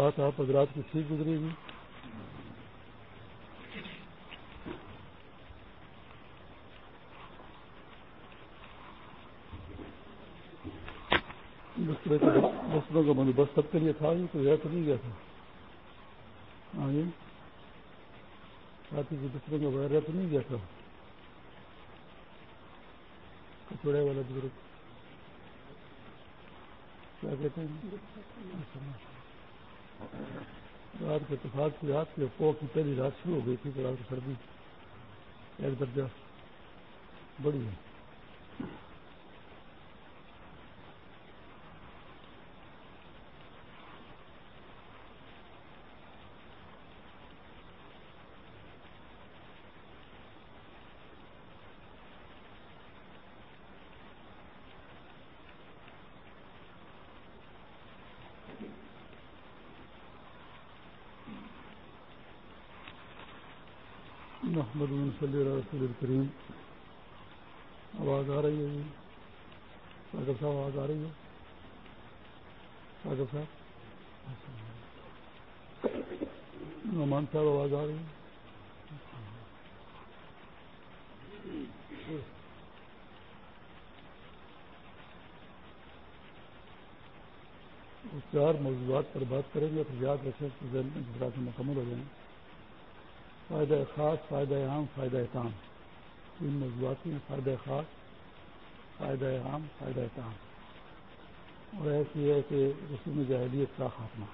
رات آپ حضرات کی ٹھیک گزری گی بستروں کا بندوبست سب کے لیے تھا، یہ کوئی تو نہیں گیا تھا۔ ہاں جی ساتھی کی بستروں کا بغیر تو نہیں گیا تھا۔ کچوڑے والا بزرگ۔ کیا کہتے ہیں؟ رات کے اتفاق کی رات کے پو کی پہلی رات شروع ہو گئی تھی تو رات کی سردی۔ ایک درجہ۔ بڑی ہے محمد صلی اللہ رسول الکریم آواز آ رہی ہے جی۔ ساگر صاحب، آواز آ رہی ہے۔ ساگر صاحب۔ نعمان صاحب، آواز آ رہی ہے۔ چار موضوعات پر بات کریں گے، پھر یاد رکھیں گزرات میں مکمل ہو جائیں۔ فائدہ خاص، فائدہ عام، فائدہ تام۔ تین موضوعات ہیں، فائدہ خاص، فائدہ عام، فائدہ تام۔ اور ایسی ہے کہ رسوم جاہلیت کا خاتمہ۔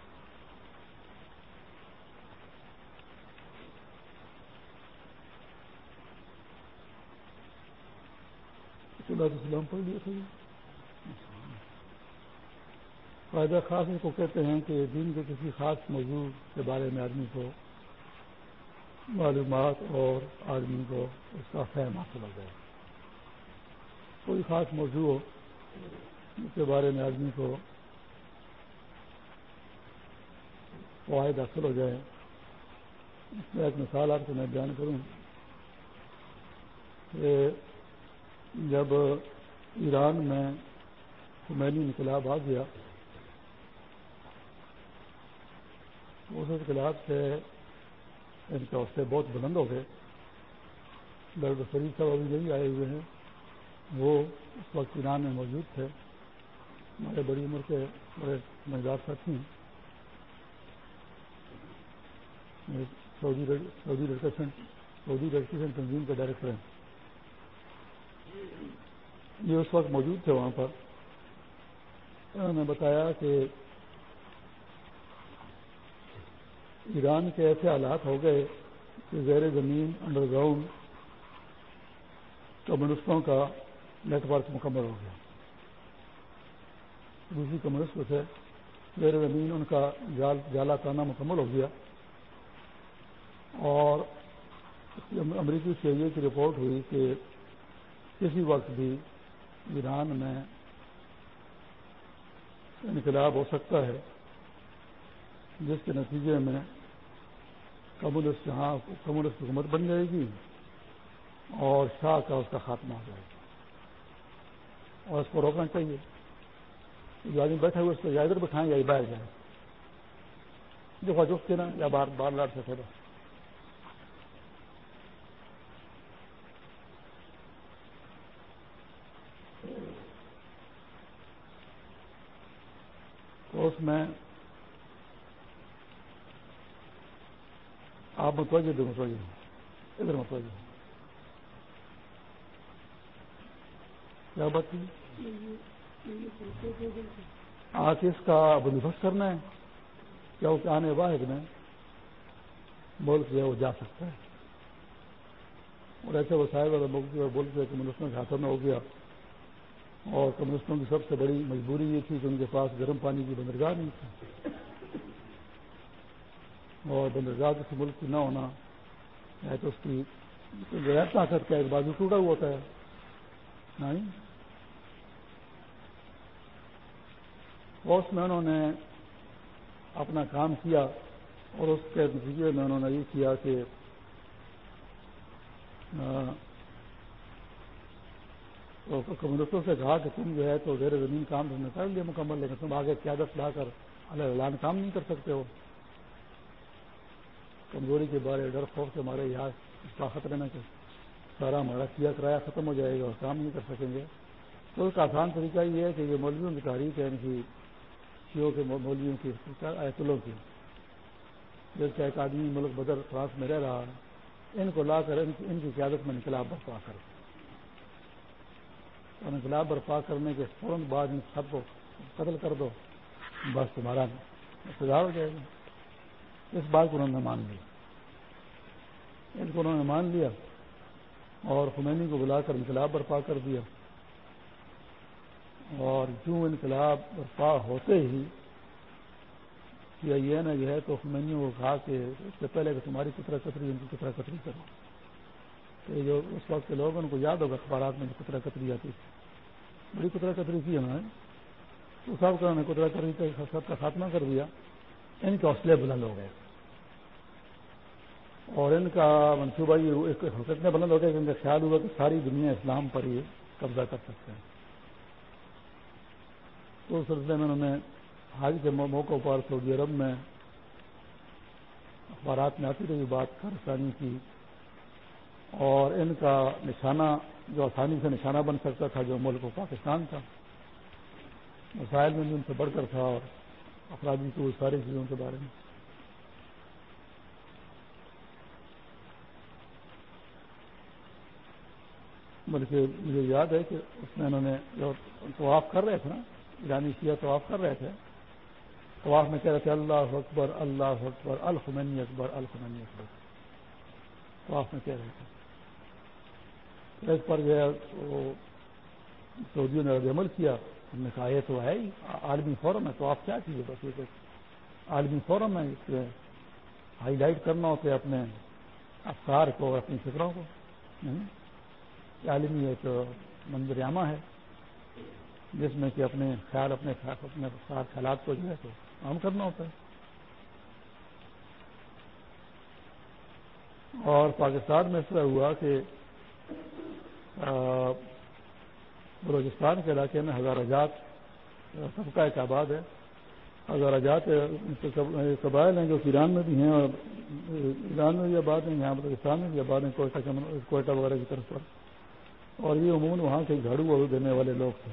السلام پڑھ لیا تھا فائدہ خاص کو کہتے ہیں کہ دین کے کسی خاص موضوع کے بارے میں آدمی کو معلومات اور آدمی کو اس کا فہم حاصل ہو جائے۔ کوئی خاص موضوع ہو اس کے بارے میں آدمی کو فوائد حاصل ہو جائے، اس میں ایک مثال آپ کو میں بیان کروں کہ جب ایران میں خمینی انقلاب آ گیا اس انقلاب سے ان کے حوصلے بہت بلند ہو گئے۔ ڈاکٹر فرید صاحب ابھی یہی آئے ہوئے ہیں۔ وہ اس وقت ایران میں موجود تھے۔ ہمارے بڑی عمر کے بڑے مزدار ساتھی ہیں۔ سعودی سعودی ریڈکیشن سعودی تنظیم کے ڈائریکٹر ہیں۔ یہ اس وقت موجود تھے وہاں پر۔ انہوں نے بتایا کہ ایران کے ایسے حالات ہو گئے کہ زیر زمین انڈر گراؤنڈ کمیونسٹوں کا نیٹ ورک مکمل ہو گیا۔ دوسری کمیونسٹ تھے، زیر زمین، ان کا جال جالا تانا مکمل ہو گیا۔ اور امریکی سی کی رپورٹ ہوئی کہ کسی وقت بھی ایران میں انقلاب ہو سکتا ہے۔ جس کے نتیجے میں کمیونسٹ یہاں کمیونسٹ حکومت بن جائے گی اور شاہ کا اس کا خاتمہ ہو جائے گا۔ اور اس کو روکنا چاہیے۔ جو آدمی بیٹھے ہوئے اس کو یا ادھر بٹھائیں یا باہر جائیں۔ جو خواہ کے نا یا بار بار لار سے پھر تو اس میں آپ متوجہ دو متوجہ ادھر متوجہ کیا بات آج اس کا بندوبست کرنا ہے کیا وہ آنے واحد میں ملک جو ہے وہ جا سکتا ہے اور ایسے وسائل والا ملک جو بولتے ہیں کمیونسٹوں کے ہاتھوں میں ہو گیا اور کمیونسٹوں کی سب سے بڑی مجبوری یہ تھی کہ ان کے پاس گرم پانی کی بندرگاہ نہیں تھی اور بندرگاہ کسی ملک کی نہ ہونا ہے تو اس کی غیر طاقت کا ایک بازو ٹوٹا ہوا ہوتا ہے۔ نہیں؟ اس میں انہوں نے اپنا کام کیا اور اس کے نتیجے میں انہوں نے یہ کیا کہ کمیونسٹوں سے کہا کہ تم جو ہے تو زیر زمین کام تم نے کر لیا مکمل لیکن تم آگے قیادت لا کر اللہ اعلان کام نہیں کر سکتے ہو۔ کمزوری کے بارے ڈر خوف سے ہمارے یہاں طاقت رہنا کہ سارا ہمارا کیا کرایہ ختم ہو جائے گا اور کام نہیں کر سکیں گے۔ تو اس کا آسان طریقہ یہ ہے کہ یہ مولویوں کی تاریخ ہے، ان کی شیوں کے مولویوں کی ایتلوں کی۔ جس کا ایک آدمی ملک بدر فرانس میں رہ رہا ہے، ان کو لا کر ان کی قیادت میں انقلاب برپا کر اور انقلاب برپا کرنے کے فوراً بعد ان سب کو قتل کر دو، بس تمہارا انتظار ہو جائے گا۔ اس بات کو انہوں نے مان لیا۔ ان کو انہوں نے مان لیا اور خمینی کو بلا کر انقلاب برپا کر دیا۔ اور جو انقلاب برپا ہوتے ہی یہ نہ جو ہے تو خمینیوں کو کہا کہ اس سے پہلے کہ تمہاری کترا کتری ان کی کترا کتری کرو۔ تو جو اس وقت کے لوگ ان کو یاد ہوگا اخبارات میں کترا کتری آتی تھی۔ بڑی کترا کتری کی انہوں نے۔ تو سب کا انہوں نے کترا کتری سب کا خاتمہ کر دیا۔ ان کے حوصلے بلند ہو گئے۔ اور ان کا منصوبہ یہ اتنے بلند ہو گئے کہ ان کا خیال ہوا کہ ساری دنیا اسلام پر ہی قبضہ کر سکتے ہیں۔ تو اس سلسلے میں انہوں نے حج کے موقع پر سعودی عرب میں اخبارات میں آتی رہی، بات کارستانی کی۔ اور ان کا نشانہ، جو آسانی سے نشانہ بن سکتا تھا، جو ملک پاکستان تھا مسائل میں بھی ان سے بڑھ کر تھا اور افرادی کو ساری چیزوں کے بارے میں۔ بلکہ مجھے یاد ہے کہ اس میں انہوں نے جو طواف کر رہے تھے نا، ایرانی شیعہ طواف کر رہے تھے، طواف میں کہہ رہے تھے، اللہ اکبر اللہ اکبر الخمنی اکبر الخمنی اکبر۔ طواف میں کہہ رہے تھے۔ اس پر جو ہے سعودیوں نے رد عمل کیا۔ ہم نے کہا، یہ تو ہے ہی۔ عالمی فورم ہے، تو آپ کیا چیزیں بس یہ عالمی فورم ہے۔ اس میں ہائی لائٹ کرنا ہوتا ہے اپنے افکار کو اور اپنی فکروں کو۔ عالمی ایک منظر عامہ ہے، جس میں کہ اپنے خیال، اپنے اپنے خیالات کو جو ہے تو عام کرنا ہوتا ہے۔ اور پاکستان میں اس طرح ہوا کہ بلوچستان کے علاقے میں ہزار اجات طبقہ ایک آباد ہے۔ ہزار اجات قبائل ہیں جو ایران میں بھی ہیں اور ایران میں بھی آباد ہیں، یہاں بلوچستان میں بھی آباد ہیں، کوئٹہ کوئٹہ وغیرہ کی طرف پر۔ اور یہ عموماً وہاں کے جھاڑو واڑو دینے والے لوگ تھے۔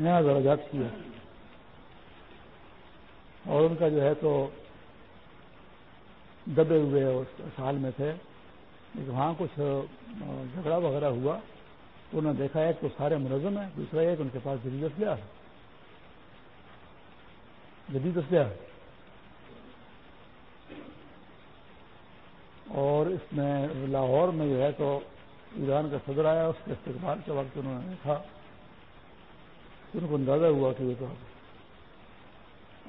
نیا درجات کیا اور ان کا جو ہے تو دبے ہوئے اس سال میں تھے۔ لیکن وہاں کچھ جھگڑا وغیرہ ہوا۔ تو انہوں نے دیکھا ایک تو سارے منظم ہیں، دوسرا ایک ان کے پاس جدید اسلحہ ہے جدید اسلحہ اور اس میں لاہور میں جو ہے تو ایران کا صدر آیا، اس کے استقبال کے وقت انہوں نے دیکھا۔ ان کو اندازہ ہوا کہ یہ تو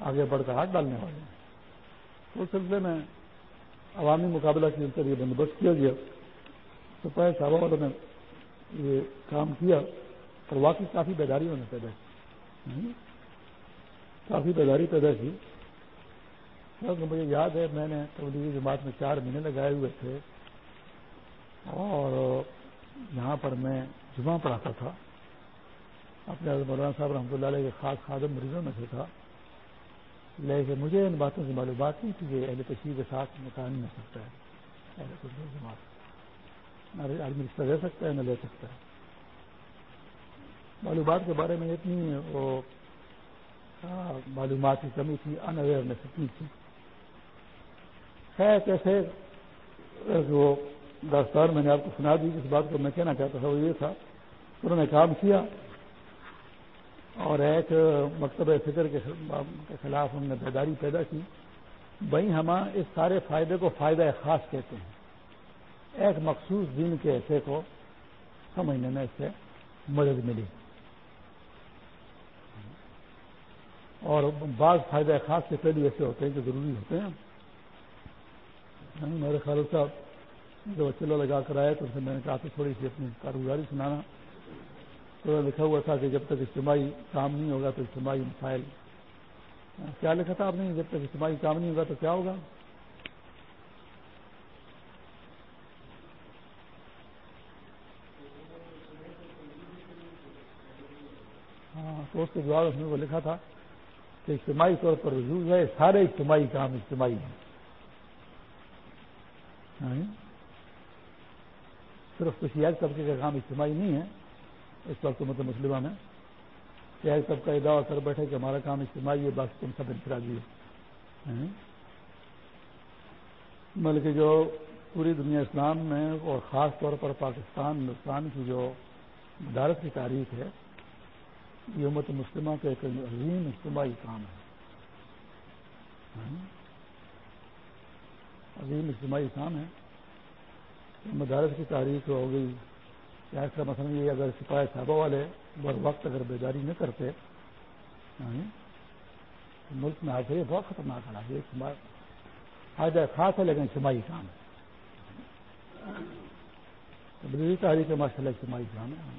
آگے بڑھ کر ہاتھ ڈالنے والے ہیں۔ اس سلسلے میں عوامی مقابلہ کے لیے بندوبست کیا گیا۔ تو پہلے صاحب والوں نے یہ کام کیا اور واقعی کافی بیداری انہوں نے پیدا کی۔ کافی بیداری پیدا کی۔ مجھے یاد ہے، میں نے تبلیغی جماعت میں چار مہینے لگائے ہوئے تھے۔ اور یہاں پر میں جمعہ پڑھاتا تھا۔ اپنے مولانا صاحب رحمۃ اللہ علیہ کے خاص خادم مریضوں میں سے تھا۔ لیکن مجھے ان باتوں سے معلومات نہیں تھی کہ اہل تشریح کے ساتھ مکان نہیں ہو سکتا ہے۔ اہل جماعت۔ آدمی رشتہ لے سکتا ہے، نہ لے سکتا ہے۔ معلومات کے بارے میں اتنی وہ معلومات کی کمی تھی ان اویئرنیس اتنی تھی۔ ہے کیسے؟ وہ داستان میں نے آپ کو سنا دی، اس بات کو میں کہنا چاہتا تھا، وہ یہ تھا، انہوں نے کام کیا اور ایک مکتبہ فکر کے خلاف انہوں نے بیداری پیدا کی۔ بھائی ہم اس سارے فائدے کو فائدہ خاص کہتے ہیں۔ ایک مخصوص دن کے ایسے کو سمجھنے میں اس سے مدد ملی۔ اور بعض فائدہ خاص کے پہلے ایسے ہوتے ہیں جو ضروری ہوتے ہیں۔ یعنی میرے خیال صاحب جو چلو لگا کر آئے تو اسے میں نے کہا کہ تھوڑی سی اپنی کاروباری سنانا۔ تو لکھا ہوا تھا کہ جب تک اجتماعی کام نہیں ہوگا تو اجتماعی مسائل۔ کیا لکھا تھا آپ نے؟ جب تک اجتماعی کام نہیں ہوگا تو کیا ہوگا؟ تو اس کے جواب اس نے وہ لکھا تھا کہ اجتماعی طور پر رجوع ہے، سارے اجتماعی کام اجتماعی ہیں۔ ہاں؟ صرف کسی ایک طبقے کا کام اجتماعی نہیں ہے اس وقت مطلب مسلمہ میں۔ کہ ایک طبقہ یہ دعویٰ کر بیٹھے کہ ہمارا کام اجتماعی ہے بس تم سب انفرادی ہے ہاں؟ بلکہ جو پوری دنیا اسلام میں اور خاص طور پر پاکستان، ہندوستان کی جو مدارت کی تاریخ ہے یہ امت مسلمہ کا ایک عظیم اجتماعی کام ہے۔ ہاں؟ عظیم اجتماعی کام ہے۔ مدارس کی تاریخ ہو گئی۔ ایسا مثلا یہ اگر سپاہی صاحبہ والے بر وقت اگر بیداری نہ کرتے ہاں؟ ملک میں آج یہ بہت خطرناک ہے۔ یہ فائدہ خاص ہے لیکن اجتماعی کام ہے۔ تبدیلی تاریخ ماشاء اللہ اجتماعی کام ہے۔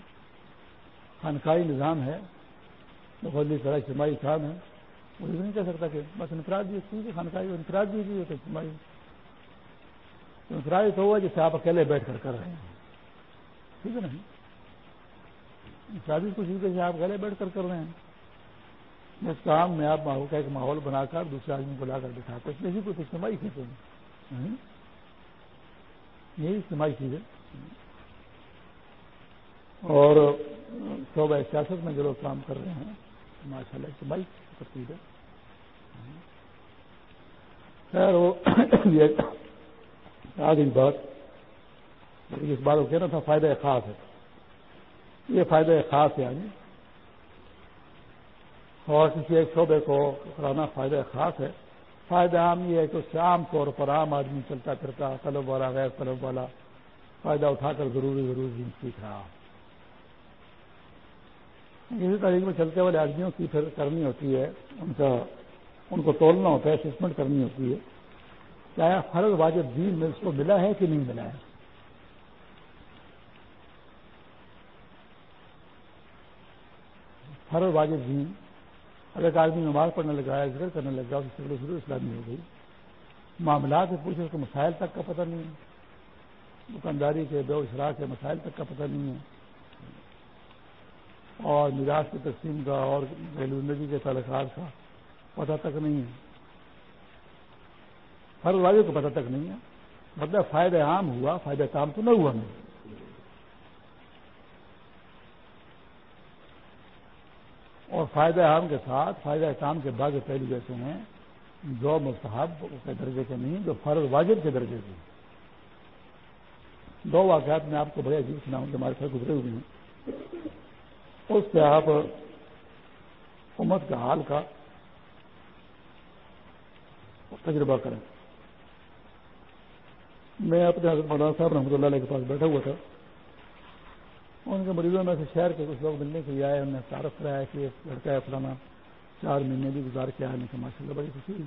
خانقاہی نظام ہے۔ بہت طرح اجتماعی کام ہے۔ وہ یہ نہیں کہہ سکتا کہ بس انفراد بھی چیز ہے خانقاہی انفراد بھی چیز اجتماعی انفراد تو ہوا جیسے آپ اکیلے بیٹھ کر کر رہے ہیں۔ ٹھیک ہے نا؟ انفرادی کچھ جیسے آپ اکیلے بیٹھ کر کر رہے ہیں۔ اس کام میں آپ کا ایک ماحول بنا کر دوسرے آدمی کو لا کر بٹھاتے اس میں ہی کچھ اجتماعی کہتے ہیں۔ یہی اجتماعی چیز ہے۔ اور شعبہ سیاست میں جو لوگ کام کر رہے ہیں ماشاء اللہ اجتماعی ترتیب ہے خیر وہ آگے بات اس بات کو کہنا تھا فائدہ خاص ہے یہ فائدہ خاص ہے یعنی اور کسی ایک شعبے کو کرانا فائدہ خاص ہے فائدہ عام یہ ہے کہ اس سے عام طور پر عام آدمی چلتا پھرتا طلب والا غیر طلب والا فائدہ اٹھا کر ضروری ضروری سیکھ رہا اسی تاریخ میں چلتے والے آدمیوں کی پھر کرنی ہوتی ہے، ان کا، ان کو تولنا ہوتا ہے اسسمنٹ کرنی ہوتی ہے۔ کیا فرض واجب دین میں اس کو ملا ہے کہ نہیں ملا ہے؟ فرض واجب دین۔ اگر ایک آدمی نماز پڑھنے لگا ہے، ذکر کرنے لگا اس کی شروع اسلامی ہو گئی۔ معاملات سے پوچھے اس کو مسائل تک کا پتہ نہیں ہے۔ دکانداری کے، بے شراک کے مسائل تک کا پتہ نہیں ہے۔ اور میراث کی تقسیم کا اور گھریلو زندگی کے تعلقات کا پتہ تک نہیں ہے۔ ہر واضح کو پتہ تک نہیں ہے۔ مطلب فائدہ عام ہوا، فائدہ کام تو نہ ہوا۔ نہیں اور فائدہ عام کے ساتھ، فائدہ کام کے بعد پہلے جیسے ہیں، جو مستحب کے درجے کے نہیں، جو فرض واجب کے درجے کے۔ دو واقعات میں آپ کو بڑے عجیب سناؤں کہ ہمارے ساتھ گزرے ہوئے ہیں۔ اس سے آپ امت کا حال کا تجربہ کریں۔ میں اپنے حضرت مولانا صاحب رحمۃ اللہ علیہ کے پاس بیٹھا ہوا تھا۔ ان کے مریضوں میں سے شہر کے کچھ لوگ ملنے کے لیے آئے، انہوں نے تعارف کرایا کہ ایک لڑکا ہے فلانا، چار مہینے بھی گزار کے آنے کہ ماشاء اللہ بڑی خوشی ہوئی۔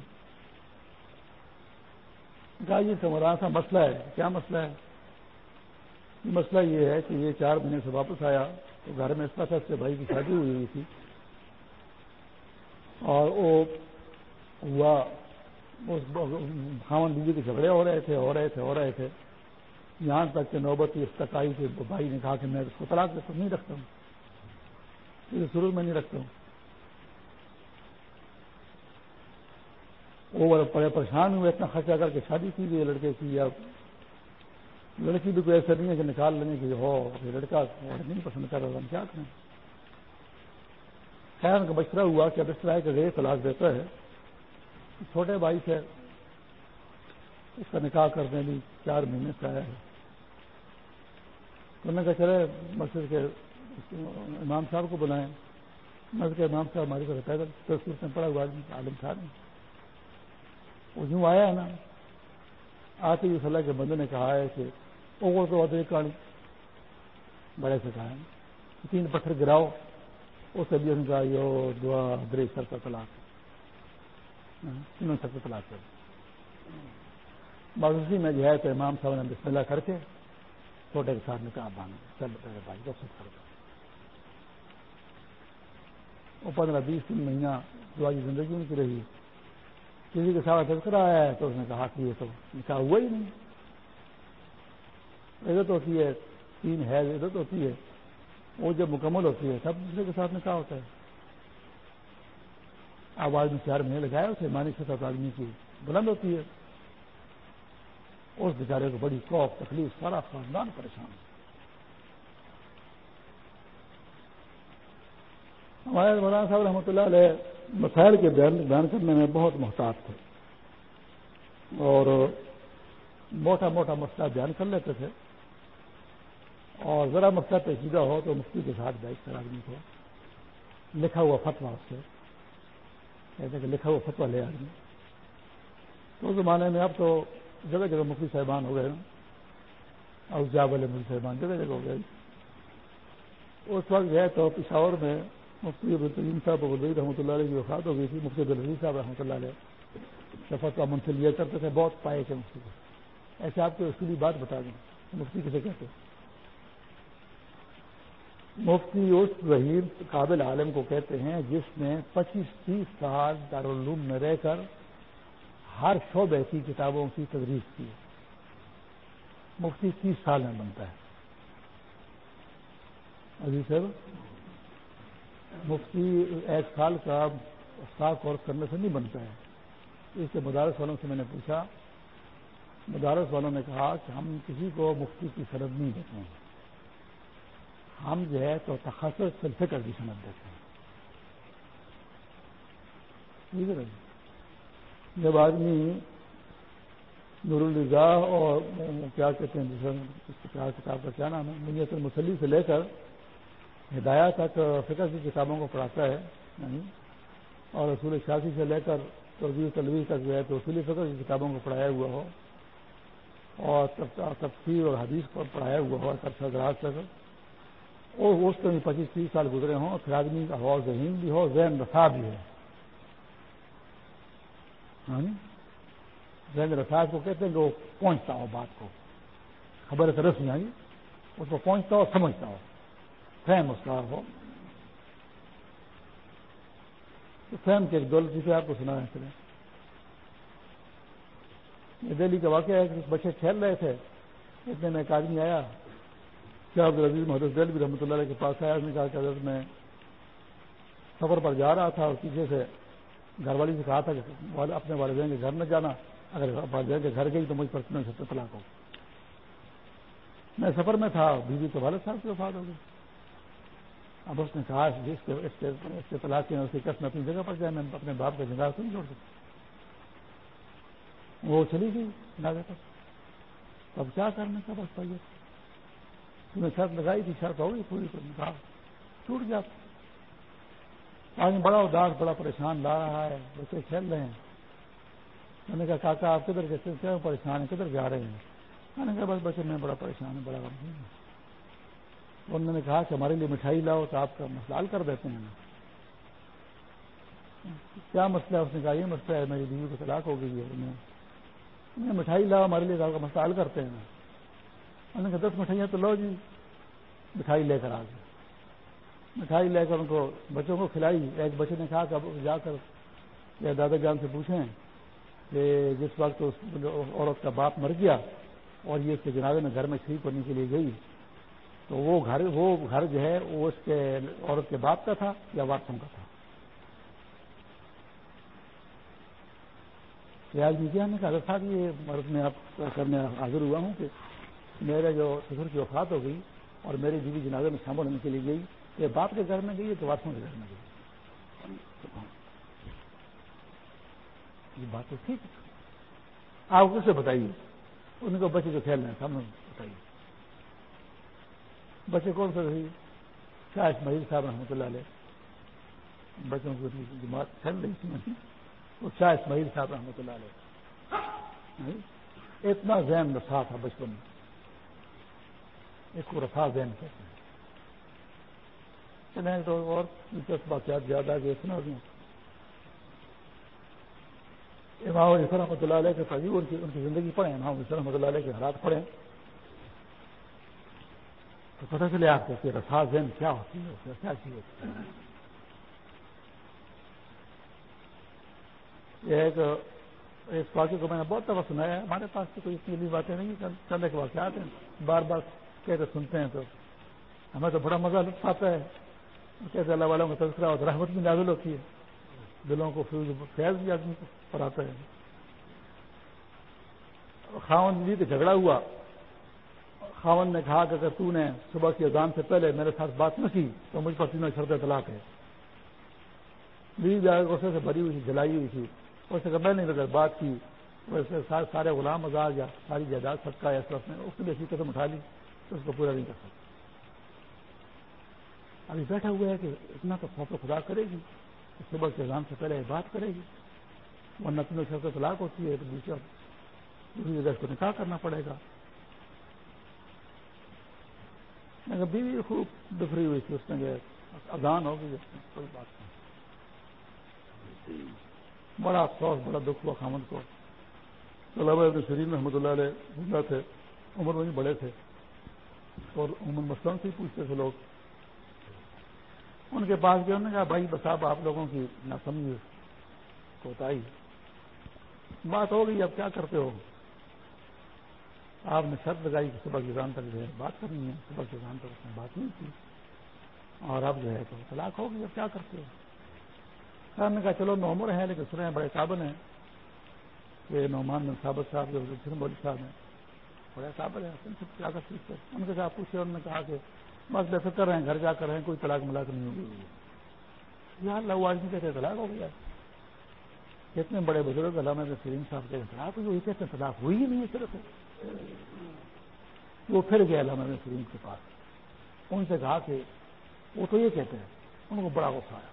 کہا یہ سمرا سا مسئلہ ہے، کیا مسئلہ ہے؟ مسئلہ یہ ہے کہ یہ چار مہینے سے واپس آیا۔ تو گھر میں اس طرح سے بھائی کی شادی ہوئی ہوئی تھی۔ اور وہ ہوا خامن بیوی کے جھگڑے ہو رہے تھے، ہو رہے تھے، ہو رہے تھے۔ یہاں تک کہ نوبتی استقائی کے بھائی نے کہا کہ میں اس کو طلاق نہیں رکھتا ہوں۔ شروع میں نہیں رکھتا ہوں۔ وہ بڑے پریشان ہوئے، اتنا خرچہ کر کے شادی کی گئی، لڑکے کی، یا لڑکی بھی کوئی ایسا نہیں ہے کہ نکال لینے کی ہو لڑکا نہیں پسند کر رہا، ہم کیا کریں؟ خیر، ان کا مشورہ ہوا کہ اب اس طرح کا غیر طلاق دیتا ہے، چھوٹے بھائی سے اس کا نکاح کرنے بھی چار مہینے سے آیا ہے۔ انہوں نے کہا، چلے، مسجد کے امام صاحب کو بلائیں۔ مسجد کے امام صاحب ہماری پیدل تصویر میں پڑا ہوا آدمی، عالم صاحب وہ یوں آیا ہے نا آتے ہی صلاح کے بندے نے کہا ہے کہ وہ تو ادھر کہانی بڑے سے کہا ہے۔ تین پتھر گراؤ، اس سے بھی ان کا یو دعا ادھر سر کا طلاق تینوں سر کا طلاق کر باغی میں جو ہے تو امام صاحب نے بسم اللہ کر کے چھوٹے کے ساتھ نکاح باندھ چل میرے بھائی کو سب کر وہ پندرہ بیس تین مہینہ دعائی زندگی ان کی رہی۔ کسی کے ساتھ تذکرہ آیا ہے تو اس نے کہا کہ یہ تو نکاح ہوا ہی نہیں۔ عزت ہوتی ہے، تین ہے عزت ہوتی ہے، وہ جب مکمل ہوتی ہے تب دوسرے کے ساتھ نکاح ہوتا ہے۔ آواز میں چار مہینے لگایا، اسے مانی سطح آدمی کی بلند ہوتی ہے۔ اس بیچارے کو بڑی خوف، تکلیف، سارا خاندان پریشان ہمارے مولانا صاحب رحمۃ اللہ علیہ مسائل کے بیان کرنے میں بہت محتاط تھے۔ اور موٹا موٹا مسئلہ بیان کر لیتے تھے۔ اور ذرا مسئلہ پیچیدہ ہو تو مفتی کے ساتھ بیٹھ کر آدمی کو لکھا ہوا فتوا اس سے۔ کہتے کہ لکھا ہوا فتوا لے آدمی۔ تو اس زمانے میں اب تو جگہ جگہ مفتی صاحبان ہو گئے۔ اور جا والے مفتی صاحبان جگہ جگہ ہو گئے۔ اس وقت گئے تو پشاور میں مفتی عبدالیم صاحب ابود رحمۃ اللہ علیہ کی وفات ہو گئی تھی، مفتی عبدالعزیز صاحب رحمۃ اللہ علیہ سفر کا منصل لیا کرتے تھے، بہت پائے تھے مفتی کو۔ ایسے آپ کو اصولی بات بتا دیں، مفتی کسے کہتے ہیں؟ مفتی اس ظہیر قابل عالم کو کہتے ہیں، جس نے پچیس تیس سال دارالعلوم میں رہ کر ہر شعبے کی کتابوں کی تدریس کی۔ مفتی تیس سال میں بنتا ہے۔ ابھی سر مفتی ایک سال کا استاد کورس کرنے سے نہیں بنتا ہے۔ اس سے مدارس والوں سے میں نے پوچھا۔ مدارس والوں نے کہا کہ ہم کسی کو مفتی کی سرد نہیں دیتے ہیں۔ ہم جو ہے تو تخصص فل فکر کی سمجھ دیتے ہیں۔ جب آدمی نور الزا اور کیا کہتے ہیں کتاب کا کیا نام ہے؟ منیت المسلی سے لے کر ہدایہ تک فکر کی کتابوں کو پڑھاتا ہے اور رسول شاسی سے لے کر تربیت تلوی تک جو ہے تو اصولی فکر کی کتابوں کو پڑھایا ہوا ہو۔ اور تفصیل اور حدیث کو پڑھایا ہوا ہو سرسراج تک۔ اور اس میں پچیس تیس سال گزرے ہوں، پھر آدمی کا ہو ذہین بھی ہو، ذہن رفا بھی ہے۔ ہاں۔ ذہن رفا کو کہتے ہیں کہ وہ پہنچتا ہو بات کو۔ خبر طرف نہیں۔ آئی اس کو پہنچتا ہو، سمجھتا ہو۔ فہم اس کا ہو فہم کے ایک دولت جسے آپ کو سنا ہے یہ دہلی کا واقعہ ہے کہ بچے کھیل رہے تھے۔ اتنے میں ایک آدمی آیا۔ کیا عبدالعزیز محدود دل بھی رحمۃ اللہ علیہ کے پاس آیا۔ اس نے کہا کہ حضرت میں سفر پر جا رہا تھا اور پیچھے سے گھر والی سے کہا تھا کہ اپنے والدین کے گھر میں جانا۔ اگر والدین کے گھر گئی تو مجھ پر طلاق ہو۔ میں سفر میں تھا بیوی کے والد صاحب کی وفات ہو گئی۔ اب اس نے کہا جس کے، اس کے طلاق کی اس کی قسم اپنی جگہ پر جائے، میں اپنے باپ کا جگہ کو نہیں چھوڑ سکتا۔ وہ چلی گئی ناگے تک اب کیا کرنے کا بس پائیے تمہیں شرط لگائی تھی، شرط ہوگی پوری تو نکاح۔ ٹوٹ گیا۔ آدمی بڑا اداس، بڑا پریشان، لا رہا ہے، بچے کھیل رہے ہیں۔ میں نے کہا، کاکا، آپ کدھر کے پریشان ہیں، کدھر جا رہے ہیں؟ میں نے کہا، بس بچے، میں بڑا پریشان ہوں، بڑا انہوں نے کہا کہ ہمارے لیے مٹھائی لاؤ تو آپ کا مسئلہ حل کر دیتے ہیں۔ کیا مسئلہ ہے؟ اس نے کہا یہ مسئلہ ہے، میری بیوی کو طلاق ہو گئی ہے۔ مٹھائی لاؤ، ہمارے لیے آپ کا مسئلہ حل کرتے ہیں۔ انہوں نے کہا، دس مٹھائیاں تو لو جی مٹھائی لے کر آ گئے۔ مٹھائی لے کر ان کو، بچوں کو کھلائی۔ ایک بچے نے کہا کہ جا کر یا دادا جان سے پوچھیں کہ جس وقت عورت کا باپ مر گیا اور یہ اس کے جنازے میں گھر میں شریک کرنے کے لیے گئی تو وہ گھر وہ گھر جو ہے، وہ اس کے عورت کے باپ کا تھا یا وارسوں کا تھا؟ آدمی کیا نے کہا تھا کہ یہ مرد میں آپ کرنے حاضر ہوا ہوں کہ میرے جو سسر کی وفات ہو گئی اور میری بیوی جنازے میں شامل ہونے کے لیے گئی، یہ باپ کے گھر میں گئی تو واسوں کے گھر میں گئی؟ یہ بات تو ٹھیک آپ کس سے بتائیے۔ ان کو بچے جو کھیل رہے ہیں سامنے بتائیے۔ بچے کون سے رہی شاہ اسماعیل صاحب رحمۃ اللہ علیہ۔ بچوں کی جماعت کھیل رہی تھی۔ وہ شاہ اسماعیل صاحب رحمۃ اللہ علیہ۔ اتنا ذہن رسا تھا بچپن میں۔ اس کو رفا ذہن کہتے ہیں۔ تو اور دلچسپ واقعات زیادہ آگے سنا دوں جی۔ امام علیہ رحمۃ اللہ علیہ کے تجیب ان کی ان کی زندگی پڑھیں۔ امام علیہ رحمۃ اللہ علیہ کے حالات پڑھیں۔ تو پتہ چلے آپ کو کہ ذہن کیا ہوتی ہے کیا چیز ہوتی ہے؟ یہ ایک، اس واقعے کو میں نے بہت دفعہ سنا ہے۔ ہمارے پاس تو کوئی اتنی باتیں نہیں چند ایک واقعات ہیں۔ بار بار کہتے سنتے ہیں تو ہمیں تو بڑا مزہ آتا ہے۔ کیسے اللہ والوں کا تذکرہ ہوتا رحمت بھی نازل ہوتی ہے۔ دلوں کو فیوز، فیض بھی آدمی پر آتا ہے۔ خاون جی تو جھگڑا ہوا۔ خاون نے کہا کہ اگر تو نے صبح کی اذان سے پہلے میرے ساتھ بات نہ کی، تو مجھ پر تینوں شرط طلاق ہے بیوی غصے سے بھری ہوئی تھی جلائی ہوئی تھی۔ اس سے میں نے اگر بات کی ویسے سارے غلام آ گیا ساری جائیداد سب کا اس وقت اس نے ایسی قسم اٹھا لی، تو اس کو پورا نہیں کر سکتا۔ ابھی بیٹھا ہوا ہے کہ اتنا تو خوف خدا کرے گی، صبح کے اذان سے پہلے بات کرے گی، ورنہ تینوں شرط طلاق ہوتی ہے، تو دوسرا دوسری جگہ اس کو نکاح کرنا پڑے گا۔ بیوی خوب بکھری ہوئی تھی اس میں اذان ہوگی کوئی بات نہیں۔ بڑا افسوس بڑا دکھ ہوا خامد کو۔ طلبا ابن شرین محمد اللہ علیہ زندہ تھے عمر میں بڑے تھے۔ اور عمر مسلم سے پوچھتے تھے لوگ۔ ان کے پاس گئے انہوں نے کہا بھائی بس آپ آپ لوگوں کی نہ سمجھ کوتاہی بات ہو گئی اب کیا کرتے ہو؟ آپ نے شرط لگائی کہ صبح کی تک جو ہے بات کرنی ہے، صبح کی تک اس نے بات نہیں کی۔ اور اب جو ہے تو طلاق ہوگی، اب کیا کرتے ہو؟ نے کہا چلو نومر ہیں، لیکن سنے ہیں بڑے قابل ہیں کہ نعمان بن ثابت صاحب جو بولی صاحب ہیں، بڑے قابل ہیں کیا کر سکتے ان کے ساتھ پوچھے انہوں نے کہا کہ بس بے فکر رہے ہیں، گھر جا کر رہے ہیں، کوئی طلاق ملاق نہیں ہوگی۔ یار لو آج کہتے طلاق ہو گیا۔ اتنے بڑے بزرگ علامہ سرین صاحب کے طلاق ہوئی کہتے طلاق ہوئی ہی نہیں ہے صرف۔ وہ پھر گئے علامہ سرین کے پاس۔ ان سے کہا کہ وہ تو یہ کہتے ہیں، ان کو بڑا غصہ آیا۔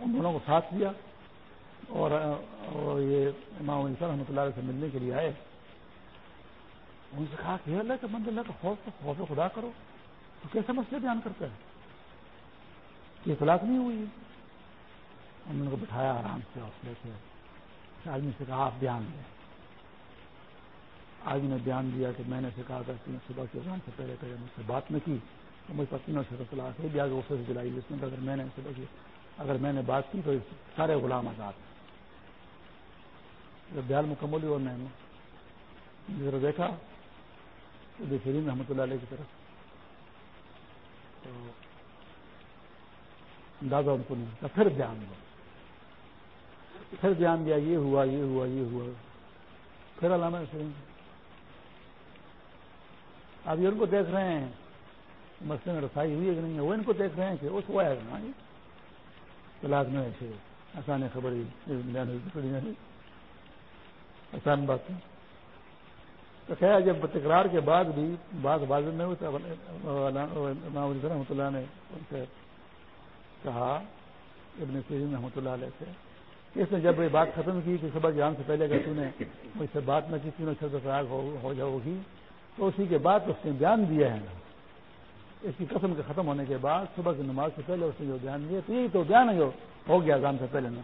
ان دونوں کو ساتھ دیا اور یہ امام علیہ رحمۃ اللہ سے ملنے کے لیے آئے۔ ان سے کہا کہ اللہ کے مند اللہ کا خوف خوف خدا کرو۔ تو کیسے مسئلے بیان کرتا ہے؟ یہ طلاق نہیں ہوئی۔ انہوں نے بٹھایا آرام سے حوصلے سے آدمی سے کہا، آپ بیان دیں آج نے بیان دیا کہ میں نے سے کہا تھا کہ صبح کے اذان سے پہلے پہلے مجھ سے بات نہ کی، تو مجھ پر تینوں سے طلاق ہے بھی اسے سے دلائی جس میں اگر میں نے صبح کی اگر میں نے بات کی تو سارے غلام آزاد جب بیان مکمل ہوا میں نے ذرا دیکھا۔ تو بہترین رحمۃ اللہ علیہ کی طرف۔ تو اندازہ ان کو نہیں تھا۔ پھر بیان دیا پھر بیان دیا، یہ ہوا یہ ہوا یہ ہوا۔ پھر علامہ سرین اب یہ ان کو دیکھ رہے ہیں۔ مسئلے میں رسائی ہوئی ہے کہ نہیں ہے؟ وہ ان کو دیکھ رہے ہیں کہ اس ہے۔ ہاں جی۔ طلاق میں ایسے آسان خبر آسان بات ہے۔ تو خیر، جب تکرار کے بعد بھی بات بازی میں رحمۃ اللہ نے ان سے کہا، ابن سیرین رحمۃ اللہ علیہ سے اس نے جب یہ بات ختم کی کہ صبح جان سے پہلے اگر تم نے مجھ سے بات نہ کی تینوں شرط فراغ ہو جاؤ گی۔ تو اسی کے بعد اس نے بیان دیا ہے۔ اس کی قسم کے ختم ہونے کے بعد صبح کی نماز سے پہلے اس نے جو بیان دیا تو یہی تو بیان ہے جو ہو گیا جان سے پہلے نا۔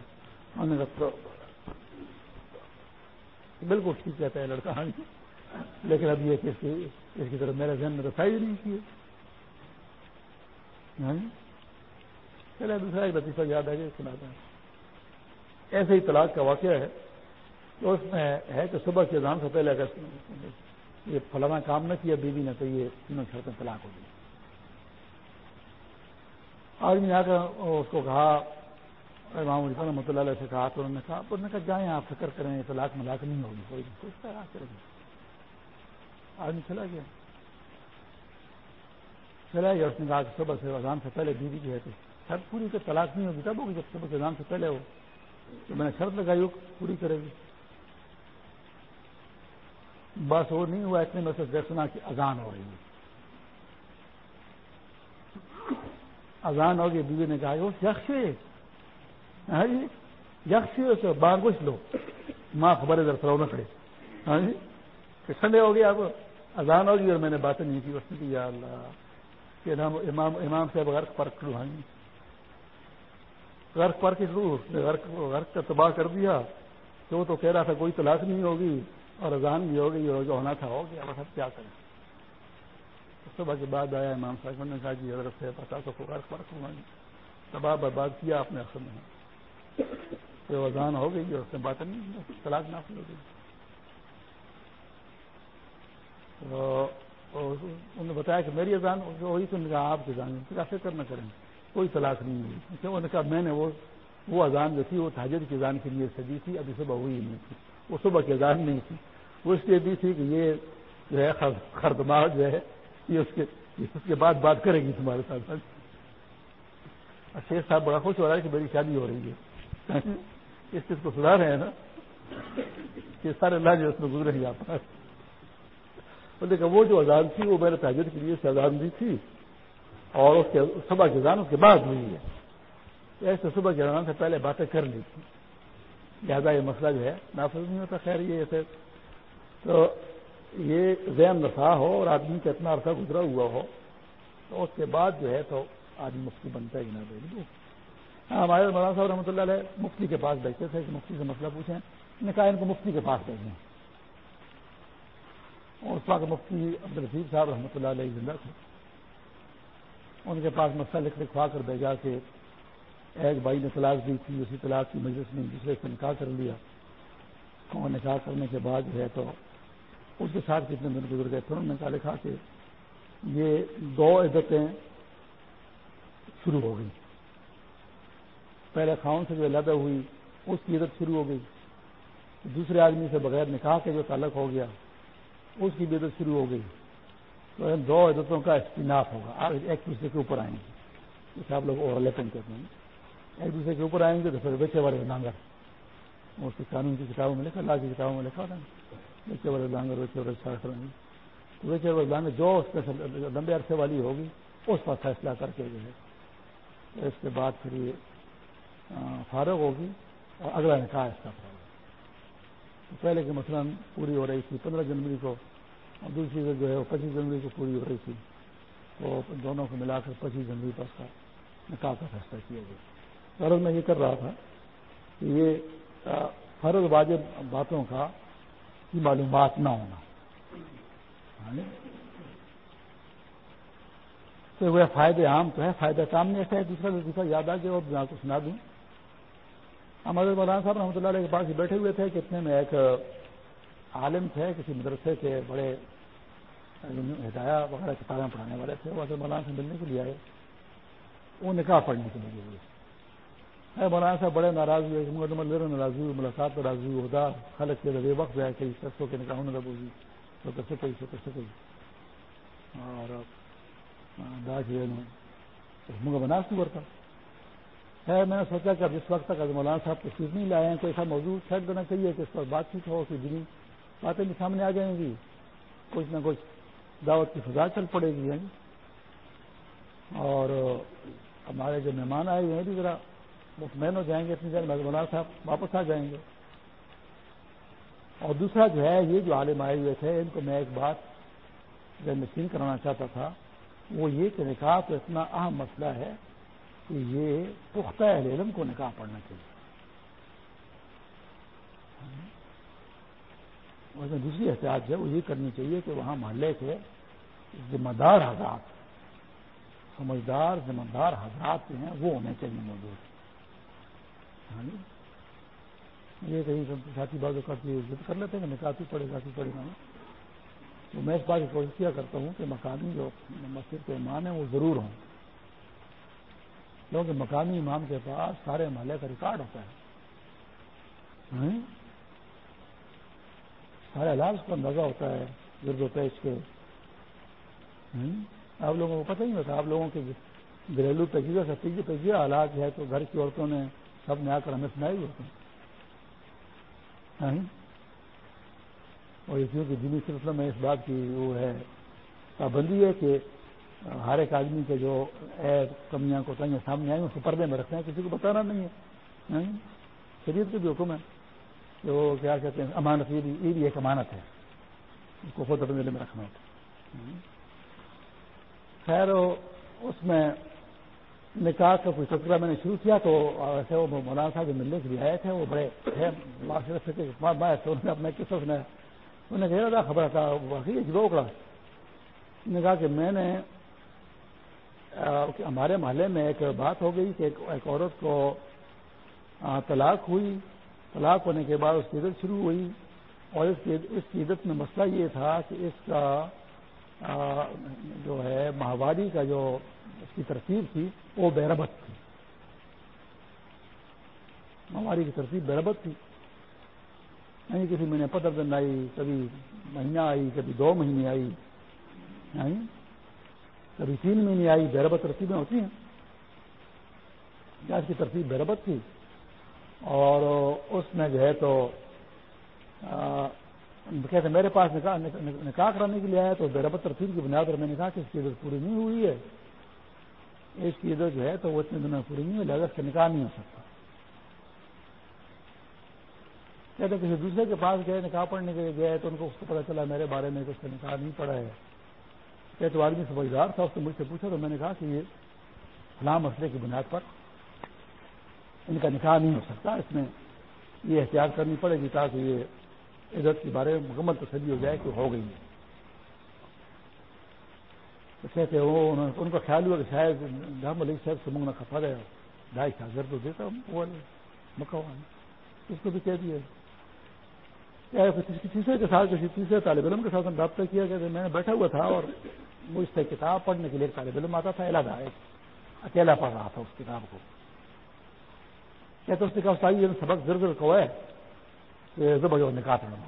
بالکل ٹھیک کہتا ہے، لڑکا لیکن اب یہ کہ اس کی طرف میرے ذہن میں رسائی نہیں کی ہاں جی؟ چلے، دوسرا ایک لطیفہ یاد ہے کہ ایسے ہی طلاق کا واقعہ ہے۔ تو اس میں ہے کہ صبح کے اذان سے پہلے اگر یہ فلانا کام نہ کیا، بیوی نے تو یہ تینوں شرطیں طلاق ہو گئی۔ آدمی آ کر اس کو کہا امام علی رحمۃ اللہ علیہ سے کہا تو انہوں نے کہا تو انہوں نے کہا، جائیں آپ، فکر کریں طلاق ملاق نہیں ہوگی، کوئی کچھ کرے گی آدمی چلا گیا۔ چلا گیا، اس نے کہا کہ صبح سے اذان سے پہلے بیوی جو ہے تو شرط پوری کر طلاق نہیں ہوگی۔ تب ہوگی؟ جب صبح کے اذان سے پہلے ہو۔ تو میں نے شرط لگائی ہو پوری کرے گی۔ بس وہ نہیں ہوا اتنے میں سے دیکھنا کہ اذان ہو رہی ہے۔ اذان ہوگی، بیوی نے کہا یکش ہاں جی یکش سے بانگوش لو۔ ماں خبر ادھر سرو نہ کھڑے ہاں جی کہ سنڈے ہو گیا اب۔ اذان ہوگی اور میں نے باتیں نہیں کی۔ اس نے یا اللہ، کہ امام امام صاحب غرق پر کرو ہاں جی۔ غرق پر کے کرو غرق کا تباہ کر دیا۔ تو وہ تو کہہ رہا تھا، کوئی طلاق نہیں ہوگی۔ اور اذان بھی ہو گئی اور جو ہونا تھا، ہو گیا۔ بس اب کیا کریں؟ صبح کے بعد آیا امام صاحب نے کہا جی حضرت سے پتا تو فرق فرق ہوا تباہ برباد کیا، آپ نے اصل میں۔ تو اذان ہو گئی اور اس نے بات نہیں طلاق نافل ہو گئی۔ انہوں نے بتایا کہ میری اذان، وہی تو کہا، آپ کی اذان۔ کیا فکر نہ کریں، کوئی طلاق نہیں ہوئی۔ انہوں نے کہا، میں نے وہ وہ اذان جو تھی، وہ تاجر کی اذان کے لیے سجی تھی، ابھی صبح ہوئی نہیں۔ تھی وہ صبح کی اذان نہیں تھی۔ وہ اس لیے بھی تھی کہ یہ جو ہے خردمار جو ہے، یہ اس کے اس کے بعد بات کرے گی تمہارے ساتھ۔ شیخ صاحب بڑا خوش ہو رہا ہے کہ میری شادی ہو رہی ہے۔ اس چیز کو سدھار رہے ہیں نا کہ سارے اللہ جو اس میں گزرے ہی آپ دیکھا وہ جو آزاد تھی، وہ میرے تاجر کے لیے آزاد دی تھی۔ اور اس کے صبح کی اذان اس کے بعد ہوئی ہے۔ ایسے صبح کے اذان سے پہلے باتیں کر لی تھی۔ لہٰذا یہ مسئلہ جو ہے نافذ نہیں ہوتا۔ خیر، یہ ایسے تو یہ ذہن نسا ہو اور آدمی کا اتنا عرصہ گزرا ہوا ہو، تو اس کے بعد جو ہے تو آدمی مفتی بنتا ہے نہ ہاں ہمارے مولانا صاحب رحمۃ اللہ علیہ مفتی کے پاس بیٹھتے تھے کہ مفتی سے مسئلہ پوچھیں۔ نے کہا ان کو مفتی کے پاس بیٹھیں اور اس وقت مفتی عبد الرفیق صاحب رحمۃ اللہ علیہ زندہ تھے۔ ان کے پاس مسئلہ لکھ لکھوا کر بھیجا کہ ایک بھائی نے طلاق دی تھی، اسی طلاق کی مجلس میں دوسرے سے نکاح کر لیا۔ اور نکاح کرنے کے بعد جو ہے تو اس کے ساتھ کتنے دن گزر گئے پھر انہوں نے کہا لکھا کہ یہ دو عزتیں شروع ہو گئی پہلے خاؤن سے جو علیحدہ ہوئی، اس کی عزت شروع ہو گئی۔ دوسرے آدمی سے بغیر نکاح کے جو تعلق ہو گیا، اس کی بھی عزت شروع ہو گئی۔ تو ان دو عزتوں کا استناف ہوگا۔ ایک دوسرے کے اوپر آئیں گے۔ جیسے آپ لوگ اوور لیپن کہتے ہیں۔ ایک دوسرے کے اوپر آئیں گے تو پھر بیچے والے نانگر اس کی قانون کی کتابوں میں لکھا اللہ کی کتابوں میں لکھا تھا بیچے والے لانگر بیچے والے کریں گے بیچے والے لانگر جو اس کے لمبے عرصے والی ہوگی، اس پر فیصلہ کر کے جو ہے، اس کے بعد پھر یہ فارغ ہوگی اور اگلا نکاح اس کا۔ تو پہلے کے مثلاً پوری ہو رہی تھی، پندرہ جنوری کو، اور دوسری جو ہے وہ پچیس جنوری کو پوری ہو رہی تھی۔ تو دونوں کو ملا کر پچیس جنوری پر اس کا نکاح کا فیصلہ کیا گیا۔ غرض میں یہ کر رہا تھا کہ یہ فرض واجب باتوں کا کی معلومات نہ ہونا۔ یعنی تو وہ فائدے عام تو ہے، فائدہ کام نہیں ایسا ہے، دوسرا دوسرا یاد آ گیا اور میں آپ کو سنا دوں۔ ہمارے مولانا صاحب رحمۃ اللہ علیہ کے پاس ہی بیٹھے ہوئے تھے کتنے میں ایک عالم تھے، کسی مدرسے کے بڑے ہدایہ وغیرہ کتابیں پڑھانے والے تھے۔ وہ مولانا سے ملنے کے لیے آئے۔ وہ نکاح پڑھنے کے لیے ہوئے مولانا صاحب، بڑے ناراض ہوئے ناراض ہوئی ملاقات ناراض ہوئی ہوتا خلق کے ذریعے وقت ہے کئی شخصوں کے نکاح نظر ہوگی جی۔ تو کیسے کوئی تو کیسے کوئی اور داج ہوئے بنا سکتا ہے میں نے سوچا کہ اب اس وقت تک مولانا صاحب تشریف نہیں لائے ہیں، کوئی ایسا موضوع سیٹ دینا چاہیے کہ اس پر بات چیت ہو کہ جنہیں باتیں بھی سامنے آ جائیں گی۔ کچھ نہ کچھ دعوت کی فضا چل پڑے گی یعنی۔ اور ہمارے جو مہمان آئے ہوئے ہیں، بھی ذرا مطمئن ہو جائیں گے اتنی دیر مولانا صاحب واپس آ جائیں گے۔ اور دوسرا جو ہے، یہ جو عالم آئے ہوئے تھے، ان کو میں ایک بات جب نشین کرانا چاہتا تھا، وہ یہ کہ نکاح تو اتنا اہم مسئلہ ہے کہ یہ پختہ اہل علم کو نکاح پڑنا چاہیے۔ اس میں دوسری احتیاط ہے، وہ یہ کرنی چاہیے کہ وہاں محلے کے ذمہ دار حضرات، سمجھدار، ذمہ دار حضرات جو ہیں، وہ ہونے چاہیے موجود۔ ہاں ہاں جی۔ یہ کہیں ساتھی بازو کرتی عزت کر لیتے ہیں نکاح پڑے گا پڑے گا۔ تو میں اس بات کی کوشش کیا کرتا ہوں کہ مقامی جو مسجد کے امام ہیں وہ ضرور ہوں۔ کیونکہ مقامی امام کے پاس سارے محلے کا ریکارڈ ہوتا ہے۔ ہاں جی۔ سارے علاج کا اندازہ ہوتا ہے گرد و پیش کے۔ ہاں جی۔ آپ لوگوں کو پتہ نہیں ہوتا، آپ لوگوں کے گھریلو پیچیدہ سے پیچھے پیچیدہ حالات ہے تو گھر کی عورتوں نے سب نے آ کر ہمیں سنائی ہوتے ہیں اور اسی کی دینی سلسلہ میں اس بات کی وہ ہے، پابندی ہے کہ ہر ایک آدمی کے جو ہے کمیاں کو کہیں سامنے آئیں، اس کو پردے میں رکھنا ہے کسی کو بتانا نہیں ہے۔ ہاں۔ شریعت کے بھی حکم ہے جو کیا کہتے ہیں، امانت یہ بھی یہ بھی ایک امانت ہے۔ اس کو خود اپنے دل میں رکھنا ہوتا ہاں۔ خیر اس میں نکاح کا کوئی سلسلہ میں نے شروع کیا تو ایسے وہ مولانا صاحب جو ملنے کے لیے آئے تھے، وہ بڑے تھے اپنے قصص نے انہوں نے کہا خبر تھا واقعی اکڑا نے کہا کہ میں نے ہمارے محلے میں ایک بات ہو گئی کہ ایک عورت کو طلاق ہوئی۔ طلاق ہونے کے بعد اس کی عزت شروع ہوئی اور اس اس کی عزت میں مسئلہ یہ تھا کہ اس کا جو ہے ماہواری کا جو اس کی ترتیب تھی، وہ بے ربت تھی۔ ہماری کی ترتیب بربت تھی۔ نہیں کسی مہینے پندرہ دن آئی، کبھی مہینہ آئی، کبھی دو مہینے آئی۔ نہیں، کبھی تین مہینے آئی بربت ترتیبیں ہوتی ہیں۔ اس کی ترتیب بربت تھی؟ اور اس میں جو ہے تو کہتے میرے پاس نکاح نکاح کرانے کے لیے آیا تو بربت ترتیب کی بنیاد پر میں نے کہا کہ اس کی عزت پوری نہیں ہوئی ہے۔ اس کی عزت جو ہے تو وہ اتنے دنوں میں پوری نہیں ہوئی، لہٰذا اس کا نکاح نہیں ہو سکتا۔ کہتے کسی دوسرے کے پاس گئے، نکاح پڑھنے کے لیے گئے تو ان کو اس کو پتا چلا، میرے بارے میں کہ اس کا نکاح نہیں پڑا ہے۔ کہ تو آدمی سمجھدار تھا، اس نے مجھ سے پوچھا تو میں نے کہا کہ یہ فلاں مسئلے کی بنیاد پر ان کا نکاح نہیں ہو سکتا، اس میں یہ احتیاط کرنی پڑے گی تاکہ یہ عزت کے بارے میں مکمل تسلی ہو جائے کہ ہو گئی ہے کہتے وہ ان کا خیال ہوا کہ شاید جہاں ملک صاحب سے منگنا کھپا گیا ڈھائی اگر تو دیتا وہ مکہ اس کو بھی کہہ دیا۔ تیسرے کے ساتھ کسی تیسرے طالب علم کے ساتھ ہم رابطہ کیا۔ کہ میں نے بیٹھا ہوا تھا اور مجھ سے کتاب پڑھنے کے لیے طالب علم آتا تھا علیحدہ اکیلا پڑھ رہا تھا اس کتاب کو۔ کیا تو اس نے کہا سبق زر زر کو ہے۔ کہ زبر نکاح پڑھنا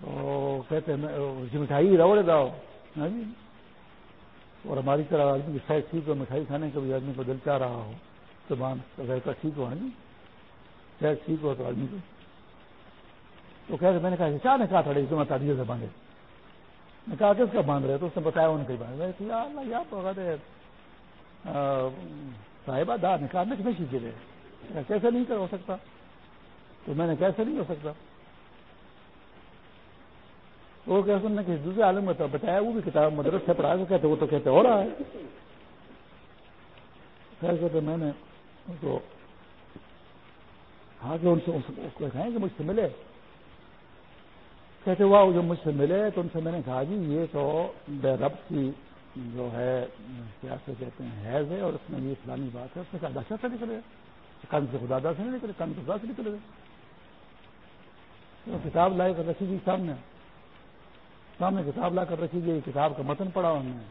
تو کہتے ہیں مٹھائی روڑے داؤ جی اور ہماری طرح آدمی کی صحت ٹھیک ہو مٹھائی کھانے کا بھی آدمی کو دل چاہ رہا ہو زبان ذائقہ ٹھیک ہو ہاں جی صحت ٹھیک ہو تو آدمی کو تو کہتے میں نے کہا کیا نے کہا تھا تمہیں تعدیر سے باندھے میں کہا کس کا باندھ رہے تو اس نے بتایا ان کے باندھ رہے صاحبہ دا نکاح میں نہیں سیکھے رہے کیسے نہیں کر ہو سکتا؟ تو میں نے کیسے نہیں ہو سکتا؟ وہ کہتے ہیں کہ دوسرے عالم میں بتایا، وہ بھی کتاب مدرس سے پڑھا کہتے وہ تو کہتے ہو رہا ہے۔ خیر کہتے میں نے ان کو ہاں کہ ان سے کہیں کہ مجھ سے ملے۔ کہتے ہوا جو مجھ سے ملے تو ان سے میں نے کہا جی یہ تو بے رب کی جو ہے، کیا سے کہتے ہیں، حیض ہے اور اس میں یہ فلانی بات ہے، اس میں کیا دہشت سے نکلے۔ کن سے خدا سے نہیں نکلے کن خدا سے نکلے۔ تو کتاب لائے کر رکھی گئی سامنے۔ سامنے کتاب لا کر رکھی گئی کتاب کا متن پڑھا ہم نے۔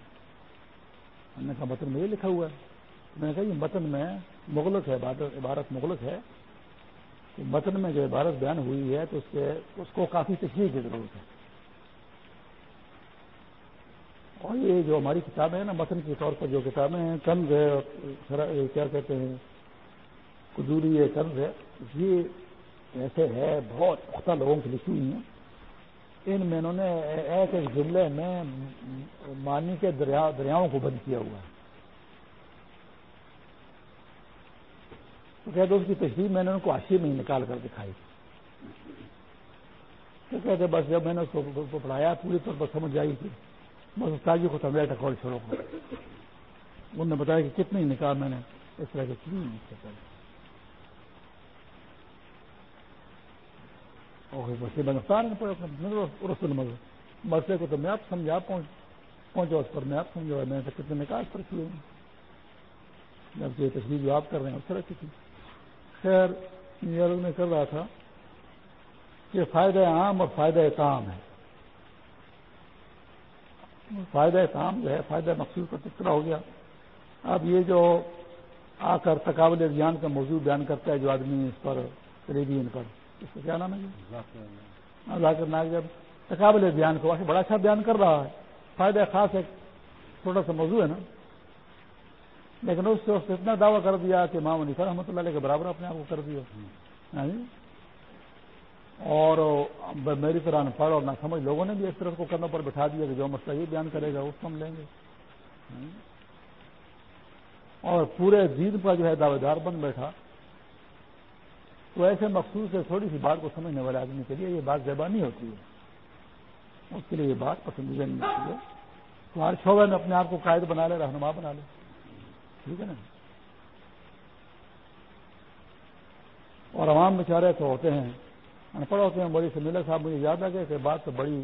ہم نے کہا، متن میں یہ لکھا ہوا ہے۔ میں نے کہا، یہ متن میں مغلق ہے عبارت مغلق ہے۔ کہ متن میں جو عبارت بیان ہوئی ہے، تو اس کے اس کو کافی تشریح کی ضرورت ہے۔ اور یہ جو ہماری کتابیں ہیں نا، متن کے طور پر جو کتابیں ہیں کنز ہے کیا کہتے ہیں؟ کجوری ہے کنز ہے۔ یہ ایسے ہے، بہت پختہ لوگوں کی لکھی ہوئی ہیں۔ ان میں انہوں نے ایک ایک جملے میں مانی کے دریا، دریاؤں کو بند کیا ہوا ہے۔ تو کہتے اس کی تشریح میں نے ان کو آشی میں ہی نکال کر دکھائی۔ تو کہتے بس، جب میں نے اس کو پڑھایا، پوری طور پر سمجھ آئی تھی بس استاجی کو تمہیں ٹکول چھوڑو انہوں نے بتایا کہ کتنے نکاح میں نے اس طرح کے کی بچے بنفتار رسول مزہ مسئلے کو تو میں آپ سمجھا پہنچ پہنچا اس پر میں آپ سمجھا میں نے کتنے نکاح پر کیے جب یہ تصویر جو آپ کر رہے ہیں اس طرح کی تھی خیر یہ میں کر رہا تھا کہ فائدہ عام اور فائدہ کام ہے فائدہ کام جو ہے فائدہ مقصود کا ٹکڑا ہو گیا اب یہ جو آ کر تقابل بیان کا موضوع بیان کرتا ہے جو آدمی اس پر قریبی ان پر اس کا کیا نام ہے ذاکر ناگ جب تقابل بیان کو بڑا اچھا بیان کر رہا ہے۔ فائدہ خاص ایک چھوٹا سا موضوع ہے نا۔ لیکن اس سے اس نے اتنا دعویٰ کر دیا کہ ماں منیفا رحمۃ اللہ علیہ کے برابر اپنے آپ کو کر دیا۔ ہاں جی؟ اور میری طرح پڑھ اور نہ سمجھ لوگوں نے بھی اس طرح کو کرنے پر بٹھا دیا کہ جو مسئلہ یہ بیان کرے گا اس کو ہم لیں گے۔ ہاں جی؟ اور پورے دین پر جو ہے دعوے دار بن بیٹھا۔ تو ایسے مخصوص ہے، تھوڑی سی بات کو سمجھنے والے آدمی کے لیے یہ بات زبانی ہوتی ہے۔ اس کے لیے یہ بات پسندیدہ نہیں ہوتی ہے۔ تو ہر شعبے میں اپنے آپ کو قائد بنا لے، رہنما بنا لے۔ ٹھیک ہے نا؟ اور عوام بیچارے تو ہوتے ہیں۔ ان پڑھ ہوتے ہیں بڑی سے صاحب مجھے یاد آ گیا کہ بات تو بڑی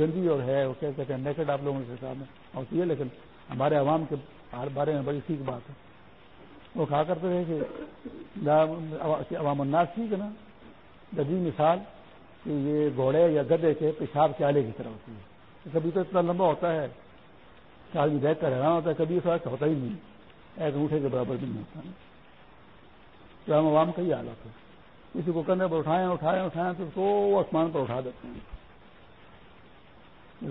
گندی اور ہے، وہ کہتے ہیں نیکٹ آپ لوگوں کے سامنے۔ ہوتی ہے، لیکن ہمارے عوام کے بارے میں بڑی ٹھیک بات ہے۔ وہ کہا کرتے تھے کہ عوام الناس ٹھیک ہے نا؟ جدید مثال کہ یہ گھوڑے یا گدے کے پیشاب کے آلے کی طرح ہوتی ہے۔ کبھی تو اتنا لمبا ہوتا ہے کہ آدمی دیکھ کر حیران ہوتا ہے، کبھی ایسا ہوتا ہی نہیں۔ ایک انگوٹھے کے برابر بھی نہیں ہوتا۔ تو ہم عوام کا ہی حالت ہے۔ کسی کو کندھے پر اٹھائیں اٹھائیں اٹھائیں تو سو آسمان پر اٹھا دیتے ہیں۔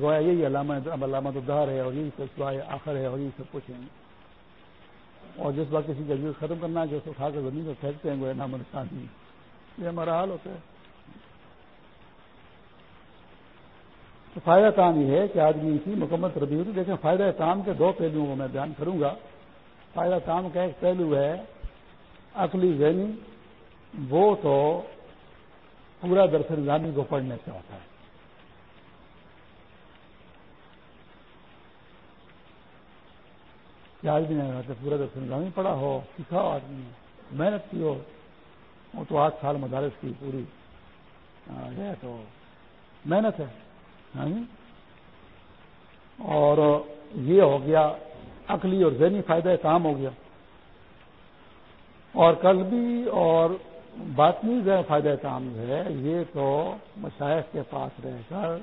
گویا یہی علامت علامت الدار ہے اور یہی سب آخر ہے اور یہی سب کچھ ہے۔ اور جس بات کسی کا ختم کرنا ہے جو اٹھا کر زمین کو پھینکتے ہیں گویا نام نہیں۔ یہ ہمارا حال ہوتا ہے۔ تو فائدہ کام یہ ہے کہ آدمی کی مکمل تربیت ہوتی دیکھیں، فائدہ کام کے دو پہلوؤں کو میں بیان کروں گا۔ فائدہ کام کا ایک پہلو ہے عقلی ذہنی، وہ تو پورا درس نظامی کو پڑھنے سے ہوتا ہے۔ کہ آدمی نے پورا درس نظامی پڑھا ہو، سیکھا ہو آدمی محنت کی ہو۔ وہ تو آٹھ سال مدارس کی پوری ہے تو محنت ہے۔ ہاں جی۔ اور یہ ہو گیا، عقلی اور ذہنی فائدہ کام ہو گیا۔ اور قلبی اور باطنی جو فائدہ کام ہے، یہ تو مشائق کے پاس رہ کر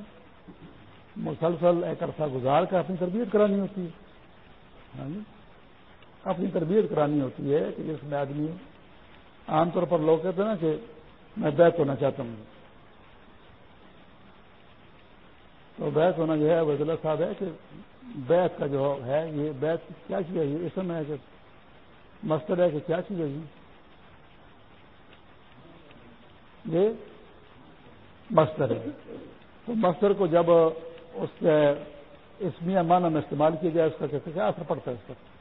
مسلسل ایک عرصہ گزار کر اپنی تربیت کرانی ہوتی ہے۔ ہاں جی۔ اپنی تربیت کرانی ہوتی ہے کہ جس میں آدمی عام طور پر لوگ کہتے ہیں نا کہ میں بیت ہونا چاہتا ہوں۔ تو بیت ہونا جو ہے وزیر صاحب ہے کہ بیت کا جو ہے یہ بیت کیا چیز ہے؟ یہ اس میں ہے کہ مستر ہے کہ کیا چیز ہے جی؟ یہ مستر ہے۔ تو مستر کو جب اس کے اسمی معنی میں استعمال کیا جائے اس کا کیسے کیا اثر پڑتا ہے اس پر؟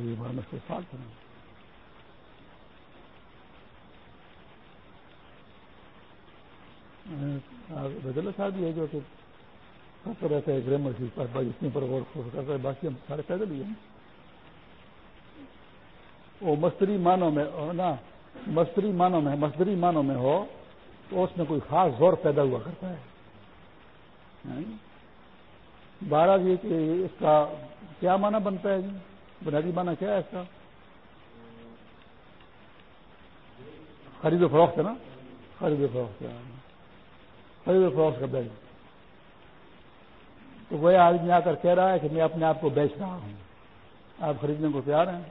یہ بڑا مشکل سال تھا۔ بدل صاحب یہ جو کہ رہتا ہے گرامر کی اتنے پر غور کرتا ہے باقی ہم سارے پیدل ہی ہیں۔ وہ مستری مانوں میں نا مستری مانوں میں، مستری مانوں میں ہو تو اس میں کوئی خاص زور پیدا ہوا کرتا ہے۔ ہاں؟ بارہ جی کہ اس کا کیا معنی بنتا ہے؟ جی بنیادی معنی کیا ہے اس کا؟ خرید و فروخت ہے نا؟ خرید و فروخت یعنی خرید و فروخت کا بیچ۔ تو وہ آدمی آ کر کہہ رہا ہے کہ میں اپنے آپ کو بیچ رہا ہوں۔ آپ خریدنے کو تیار ہیں؟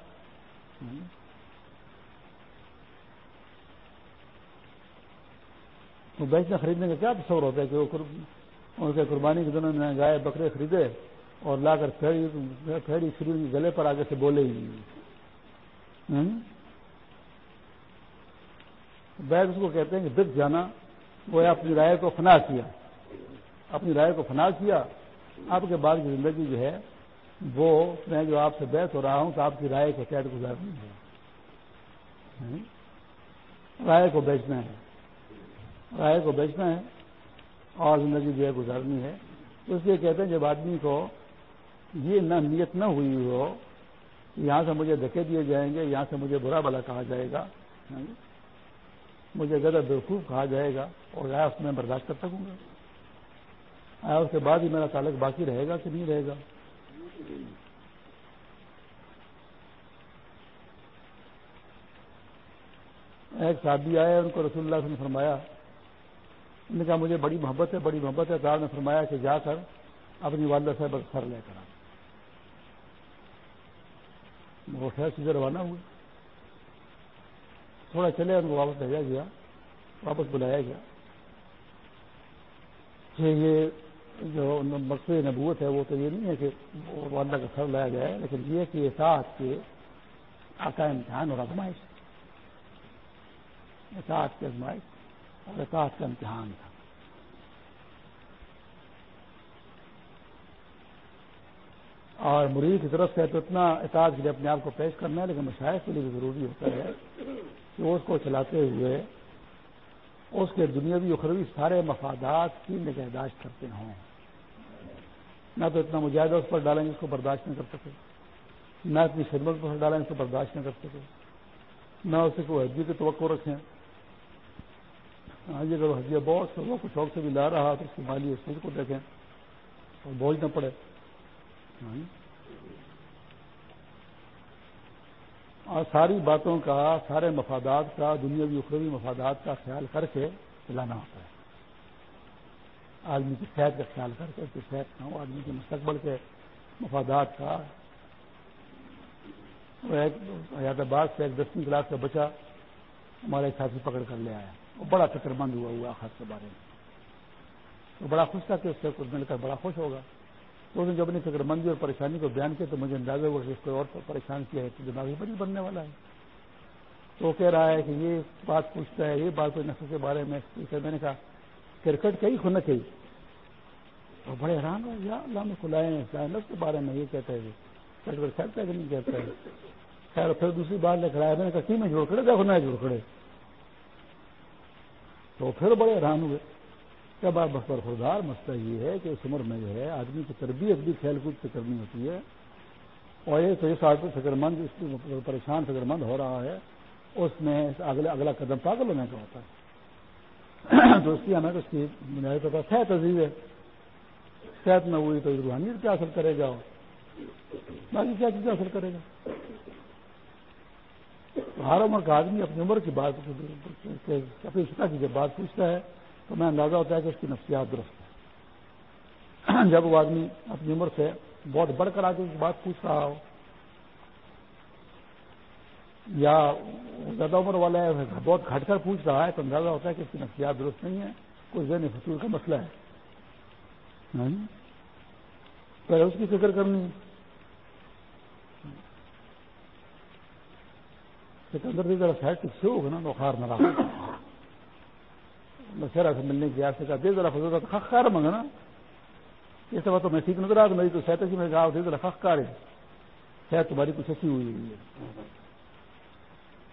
تو بیچنے خریدنے کا کیا تصور ہوتا ہے کہ وہ ان کے قربانی کے دنوں میں گائے بکرے خریدے۔ اور لا کر پھیڑی پھیڑی گلے پر آگے سے بولے ہی بیگ اس کو کہتے ہیں کہ دکھ جانا، وہ اپنی رائے کو فنا کیا۔ اپنی رائے کو فنا کیا، آپ کے بعد کی زندگی جو ہے، وہ میں جو آپ سے بیس ہو رہا ہوں تو آپ کی رائے کو قید گزارنی ہے۔ رائے کو بیچنا ہے۔ رائے کو بیچنا ہے اور زندگی جو ہے گزارنی ہے۔ اس لیے کہتے ہیں جب آدمی کو یہ نہ نیت نہ ہوئی ہو، یہاں سے مجھے دھکے دیے جائیں گے، یہاں سے مجھے برا بلا کہا جائے گا ہاں جی؟ مجھے غلط بیوقوف کہا جائے گا اور آیا اس میں برداشت کر سکوں گا۔ آیا اس کے بعد ہی میرا تعلق باقی رہے گا کہ نہیں رہے گا؟ ایک شادی آئے، ان کو رسول اللہ سے فرمایا، انہوں نے کہا، مجھے بڑی محبت ہے، بڑی محبت ہے صاحب نے فرمایا کہ جا کر اپنی والدہ صاحب سر لے کر وہ خیر سیدھے روانہ ہوئے تھوڑا چلے ان کو واپس بھیجا گیا۔ واپس بلایا گیا۔ کہ یہ جو مقصد نبوت ہے وہ تو یہ نہیں ہے کہ والدہ کا سر لایا جائے لیکن یہ کہ اطاعت کے آتا امتحان اور ازمائش اطاعت کی ازمائش اور اطاعت کا امتحان تھا۔ اور مرید کی طرف سے تو اتنا اطاعت کے لیے اپنے آپ کو پیش کرنا ہے، لیکن مشاہد کے لیے بھی ضروری ہوتا ہے کہ اس کو چلاتے ہوئے اس کے دنیاوی اخروی سارے مفادات کی نگہداشت کرتے ہوں۔ نہ تو اتنا مجاہدہ اس پر ڈالیں گے اس کو برداشت نہیں کر سکے، نہ اتنی خدمت پر ڈالیں اس کو برداشت نہیں کر سکے، نہ اسے کوئی حجی کی توقع رکھیں۔ ہاں جی اگر حجیہ بہت سے وہ کچھ شوق سے بھی لا رہا تو اس کی مالی اس کو دیکھیں اور بوجھ نہ پڑے۔ ہاں۔ اور ساری باتوں کا، سارے مفادات کا، دنیاوی اخروی مفادات کا خیال کر کے چلانا ہوتا ہے۔ آدمی کی صحت کا خیال کر کے، اس کی صحت کا ہو، آدمی کے مستقبل کے مفادات کا۔ ایک حیات آباد سے ایک دسویں کلاس کا بچہ ہمارے ساتھی پکڑ کر لے آیا۔ وہ بڑا فکر مند ہوا ہوا خط کے بارے میں۔ وہ بڑا خوش تھا کہ اس سے کچھ مل کر بڑا خوش ہوگا۔ اس نے جب اپنی فکر مندی اور پریشانی کو بیان کیا تو مجھے اندازہ ہوا کہ اس کو اور پریشان کیا ہے تو دماغی بڑی بننے والا ہے۔ تو وہ کہہ رہا ہے کہ یہ بات پوچھتا ہے، یہ بات کوئی نسل کے بارے میں میں نے کہا، کرکٹ کئی خن کئی اور بڑے حیران ہو یا اللہ میں کھلائے ہیں نس کے بارے میں یہ کہتا ہے کرکٹ کھیلتا ہے کہ نہیں کہتا ہے۔ خیر، پھر دوسری بات لے کر آیا، میں نے کہا میں جوڑ کھڑے؟ دیکھو نہ جوڑ کھڑے۔ تو پھر بڑے حیران ہوئے۔ کیا بات بس پر مسئلہ یہ ہے کہ اس عمر میں جو ہے آدمی کی تربیت بھی کھیل کود سے کرنی ہوتی ہے اور یہ تو اس آدمی فکر مند اس پریشان فکر مند ہو رہا ہے، اس میں اگلا اگلا قدم پاگل ہونے کا ہوتا ہے۔ تو اس کی ہمیں اس کی بنیادی طور پر صحت عزیز ہے۔ صحت میں ہوئی تو روحانیت کیا اثر کرے گا؟ باقی کیا چیز اثر کرے گا؟ ہر عمر کا آدمی اپنی عمر کی بات اپنی شکا کی جب بات پوچھتا ہے تو میں اندازہ ہوتا ہے کہ اس کی نفسیات درست ہے جب وہ آدمی اپنی عمر سے بہت بڑھ کر آگے بات پوچھ رہا ہو، یا زیادہ عمر والا ہے، بہت گھٹ کر پوچھ رہا ہے، تو اندازہ ہوتا ہے کہ اس کی نفسیات درست نہیں ہے کوئی ذہن فصول کا مسئلہ ہے۔ ہاں جی؟ پہلے اس کی فکر کرنی اندر سے جی ذرا سائڈ سے ہوگا نا بخار نہ رہا۔ شہرا سے ملنے کی سے کہا دے ذرا فضول کا خیر منگا نا۔ یہ سب تو میں ٹھیک نظر آ تو میری تو صحت اسی میں کہا، دے ذرا خخار ہے۔ صحت تمہاری کچھ اچھی ہوئی ہوئی ہے۔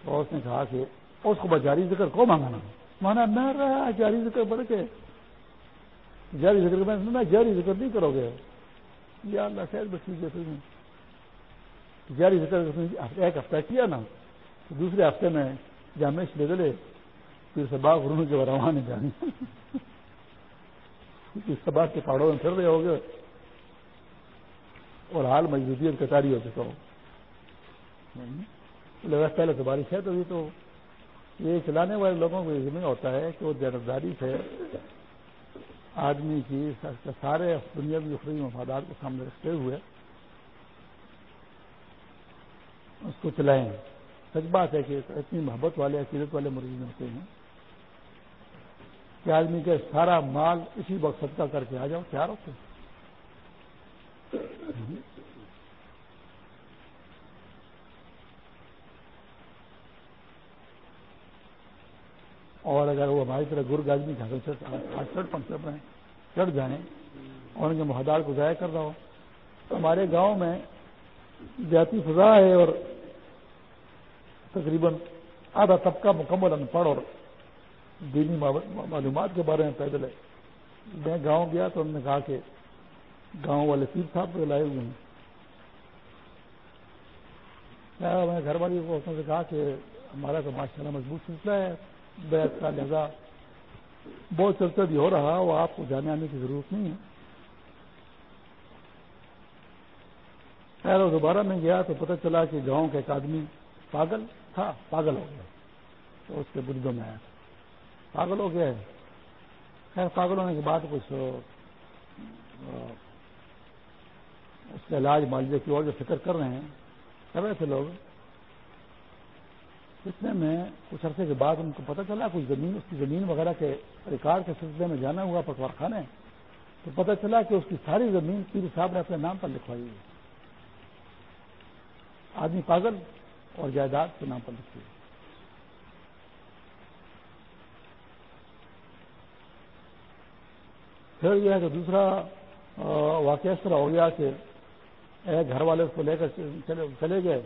تو اس نے کہا کہ اس کو جاری ذکر کو مانگنا مانا نہ رہا جاری ذکر بڑھ کے۔ جاری ذکر میں جاری ذکر نہیں کرو گے۔ یا اللہ شاید بس ٹھیک جاری ذکر ایک ہفتہ کیا نا۔ دوسرے ہفتے میں جامع لے دلے پھر سے باغ کے رواں نہیں جانی سباق کے پہاڑوں میں پھر رہے ہو گے۔ اور حال مجبوریت کتاری ہو چکا ہو۔ پہلے تو بارش ہے تو یہ تو یہ چلانے والے لوگوں کو یہ ہوتا ہے کہ وہ جانبداری سے آدمی کی سارے دنیا کی اخری مفادات کو سامنے رکھتے ہوئے اس کو چلائیں۔ سچ بات ہے کہ اتنی محبت والے، عقیدت والے مریض ہوتے ہیں۔ کہ آدمی کے سارا مال اسی وقت صدقہ کر کے آ جاؤ، تیار ہوتے اور اگر وہ ہماری طرح گرگ آدمی چڑھ پنکچر میں چڑھ جائیں اور ان کے محدار کو ضائع کر رہا ہو ہمارے گاؤں میں جاتی فضا ہے اور تقریباً آدھا طبقہ مکمل ان پڑھ اور دینی معلومات کے بارے میں پیدل ہے۔ میں گاؤں گیا تو انہوں نے کہا کہ گاؤں والے پیر صاحب کو لائے ہوئے ہیں۔ میں گھر والی کو سے کہا کہ ہمارا تو ماشاء اللہ مضبوط سلسلہ ہے، بیت کا لہذا بہت چرچا بھی ہو رہا، وہ آپ کو جانے آنے کی ضرورت نہیں ہے۔ خیر، دوبارہ میں گیا تو پتہ چلا کہ گاؤں کا ایک آدمی پاگل تھا، پاگل ہو گیا، تو اس کے بردوں میں آیا تھا۔ پاگل ہو گیا ہے خیر پاگل ہونے کے بعد کچھ اس کے علاج معالجے کی اور جو فکر کر رہے ہیں، کر رہے تھے لوگ۔ اتنے میں کچھ عرصے کے بعد ان کو پتہ چلا، کچھ زمین، اس کی زمین وغیرہ کے ریکارڈ کے سلسلے میں جانا ہوا پٹوار خانے تو پتہ چلا کہ اس کی ساری زمین پیر صاحب نے اپنے نام پر لکھوائی ہوئی۔ آدمی پاگل اور جائیداد کے نام پر لکھی پھر یہ ہے کہ دوسرا واقعہ اس طرح ہو گیا کہ ایک گھر والے اس کو لے کر چلے گئے۔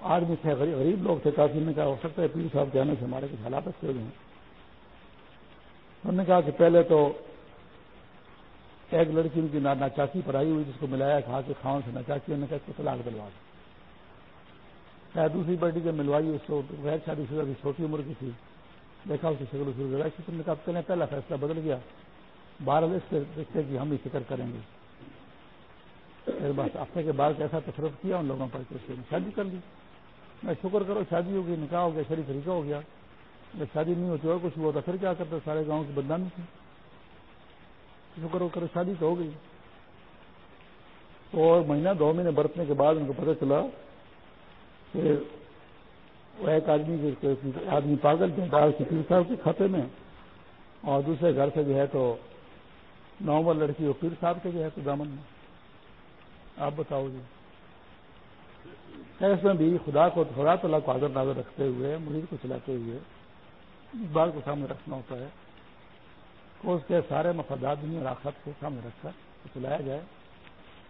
آدمی تھے غریب لوگ تھے کافی۔ نے کہا، ہو سکتا ہے پیر صاحب کے آنے سے ہمارے کچھ حالات اچھے ہوئے ہیں انہوں نے کہا کہ پہلے تو ایک لڑکی ان کی ناچاکی پر آئی ہوئی جس کو ملایا کھا کے کھاؤں سے ناچاکی، انہوں نے کہا اس کو طلاق دلوا دیا دوسری بیٹی کے ملوائی، اس کو غیر شادی شدہ بھی چھوٹی عمر کی تھی۔ دیکھا، اس کی شکل تم نے کہا، پہلے پہلا فیصلہ بدل گیا۔ بارہ اس سے دیکھتے کہ ہم بھی فکر کریں گے۔ پھر بس ہفتے کے بعد ایسا تصرف کیا ان لوگوں پر کہ شادی کر لی۔ میں شکر کرو، شادی ہو گئی، نکاح ہو گیا شری طریقہ ہو گیا۔ جب شادی نہیں ہوتی اور کچھ ہوا تو پھر کیا کرتے؟ سارے گاؤں کی بدنامی تھی۔ شکر ہو کر شادی تو ہو گئی۔ تو مہینہ، دو مہینے برتنے کے بعد ان کو پتہ چلا کہ وہ ایک آدمی آدمی پاگل تھے پیر صاحب کے کھاتے میں، اور دوسرے گھر سے جو ہے تو نومبر لڑکی وہ پیر صاحب کے جو ہے، تو دامن میں۔ آپ بتاؤ جی۔ اس میں بھی خدا کو خدا تعالیٰ کو آدر نازر رکھتے ہوئے مریض کو چلاتے ہوئے اس بات کو سامنے رکھنا ہوتا ہے۔ کہ اس کے سارے مفادات دنیا اور آخرت کو سامنے رکھ کر چلایا جائے۔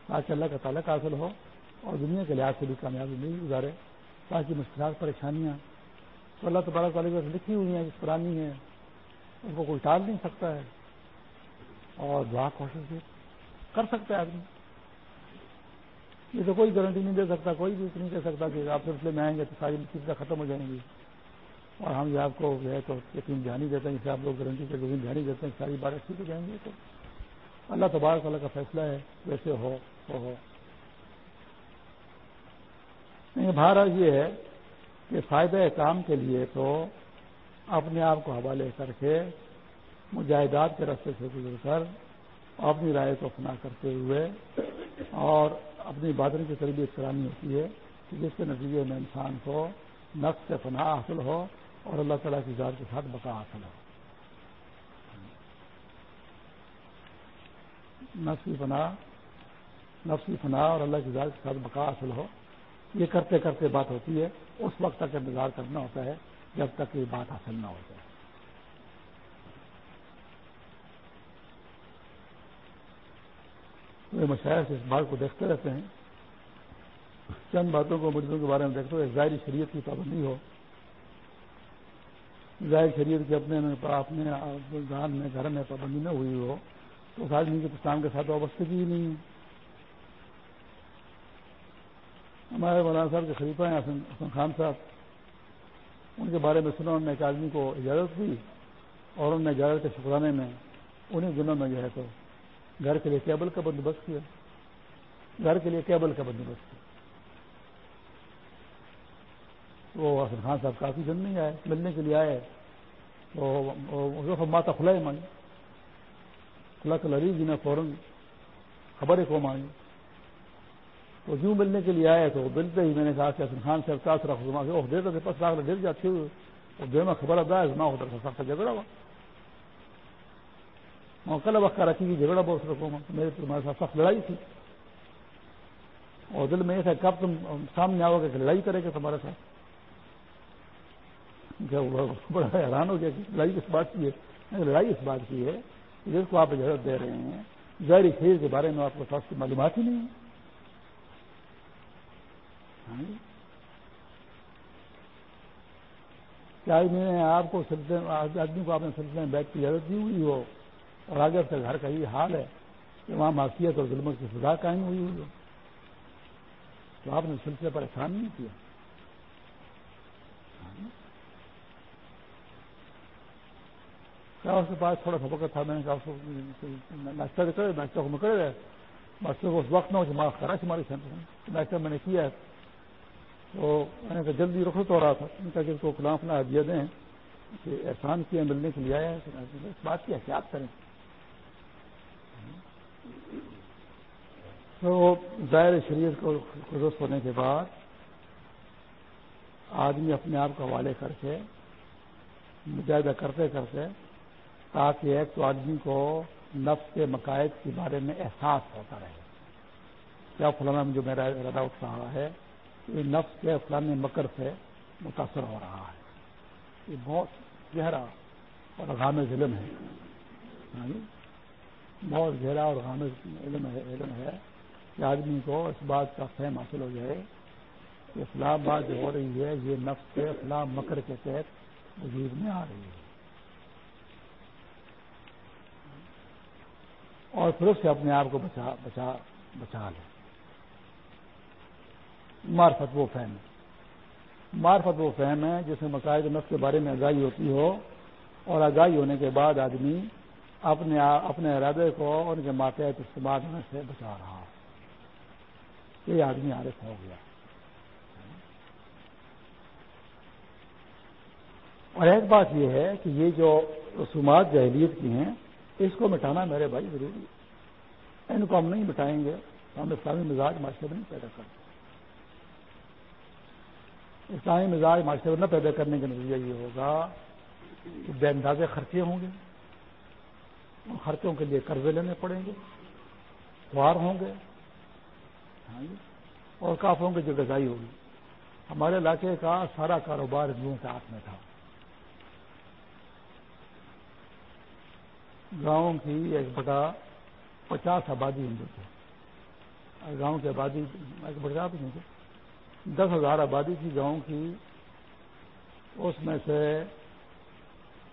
تاکہ اللہ کا تعلق حاصل ہو اور دنیا کے لحاظ سے بھی کامیابی نہیں گزارے۔ تاکہ مشکلات، پریشانیاں تو اللہ تبارک والے لکھی ہوئی ہیں، جس پرانی ہیں، ان کو کوئی ٹال نہیں سکتا ہے۔ اور دعا کوشش بھی کر سکتا ہے آدمی۔ یہ تو کوئی گارنٹی نہیں دے سکتا، کوئی بھی نہیں کہہ سکتا کہ آپ سلسلے میں آئیں گے تو ساری چیزیں ختم ہو جائیں گی۔ اور ہم جو آپ کو جو ہے تو یقین دھیان ہی دیتے ہیں جسے آپ لوگ گارنٹی کے یقین دھیان ہی دیتے ہیں ساری باتیں ٹھیک ہو جائیں گے تو اللہ تبارک اللہ کا فیصلہ ہے، ویسے ہو تو ہو۔ بھارت یہ ہے کہ فائدہ کام کے لیے تو اپنے آپ کو حوالے کر کے مجاہدات کے رستے سے گزر کر اپنی رائے کو اپنا کرتے ہوئے اور اپنی بادری کی تربیت کرانی ہوتی ہے کہ جس کے نتیجے میں انسان کو نقص سے پناہ حاصل ہو اور اللہ تعالیٰ کی ذات کے ساتھ بقا حاصل ہو۔ نفسی پناہ نفسی پناہ اور اللہ کی ذات کے ساتھ بقا حاصل ہو۔ یہ کرتے کرتے بات ہوتی ہے۔ اس وقت تک انتظار کرنا ہوتا ہے جب تک یہ بات حاصل نہ ہو جائے۔ مشاعر سے اس بات کو دیکھتے رہتے ہیں۔ چند باتوں کو مریضوں کے بارے میں دیکھتے ہوئے ظاہری شریعت کی پابندی ہو۔ ظاہر شریعت کے اپنے اپنے گھر میں گھر میں پابندی نہ ہوئی ہو تو اس آدمی کے اسلام کے ساتھ وابستگی ہی نہیں۔ ہے ہمارے مولانا صاحب کے خلیفہ ہیں حسن خان صاحب۔ ان کے بارے میں سنا انہوں نے ایک آدمی کو اجازت دی اور انہوں نے اجازت کے شکرانے میں انہیں دنوں میں جو ہے تو گھر کے لیے کیبل کا بندوبست کیا، گھر کے لیے کیبل کا بندوبست کیا۔ وہ حسن خان صاحب کافی دن نہیں آئے، ملنے کے لیے آئے۔ تو ماتا کھلا ہی مانی کھلا کلری جی نے فوراً خبر ہے کو مانی تو جو ملنے کے لیے آئے تو ملتے ہی۔ میں نے کہا کہ حسن خان صاحب کا سر دے دے پاس گر جاتی ہوئی اور دیر میں خبر ادا ہے نہ ہوتا سخت جھگڑا ہوا۔ کل وقت رکھی گی جھگڑا بہت رکھوں میرے تمہارے ساتھ سخت لڑائی تھی۔ اور دل میں یہ تھا کب تم سامنے آؤ گے کہ لڑائی کرے گا تمہارے ساتھ۔ بڑا حیران ہو گیا کہ لڑائی کس بات کی ہے؟ لڑائی اس بات کی ہے جس کو آپ اجازت دے رہے ہیں، ظاہری خیر کے بارے میں آپ کو ساتھ کی معلومات ہی نہیں ہے۔ ہاں جی۔ کیا میں آپ کو آدمی کو آپ نے سلسلے میں بیٹھ کی اجازت دی ہوئی ہو؟ اور آگے سے گھر کا یہ حال ہے کہ وہاں معافیت اور ظلمت کی سزا قائم ہوئی ہوئی ہو تو آپ نے سلسلے پر احسان نہیں کیا۔ اس کے پاس تھوڑا سا وقت تھا، میں نے کہا ناشتہ کرے، ناشتہ کو میں کرے گئے بچوں کو اس وقت نہ ہو معاف کرا ہماری سینٹر ناشتہ میں نے کیا۔ ہے تو میں نے کہا جلدی رخصت ہو رہا تھا۔ ان کا جب کو فلاں فلاں دیا دیں کہ احسان کیا، ملنے کے لیے آیا ہے۔ اس بات کی احتیاط کریں۔ تو ظاہر شریعت کو درست ہونے کے بعد آدمی اپنے آپ کو حوالے کر کے مجاہدہ کرتے کرتے تاکہ ایک تو آدمی کو نفس کے مقاعد کے بارے میں احساس ہوتا رہے۔ کیا فلانا جو میرا ارادہ اٹھ رہا ہے، یہ نفس کے فلانے مکر سے متاثر ہو رہا ہے۔ یہ بہت گہرا اور غامض علم ہے۔ بہت گہرا اور غامض علم ہے علم ہے کہ آدمی کو اس بات کا فہم حاصل ہو جائے کہ فلاں بات جو ہو رہی ہے، یہ نفس کے فلاں مکر کے تحت وجود میں آ رہی ہے۔ اور پھر اس سے اپنے آپ کو بچا بچا بچا لے۔ مارفت وہ فہم ہے۔ مارفت وہ فہم ہے جس میں مسائل نفس کے بارے میں آگاہی ہوتی ہو اور آگاہی ہونے کے بعد آدمی اپنے اپنے ارادے کو ان کے ماتحت استعمال ہونے سے بچا رہا یہ آدمی عارف ہو گیا۔ اور ایک بات یہ ہے کہ یہ جو رسومات جہلیت کی ہیں، اس کو مٹانا میرے بھائی ضروری ہے۔ ان کو ہم نہیں مٹائیں گے تو ہم اسلامی مزاج معاشرے میں نہیں پیدا کرتے۔ اسلامی مزاج معاشرے میں نہ پیدا کرنے کا نتیجہ یہ ہوگا کہ بے اندازے خرچے ہوں گے۔ خرچوں کے لیے قرضے لینے پڑیں گے۔ خوار ہوں گے۔ ہاں جی، اور کافوں کی جو غذائی ہوگی۔ ہمارے علاقے کا سارا کاروبار ہندوؤں کے ہاتھ میں تھا۔ گاؤں کی ایک بٹا پچاس آبادی ہندو تھے گاؤں کی آبادی ایک بٹا بھی نہیں تھے دس ہزار آبادی تھی گاؤں کی۔ اس میں سے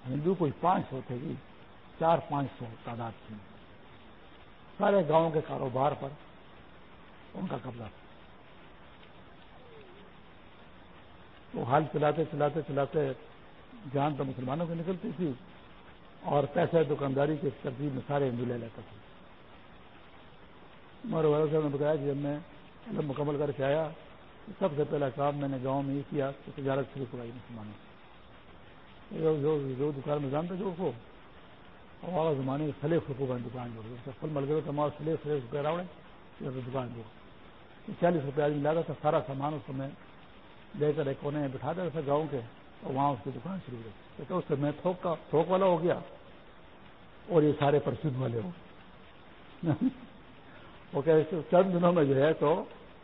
ہندو کوئی پانچ سو تھے جی۔ چار پانچ سو تعداد تھی۔ سارے گاؤں کے کاروبار پر ان کا قبضہ تھا۔ وہ حال چلاتے چلاتے چلاتے جان تو مسلمانوں کی نکلتی تھی اور پیسے دکانداری کی ترتیب میں سارے ہندو لے لیتا تھا۔ ہمارے والد صاحب نے بتایا کہ جب میں علم مکمل کر کے آیا سب سے پہلا کام میں نے گاؤں میں یہ کیا کہ تجارت شروع کرائی مسلمانوں سے۔ جو دکان میں جانتے جو کو اور زمانے میں سلے فکو کا دکان جو پھل مل گئے تمام سلے سلے روپئے راوڑے دکان جو چالیس روپئے آدمی لاتا تھا سارا سامان اس میں لے کر ایک کونے میں بٹھا دیا تھا گاؤں کے، اور وہاں اس کی دکان شروع ہوئی تو اس سے میں تھوک کا، تھوک والا ہو گیا، اور یہ سارے پرسد والے ہو وہ کہ چند دنوں میں جو ہے تو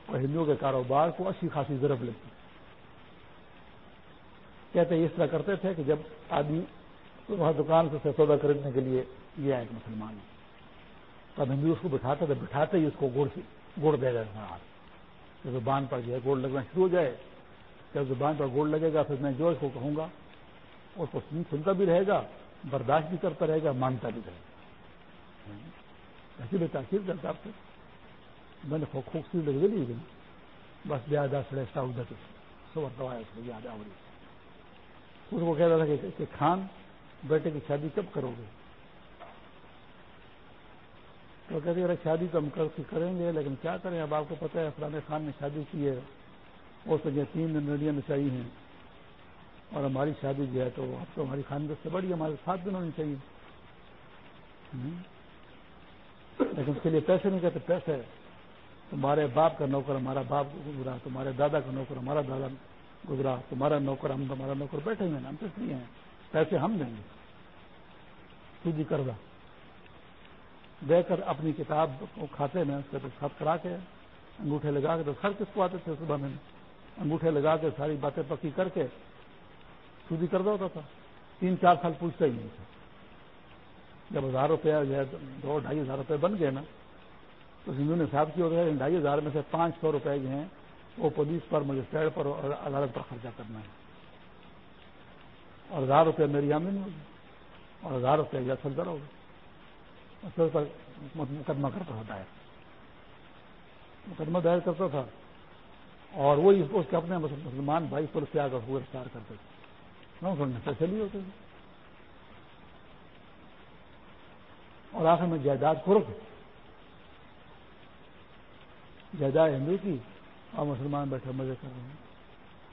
ہندوؤں کے کاروبار کو اچھی خاصی ضرب لگتی۔ کہتے اس طرح کرتے تھے کہ جب آدمی تو وہاں دکان سے سودا خریدنے کے لیے یہ ایک مسلمان تب ہندو اس کو بٹھاتے تھے بٹھاتے ہی اس کو گڑ گڑ دے گا۔ ہاتھ زبان پر جو ہے گوڑ لگنا شروع ہو جائے، جب زبان پر گوڑ لگے گا، پھر میں جو اس کو کہوں گا اس کو سنتا بھی رہے گا، برداشت بھی کرتا رہے گا، مانتا بھی رہے گا۔ ایسی بھی تاثیر کرتا آپ سے۔ میں نے خوبصورت لگ لی گئی بس زیادہ سڑے ادھر سور دوایا اس کو یاد آوری۔ اس کو کہہ رہا تھا کہ خان بیٹے کی شادی کب کرو گے؟ تو کہتے ہیں شادی تو ہم کریں گے، لیکن کیا کریں؟ اب آپ کو پتہ ہے فلانے خان نے شادی کی ہے اس سے تین دن نچائی ہیں، اور ہماری شادی جو ہے تو اب تو ہماری خاندان سے بڑی ہمارے سات دن ہونی چاہیے لیکن اس کے لیے پیسے نہیں کہتے، پیسے تمہارے باپ کا نوکر ہمارا باپ گزرا، تمہارے دادا کا نوکر ہمارا دادا گزرا، تمہارا نوکر ہم تمہارا نوکر بیٹھے ہوئے ہم کس لیے ہیں۔ پیسے ہم دیں گے۔ سودی جی قرضہ دے کر اپنی کتاب کو کھاتے میں اس کے خط کرا کے انگوٹھے لگا کے تو کس کو آتے تھے صبح میں۔ انگوٹھے لگا کے ساری باتیں پکی کر کے سودی جی قرضہ ہوتا تھا۔ تین چار سال پوچھتا ہی نہیں تھا۔ جب ہزار روپیہ جو ہے دو ڈھائی ہزار روپے بن گئے نا، تو سندھو نے صاحب کی ہو گیا ڈھائی ہزار میں سے پانچ سو روپئے جو ہیں، وہ پولیس پر، مجسٹریٹ پر اور عدالت پر خرچہ کرنا ہے۔ اور ہزار روپے میری آمدنی ہوگی اور ہزار روپے یا سلطر ہوگا۔ سر پر مقدمہ کرتا تھا دائر۔ مقدمہ دائر کرتا تھا۔ اور وہی اس کے اپنے مسلمان بھائی پر سے آ کر گرفتار کرتے تھے۔ نہ پیسے نہیں ہوتے تھے۔ اور آخر میں جائیداد خورک جائیداد ہندو کی اور مسلمان بیٹھے مزے کر رہے ہیں۔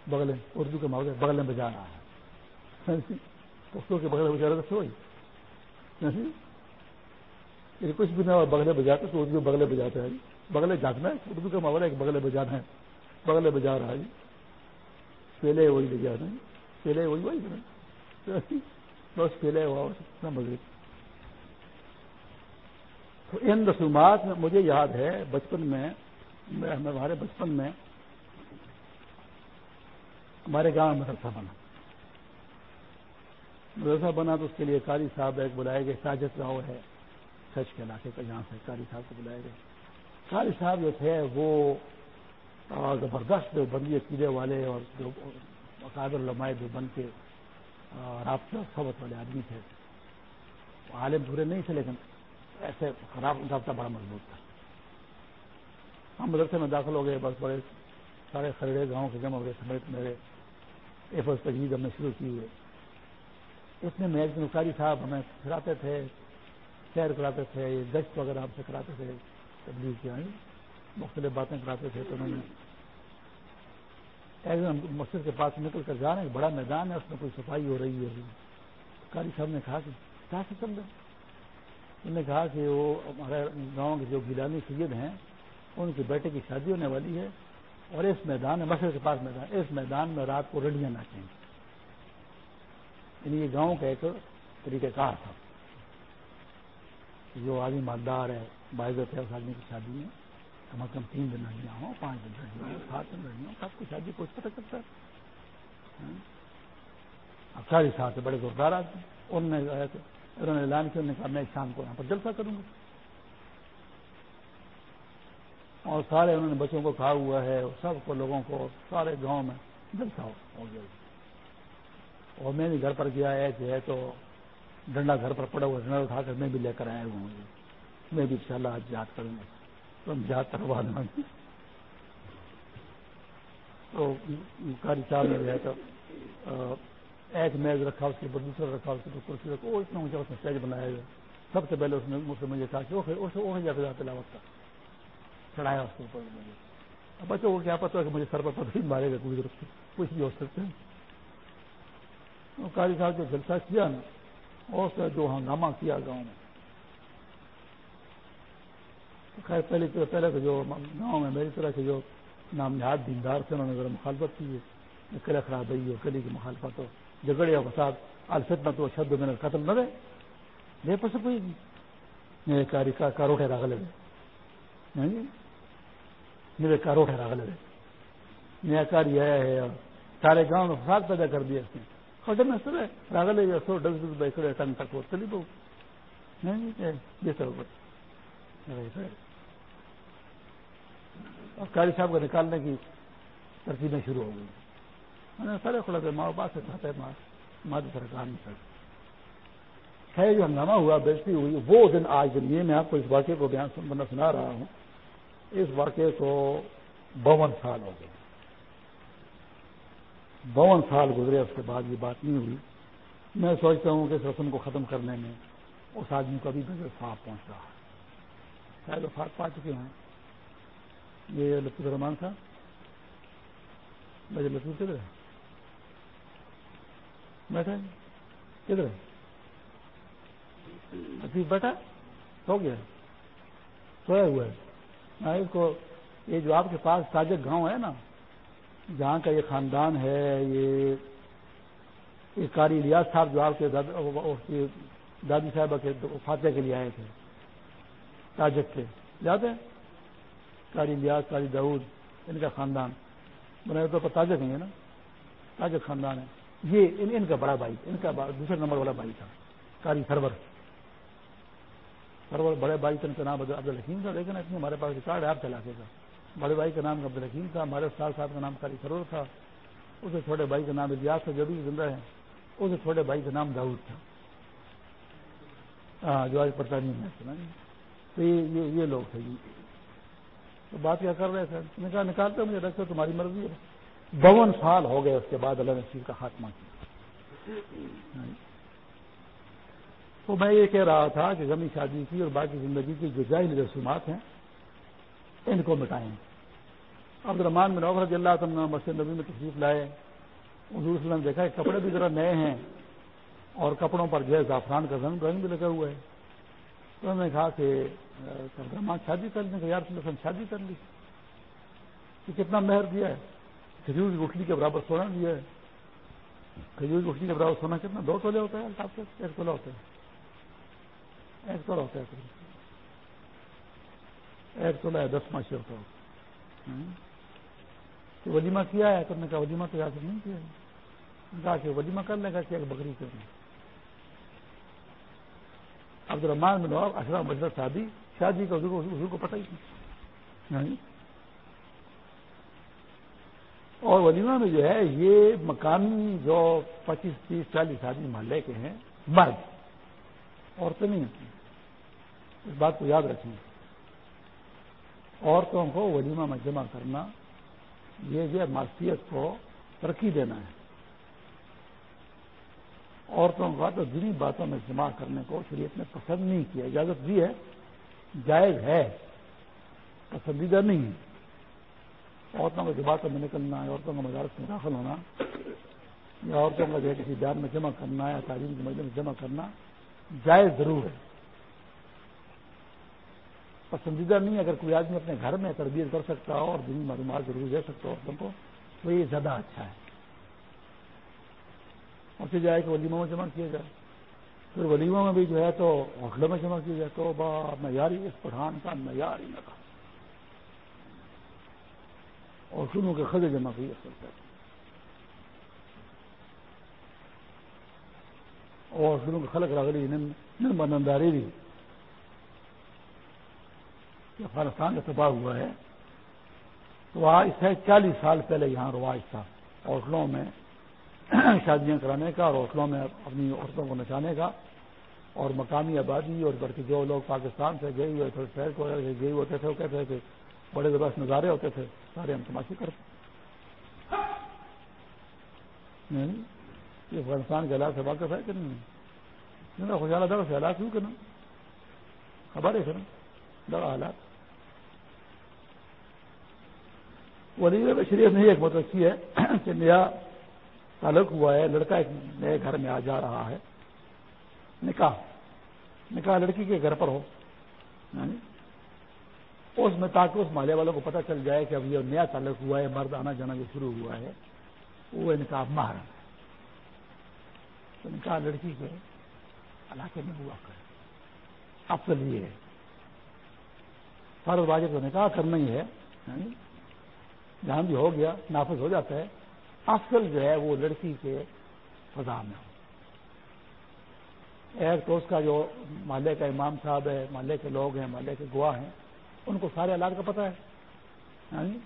بغل اردو کے ماحول بغل میں بجا رہا ہے۔ پختوں کے بغلے بجا رہے تو یہ کچھ بھی نہ بغلے بجاتے تو اردو بغلے بجاتے ہیں بغلے جھانکنا ہے اردو کا ماحول ہے کہ بغلے بجانا ہے بغلے بجا رہا ہے پہلے وہی بجا رہے ہیں پہلے وہی وہی بس پہلے ہوا مزے تو ان رسومات میں مجھے یاد ہے بچپن میں ہمارے بچپن میں ہمارے گاؤں میں مدرسہ بنا مدرسہ بنا تو اس کے لیے قاری صاحب ایک بلائے گئے، ساجد راؤ ہے، سچ کے علاقے کا یہاں سے قاری صاحب کو بلائے گئے۔ قاری صاحب جو تھے، وہ زبردست جو بندی عقیدے والے اور جو مقابر علماء جو بن کے رابطہ صحبت والے آدمی تھے۔ عالم برے نہیں تھے، لیکن ایسے خراب رابطہ بڑا مضبوط تھا۔ ہم مدرسے میں داخل ہو گئے، بس بڑے سارے خریدے گاؤں کے جمع ہو گئے سمیت میرے ایفرز تجویز ہم نے شروع کی ہوئے اس میں ایک دن قاری صاحب ہمیں کراتے تھے، سیر کراتے تھے گشت وغیرہ ہم سے کراتے تھے تبدیل کیا یعنی مختلف باتیں کراتے تھے تو انہوں نے ایک دن مسجد کے پاس نکل کر جا رہے ہیں بڑا میدان ہے، اس میں کوئی صفائی ہو رہی ہے۔ قاری صاحب نے کہا کہ کیا سے چل رہے انہوں نے کہا کہ وہ ہمارے گاؤں کے جو گیلانی سید ہیں، ان کے بیٹے کی شادی ہونے والی ہے اور اس میدان میں مسجد کے پاس میدان اس میدان میں رات کو رڈیاں ناچیں گے۔ یعنی یہ گاؤں کا ایک طریقہ کار تھا جو آدمی مالدار ہے، باعث ہے اس آدمی کی شادی میں کم از کم تین دن لڑیاں ہوں، پانچ دن لڑیاں ہوں، سات دن لڑیاں ہوں، سب کو شادی کو پتہ کرتا ہے۔ ہاں؟ اب چالیس سال سے بڑے زوردار آدمی انہوں نے انہوں نے اعلان کیا، انہوں نے کہا میں شام کو یہاں پر جلسہ کروں گا۔ اور سارے انہوں نے بچوں کو کھا ہوا ہے، سب کو، لوگوں کو، سارے گاؤں میں جلسہ ہو گیا۔ اور میں بھی گھر پر گیا ہے کہ ہے تو ڈنڈا گھر پر پڑا ہوا ڈنڈا اٹھا کر میں بھی لے کر آیا ہوں۔ میں بھی ان شاء اللہ آج یاد کروں گا۔ تو ہم یاد کروا دیں تو کاری صاحب نے جو ہے تو ایک میز رکھا، اس کے اوپر دوسرا رکھا، اس کے اوپر کرسی رکھا، وہ اتنا اونچا اس نے اسٹیج بنایا گیا۔ سب سے پہلے اس نے مجھ سے مجھے کہا کہ وہ جا کے تلاوت کا چڑھایا اس کے اوپر۔ اب بچوں کو کیا پتا کہ مجھے سر پر پتہ ہی مارے گا کوئی طرف سے کچھ بھی ہو سکتے ہیں کاری صاحب جو جلسہ کیا نا اور سے جو ہنگامہ کیا گاؤں میں خیر پہلے پہلے تو جو گاؤں میں میری طرح کے جو نام نہاد دیندار تھے، انہوں نے ذرا مخالفت کی ہے۔ کلے خراب ہوئی ہے کلی کی مخالفت ہو جھگڑے اور فساد الفت نہ تو شد میں قتل نہ رہے۔ لے پس کوئی میرے کاری کا کاروٹے راگ لگے میرے جی؟ کاروٹے راگ لگے نیا کار یہ ہے سارے گاؤں میں فساد پیدا کر دیا اس نے خود میں سر راگ لے سو ڈس ڈس بھائی کھڑے ٹنگ تک چلی بہو نہیں سر اور کاری صاحب کو نکالنے کی ترکیبیں شروع ہو گئی میں نے سارے کھڑا ماں باپ سے کھاتے مادی سرکار نہیں کرتے خیر جو ہنگامہ ہوا بیچتی ہوئی وہ دن آج دن یہ میں آپ کو اس واقعے کو بیان بندہ سنا رہا ہوں. اس واقعے کو بون سال ہو گئے. بون سال گزرے، اس کے بعد یہ بات نہیں ہوئی۔ میں سوچتا ہوں کہ اس رسم کو ختم کرنے میں اس آدمی کو ابھی بغیر صاف پہنچ رہا ہے۔ شاید وفات پا چکے ہیں۔ یہ لطف الرحمان تھا بجے لطف کدھر ہے بیٹھا کدھر ہے لطیف بیٹھا سو گیا سویا ہوا ہے۔ اس کو یہ جو آپ کے پاس تاجک گاؤں ہے نا جہاں کا یہ خاندان ہے، یہ کاری ریاض صاحب جو آپ کے دادی صاحب کے فاتح کے لیے آئے تھے، تاجک کے یاد ہے؟ کاری لیاز کاری داود ان کا خاندان۔ بنا تو تاجک نہیں ہے نا؟ تاجک خاندان ہے۔ یہ ان ان کا بڑا بھائی، ان کا دوسرے نمبر والا بھائی تھا کاری سرور۔ سرور بڑے بھائی کا ان کا نام عبد الحکیم تھا، لیکن ہمارے پاس ریکارڈ ہے، آپ چلا کے بڑے بھائی کا نام عبد الحکیم تھا، ہمارے استاد صاحب کا نام کاری سرور تھا۔ اسے چھوٹے بھائی کا نام الیاس تھا، جو بھی زندہ ہے اسے چھوٹے بھائی کا نام داؤد تھا۔ ہاں، جو آج پڑتا نہیں ہے تو یہ یہ لوگ تھے۔ تو بات کیا کر رہے تھے؟ نے کہا، نکالتے مجھے، رکھتے تمہاری مرضی ہے۔ بون سال ہو گئے اس کے بعد اللہ نصیر کا خاتمہ کیا۔ تو میں یہ کہہ رہا تھا کہ غمی شادی کی اور باقی زندگی کی جو جائز رسومات ہیں ان کو مٹائیں۔ عبد الرحمان میں نوبر رضی اللہ تعالیٰ مسجد نبی میں تشریف لائے۔ حضور وسلم دیکھا کہ کپڑے بھی ذرا نئے ہیں اور کپڑوں پر جو ہے زعفران کا رنگ رنگ بھی لگا ہوا ہے۔ تو انہوں نے کہا کہ رحمان شادی کر لیں یار تم شادی کر لی۔ کہ کتنا مہر دیا ہے۔ کھجور کی گٹھلی کے برابر سونا دیا ہے۔ کھجور کی گٹھلی کے برابر سونا کتنا؟ دو تولے ہوتا ہے آپ ایک تولا ہوتا ہے۔ ایک تولا ہوتا ہے۔ ایک تولا ہے دس ماشی ہوتا تو۔ ہاں؟ ولیمہ کیا ہے؟ تو نے کہا، ولیمہ تو یاد نہیں کیا۔ کہا کہ ولیمہ کر لے گا کہ ایک بکری کرنا عبد الرحمان بن نواب اشرف مشرف شادی شادی کا حضور کو پتہ ہی نہیں۔ یعنی؟ اور ولیمہ میں جو ہے، یہ مقامی جو پچیس، تیس، چالیس آدمی محلے کے ہیں، مرد، عورتیں نہیں ہوتی۔ اس بات کو یاد رکھیں۔ عورتوں کو ولیمہ میں جمع کرنا، یہ جو معاشیت کو ترقی دینا ہے۔ عورتوں کا تو دینی باتوں میں جمع کرنے کو شریعت نے پسند نہیں کیا۔ اجازت دی ہے، جائز ہے، پسندیدہ نہیں ہے۔ عورتوں کو جماعتوں میں نکلنا ہے، عورتوں کا مدارس میں داخل ہونا، یا عورتوں کا جو ہے کسی بیان میں جمع کرنا یا تعلیم کے مجھے میں جمع کرنا، جائز ضرور ہے۔ پسندیدہ نہیں اگر کوئی آدمی اپنے گھر میں تربیت کر سکتا ہو اور دینی معلومات ضرور دے سکتا ہو عورتوں کو، تو یہ زیادہ اچھا ہے۔ اور پھر جائے کہ ولیموں میں جمع کیا جائے۔ پھر ولیموں میں بھی جو ہے تو ہوٹلوں میں جمع کیا جائے۔ تو با معیاری اس پٹھان کا معیار ہی نہ تھا اور سنوں کے خزے جمع کیے سکتے اور سنوں کے خلق راغلی ننداری بھی افغانستان کا تباہ ہوا ہے، تو آج سے چالیس سال پہلے یہاں رواج تھا ہوٹلوں میں شادیاں کرانے کا اور ہوٹلوں میں اپنی عورتوں کو نچانے کا اور مقامی آبادی اور بلکہ جو لوگ پاکستان سے گئے ہوئے تھے شہر کو گئے ہوتے تھے وہ کہتے تھے کہ بڑے زبردست نظارے ہوتے تھے، سارے ہم تماشے کرتے یعنی یہ افغانستان کے حالات سے واقف ہے کہ نہیں؟ یعنی خوشحالہ دار سے حالات ہوں کہ نا خبر ہے سر دوا حالات۔ ولی شریف نے ایک مطلب کی ہے کہ نیا تعلق ہوا ہے، لڑکا ایک نئے گھر میں آ جا رہا ہے، نکاح نکاح لڑکی کے گھر پر ہو یعنی اس میں تاکہ اس محلے والوں کو پتہ چل جائے کہ اب یہ نیا تعلق ہوا ہے، مرد آنا جانا جو شروع ہوا ہے، وہ نکاح ماہر تو نکاح لڑکی کے علاقے میں ہوا کرے، افضل یہ ہے۔ فرض واجب تو نکاح کرنا ہی ہے یعنی جہاں بھی ہو گیا، نافذ ہو جاتا ہے افضل جو ہے وہ لڑکی کے فضا میں ہو ایک تو اس کا جو محلے کا امام صاحب ہے، محلے کے لوگ ہیں، محلے کے گواہ ہیں، ان کو سارے آلات کا پتہ ہے۔ یعنی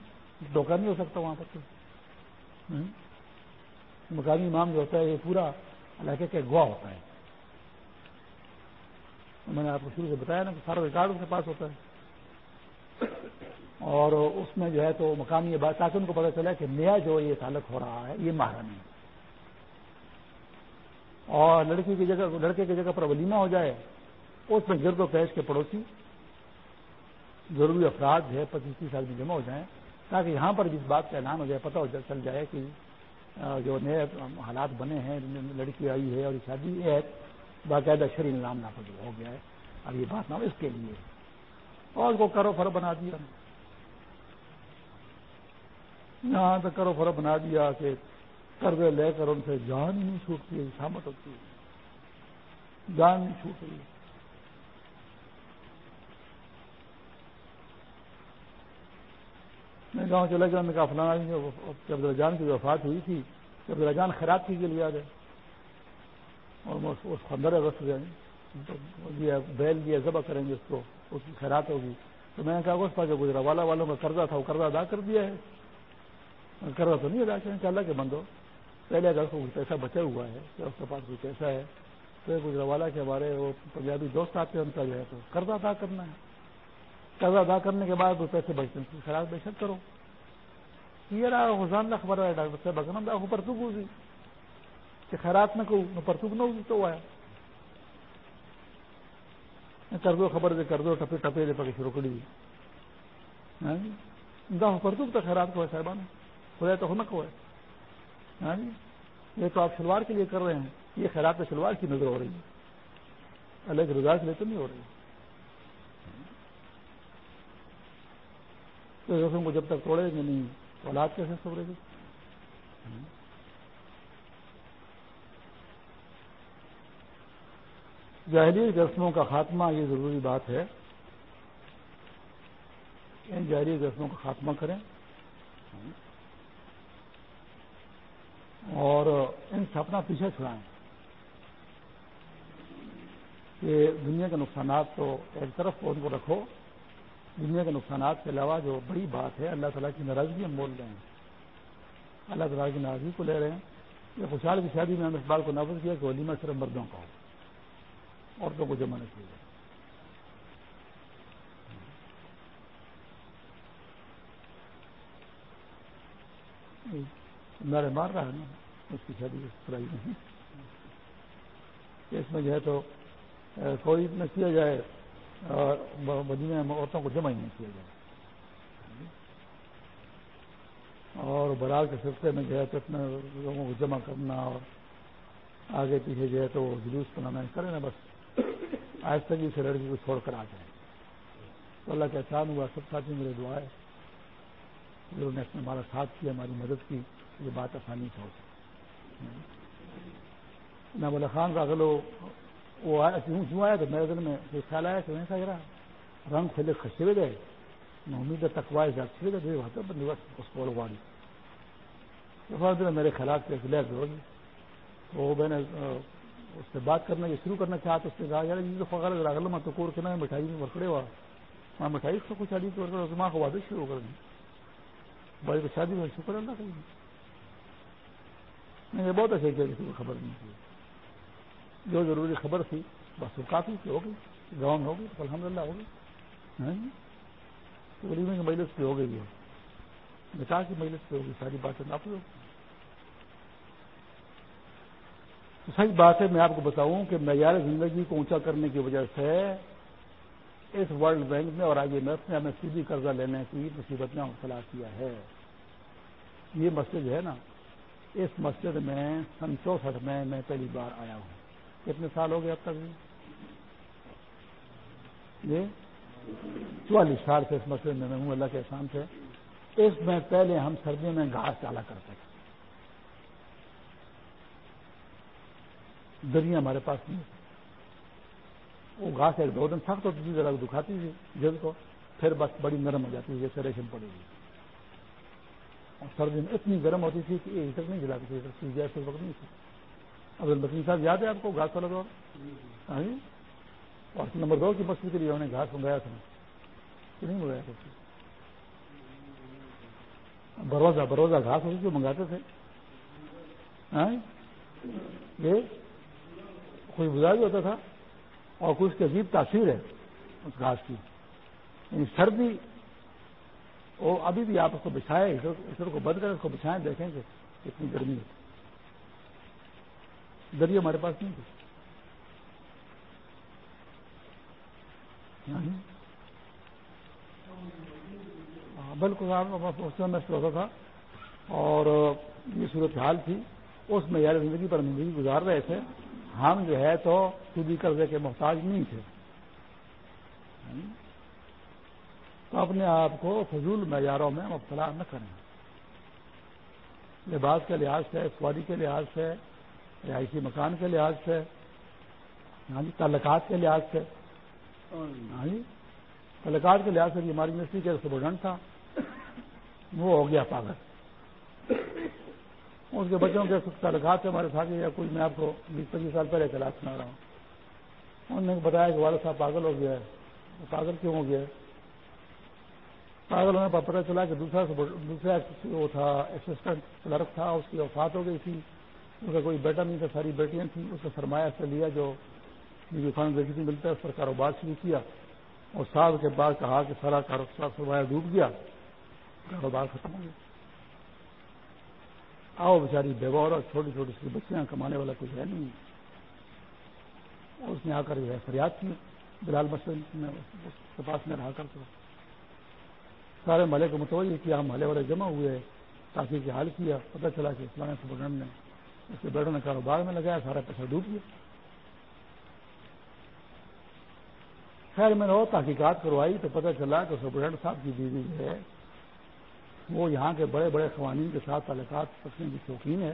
دھوکہ نہیں ہو سکتا وہاں پر تو۔ مقامی امام جو ہوتا ہے، یہ پورا علاقے کے گواہ ہوتا ہے۔ میں نے آپ کو شروع سے بتایا نا کہ سارا ریکارڈ ان کے پاس ہوتا ہے۔ اور اس میں جو ہے تو مقامی بات تاکہ ان کو پتہ چلا کہ نیا جو یہ تعلق ہو رہا ہے، یہ مہارانی ہے۔ اور لڑکی کی جگہ، لڑکے کی جگہ پر ولیمہ ہو جائے، اس میں گرد و پیش کے پڑوسی، ضروری افراد جو ہے پچیس تیس آدمی جمع ہو جائیں، تاکہ یہاں پر بھی اس بات کا اعلان ہو جائے، پتہ ہو جائے، چل جائے کہ جو نئے حالات بنے ہیں، لڑکی آئی ہے اور شادی ہے، باقاعدہ شری نظام نافذ ہو گیا ہے، اب یہ بات نہ ہو، اس کے لیے۔ اور اس کو کرو فرو بنا دیا۔ یہاں تک کرو فرو بنا دیا کہ قرضے لے کر ان سے جان نہیں چھوٹتی ہے شامت ہوتی ہے۔ جان نہیں چھوٹ رہی میں گاؤں چلا گیا میں کہا فلانا جان کی وفات ہوئی تھی، جب جان خراب کی کے لیے آ گئے۔ اور اس خندر رس گئے بیل دیا ذبح کریں گے اس کو، اس کی خیرات ہوگی۔ تو میں نے کہا، اس پاس جو گجرا والا والوں کا قرضہ تھا، وہ قرضہ ادا کر دیا ہے۔ قرضہ تو نہیں ادا کریں اللہ کے بندو، پہلے اگر کوئی پیسہ بچا ہوا ہے تو اس کے پاس کوئی پیسہ ہے، تو گجرا والا کے ہمارے وہ پنجابی دوست آتے ہیں، ان کا جو ہے تو قرضہ ادا کرنا ہے۔ قرضہ ادا کرنے کے بعد وہ پیسے بچتے ہیں خراب بے شک کرو۔ یہ رہا حسان نہ خبر ہے، ڈاکٹر صاحب بکنم دا پرتوگ ہوگی کہ خیرات نہ کہوں پرتوگ نہ ہوگی تو آیا کر دو خبر دے کر دو، ٹپے ٹپے دے پکے شروع کری ہاں؟ دا تو خیرات کو ہے، صاحبان۔ خدا تو نہ کو ہاں جی؟ یہ تو آپ شلوار کے لیے کر رہے ہیں۔ یہ خیرات تو شلوار کی نظر ہو رہی ہے الگ رضا کے لیے تو نہیں ہو رہی۔ تو رسم کو جب تک توڑے گے نہیں اولاد کیسے سبرے گی؟ جاہلی رسموں کا خاتمہ، یہ ضروری بات ہے۔ ان جاہلی رسموں کا خاتمہ کریں۔ اور ان سے اپنا پیچھے چھڑائیں۔ کہ دنیا کے نقصانات تو ایک طرف ان کو رکھو۔ دنیا کے نقصانات کے علاوہ جو بڑی بات ہے، اللہ تعالیٰ کی ناراضگی ہم بول رہے ہیں۔ اللہ تعالیٰ کی ناراضگی کو لے رہے ہیں۔ یہ خوشحال کی شادی میں ہم اس بات کو نافذ کیا کہ ولیمہ صرف مردوں کا ہو۔ عورتوں کو جمع نہیں کیا میرے مار رہا ہے نا، اس کی شادی کرائی نہیں۔ اس میں جو ہے تو کوئی نہ کیا جائے مدینہ میں عورتوں کو جمع ہی نہیں کیا جائے۔ اور برال کے سلسلے میں جو ہے تو اتنے لوگوں کو جمع کرنا اور آگے پیچھے جو ہے تو جلوس بنانا کرے نا بس۔ آہستگی سے لڑکی کو چھوڑ کر آ جائے تو اللہ کا احسان ہوا، سب ساتھی میرے دعا ہے۔ انہوں نے ہمارا ساتھ کیا، ہماری مدد کی۔ یہ بات آسانی سے ہو سکتی نہ خان کا اگر وہ آیا کیوں آیا تو میرے دل میں یہ خیال آیا کہ میں رہا۔ رنگ پھیلے خشے گئے امید تکوائے جاتے گئے بندوبست اس کو اڑواڑی میرے خیالات کے خلاف ہوگی تو میں نے اس سے بات کرنا یہ شروع کرنا چاہتا اس نے کہا، یار، یہ تو فخر اگر میں تو کوڑ کے نا مٹھائی میں ورکڑے ہوا۔ میں مٹھائی اس کو کچھ آدھی تو ماں کو وادش شروع کر دی۔ بھائی شادی میں شکر اللہ کریں نہیں یہ بہت اچھے کیا کسی کو خبر نہیں تھی۔ جو ضروری خبر تھی، بس وہ کافی ہو گئی۔ گاؤں ہوگی الحمد للہ ہوگی ہاں جی؟ کی مجلس پہ ہو گئی ہے۔ نکاح کی مجلس پہ ہوگی ساری باتیں نافذ ہوگی سچ بات ہے میں آپ کو بتاؤں کہ معیار زندگی کو اونچا کرنے کی وجہ سے اس ورلڈ بینک میں اور آئی ایم ایف نے ہمیں سیدھی قرضہ لینے کی مصیبت نے حوصلہ کیا ہے۔ یہ مسجد ہے نا اس مسجد میں سن چونسٹھ میں میں پہلی بار آیا ہوں۔ کتنے سال ہو گئے اب تک؟ یہ چوالیس سال سے اس مسجد میں میں ہوں، اللہ کے احسان سے۔ اس میں پہلے ہم سردیوں میں گھاس ڈالا کرتے تھے۔ دریا ہمارے پاس نہیں وہ گھاس ایک دو دن سخت ہوتی تھی، ذرا دکھاتی تھی جلد کو، پھر بس بڑی نرم ہو جاتی تھی، جیسے ریشم پڑے گی اور سردی میں اتنی گرم ہوتی تھی کہ ہیٹر نہیں جلاتی تھی گیس اس وقت نہیں تھی اب بکری صاحب، یاد ہے آپ کو گھاس والا دور؟ ہاں جی؟ اور نمبر دو کی مسجد کے لیے انہوں نے گھاس منگایا تھا۔ کہ نہیں منگایا تھا؟ بروزہ بروزہ گھاس ہوتی جو منگاتے تھے۔ ہاں جی۔ یہ کوئی بھی ہوتا تھا اور کچھ کی عجیب تاثیر ہے اس گھاس کی۔ یعنی سردی وہ ابھی بھی آپ اس کو بچھائے ایشور کو بند کریں، اس کو بچھائیں، دیکھیں کہ کتنی گرمی ہے۔ دریا ہمارے پاس نہیں تھی یعنی؟ ہاں بالکل میں ہوتا تھا۔ اور یہ صورت حال تھی۔ اس میں یار زندگی پر زندگی گزار رہے تھے۔ ہم جو ہے تو سودی قرضے کے محتاج نہیں تھے۔ یعنی؟ تو اپنے آپ کو فضول معیاروں میں مبتلا نہ کریں۔ لباس کے لحاظ سے سواری کے لحاظ سے، رہائشی مکان کے لحاظ سے ہاں جی تعلقات کے لحاظ سے۔ ہاں جی تعلقات کے لحاظ سے ہماری یونیورسٹی کے سپرڈنٹ تھا۔ وہ ہو گیا پاگل۔ اس کے بچوں کے تعلقات سے ہمارے ساتھ یا کوئی میں آپ کو بیس پچیس سال پہلے کلاس سنا رہا ہوں۔ انہوں نے بتایا کہ والد صاحب پاگل ہو گیا ہے۔ پاگل کیوں ہو گیا ہے؟ پاگل ہونے پر پتہ چلا کہ دوسرا دوسرا وہ تھا اسسٹنٹ کلرک تھا، اس کی وفات ہو گئی تھی۔ اس کا کوئی بیٹا نہیں تھا، ساری بیٹیاں تھیں۔ اس کا سرمایہ سے لیا جو خان دیکھی ملتا ہے، اس پر کاروبار شروع کیا۔ اور سال کے بعد کہا کہ سارا کاروبار سرمایہ ڈوب گیا۔ کاروبار ختم ہو گیا۔ آؤ بیچاری بیوا اور چھوٹی چھوٹی سی بچیاں، کمانے والا کچھ ہے نہیں۔ اس نے آ کر جو ہے فریاد کی، بلال مسجد کے پاس میں رہا کرتا سارے ملے کو متوجہ کیا، ہم ملے والے جمع ہوئے، تاکہ کے حال کیا، پتہ چلا کہ اسلام سپرڈنٹ نے اس کے بیٹوں نے کاروبار میں لگایا، سارا پیسہ ڈوب گیا۔ خیر، میں نے اور تحقیقات کروائی تو پتہ چلا کہ سپرڈنٹ صاحب کی بیوی جو ہے، وہ یہاں کے بڑے بڑے قوانین کے ساتھ تعلقات رکھنے کی شوقین ہے۔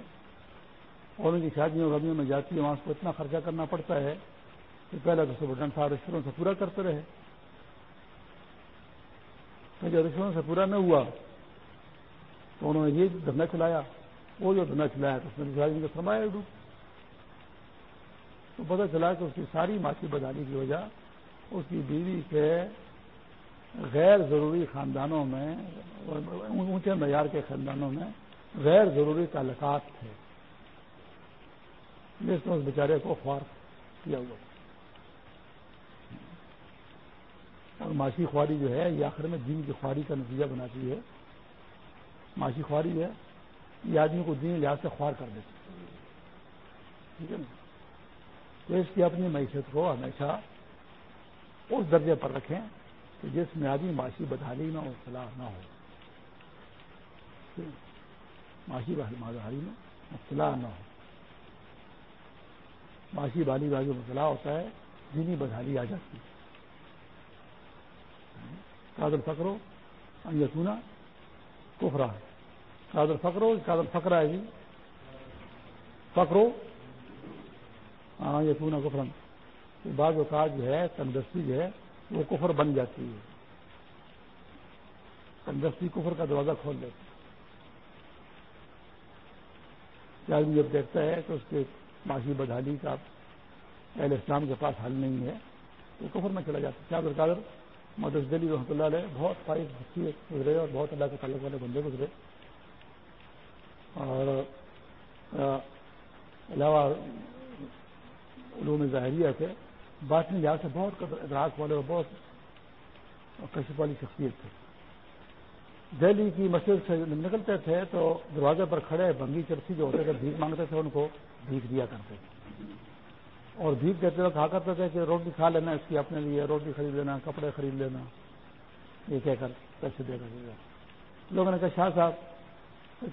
اور ان کی شادیوں ربیوں میں جاتی ہے، وہاں اس کو اتنا خرچہ کرنا پڑتا ہے کہ پہلے تو سپرڈنٹ صاحب رشتوں سے پورا کرتے رہے۔ تو جب رشتوں سے پورا نہ ہوا تو انہوں نے یہ دھرنا چلایا وہ جو دھرنا چلایا تو اس میں شادی کا سرمایہ ڈوب تو پتہ چلا کہ اس کی ساری معاشی بدانی کی وجہ اس کی بیوی کے غیر ضروری خاندانوں میں، اونچے معیار کے خاندانوں میں غیر ضروری تعلقات تھے۔ جس میں اس بیچارے کو خوار کیا ہوا۔ اور معاشی خواری جو ہے، یہ آخر میں دین کی خواری کا نتیجہ بناتی ہے۔ معاشی خواری ہے، یہ آدمی کو دین لحاظ سے خوار کر دیتی ٹھیک ہے نا؟ تو اس کی اپنی معیشت کو ہمیشہ اس درجے پر رکھیں کہ جس میں آدمی معاشی بدحالی نہ ہو، صلاح نہ ہو۔ معاشی بدحالی میں مبتلا نہ ہو۔ معاشی بالی بازی مسئلہ ہوتا ہے، دینی بدحالی آ جاتی ہے۔ کادر فکرو یسونا کفرا کادر فکرو کادر فکرا ہے جی۔ فکرو ہاں یسونا کفرن بعض اوقات جو ہے، تندرستی جو ہے، وہ کفر بن جاتی ہے۔ تندرستی کفر کا دروازہ کھول دیتی آدمی جب دیکھتا ہے تو اس کے معاشی بدحالی کا، اہل اسلام کے پاس حل نہیں ہے تو کفر میں چلا جاتا ہے۔ کیا درکادر مدرس دلی رحمۃ اللہ علیہ بہت فائد گزرے اور بہت اللہ کے تعلق والے بندے گزرے۔ اور علاوہ علوم ظاہریہ سے باطنی لحاظ سے بہت ادراک والے اور بہت کشف والی شخصیت تھے۔ دہلی کی مسجد سے نکلتے تھے تو دروازے پر کھڑے بنگی چرسی جو ہوتے تھے، بھیک مانگتے تھے، ان کو بھیک دیا کرتے تھے۔ اور بھیک دیتے ہوئے کھا کرتے تھے کہ روٹی کھا لینا، اس کی اپنے لیے روٹی خرید لینا، کپڑے خرید لینا۔ یہ کہہ کر پیسے دے کر لوگوں نے کہا، شاہ صاحب،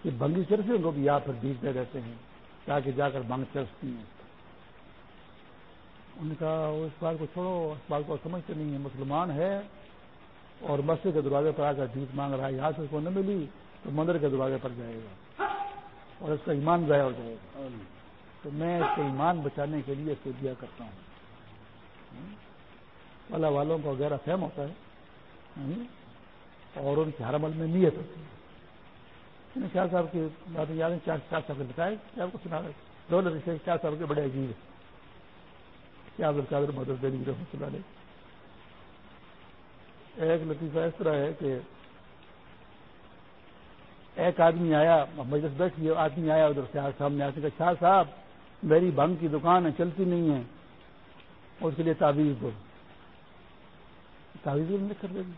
کہ بنگی چرسی ان کو بھی پھر بھیک دے دیتے ہیں، تاکہ جا کر بنگ چرستی ہیں۔ ان نے کہا، وہ اس بات کو چھوڑو، اس بات کو سمجھتے نہیں ہے مسلمان ہے اور مسجد کے دروازے پر آ کر بھیک مانگ رہا ہے، یہاں سے اس کو نہ ملی تو مندر کے دروازے پر جائے گا اور اس کا ایمان ضائع ہو جائے گا۔ تو میں اس کے ایمان بچانے کے لیے اس کو دیا کرتا ہوں۔ اللہ والوں کو غیر فہم ہوتا ہے۔ اور ان کے ہر عمل میں نیت ہوتی ہے۔ یعنی شاہ صاحب کی باتیں یاد ہیں چار صاحب نے بتایا کیا آپ کو سنا رہے دولت چار صاحب کے بڑے عجیب ہے کیا قادر مدد دے رحمۃ اللہ علیہ۔ ایک لطیفہ اس طرح ہے کہ ایک آدمی آیا، مجلس بیٹھی آدمی آیا ادھر سے سامنے آتے کہ شاہ صاحب میری بنگ کی دکان ہے، چلتی نہیں ہے۔ اس کے لیے تعویذ دو۔ تعویذ لکھ کر دے دی۔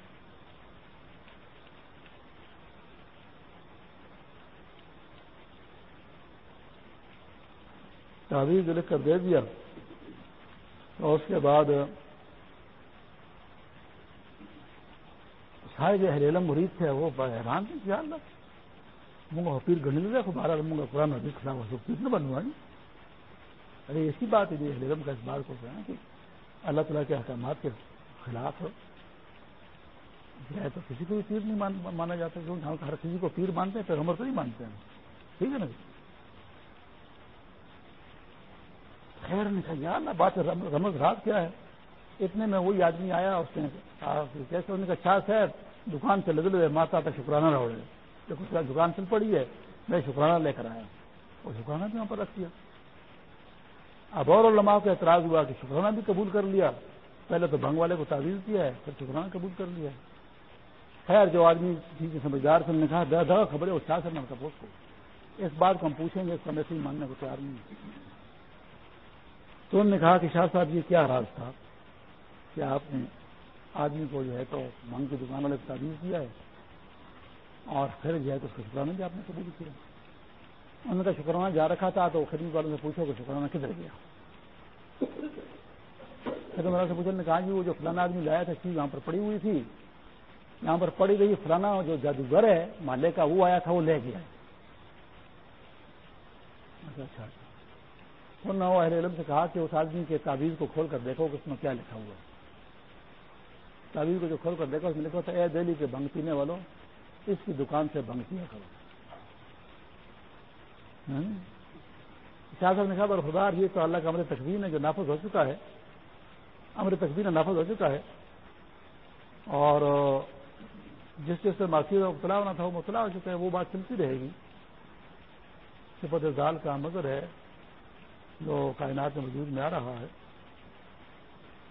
تعویذ لکھ کر دے دیا۔ اور اس کے بعد شاید اہل علم مرید تھے، وہ حیران تھے کیا اللہ منگا پیر گھنے لگا بارہ منگا قرآن حدیث خلاف ہو پیر نہ بنوا ارے، ایسی بات ہے اہل علم کا اس بات کو کہیں کہ اللہ تعالیٰ کے احکامات کے خلاف ہے تو کسی کو بھی پیر نہیں مانا جاتا، کیونکہ ہم ہر کسی کو پیر مانتے ہیں، پیغمبر کو نہیں مانتے ہیں۔ ٹھیک ہے نا جی؟ خیر نے کہا، یا اللہ، بات رمض رات کیا ہے؟ اتنے میں وہی آدمی آیا، اس نے کیسے؟ انہوں نے کہا شاہ صاحب، دکان سے لگ لے ماتا تھا شکرانہ رہو جب اس کا دکان چل پڑی ہے، میں شکرانہ لے کر آیا۔ اور شکرانہ بھی وہاں پر رکھ دیا؟ اب اور علماء کو اعتراض ہوا کہ شکرانہ بھی قبول کر لیا۔ پہلے تو بھنگ والے کو تعویذ دیا ہے، پھر شکرانہ قبول کر لیا۔ خیر، جو آدمی ٹھیک سمجھدار سے نے کہا دگا خبریں وہ شاہ سلمان کا کو۔ اس بات کو ہم پوچھیں گے، اس کا میسج ماننے کو تیار نہیں تو انہوں نے کہا کہ شاہ صاحب، یہ کیا راز تھا کہ آپ نے آدمی کو جو ہے تو بھنگ کی دکان والے کو تعویذ دیا ہے اور پھر جو ہے تو اس کا شکرانہ بھی آپ نے قبول کیا۔ انہوں نے شکرانہ جا رکھا تھا تو خرید والوں سے پوچھو کہ شکرانہ کدھر گیا؟ پھر میرا سے پوچھا نے کہا جی وہ جو فلانا آدمی لایا تھا، چیز وہاں پر پڑی ہوئی تھی، یہاں پر پڑی گئی فلانا جو جادوگر ہے مالے کا وہ آیا تھا، وہ لے گیا۔ اچھا اچھا۔ اہل علم سے کہا کہ اس آدمی کے تعویذ کو کھول کر دیکھو کہ اس میں کیا لکھا ہوا ہے۔ تعویذ کو جو کھول کر دیکھو، اس میں لکھا تھا اے دہلی کے بنگ پینے والوں، اس کی دکان سے بنگ پیا کرو صاحب نے کہا خدا، یہ تو اللہ کا امر تقویم ہے جو نافذ ہو چکا ہے۔ امر تقویر نافذ ہو چکا ہے۔ اور جس جس سے معافی مبتلا ہونا تھا، وہ مبتلا ہو چکا ہے، وہ بات چلتی رہے گی۔ صفت زال کا مظر ہے، جو کائنات میں وجود میں آ رہا ہے۔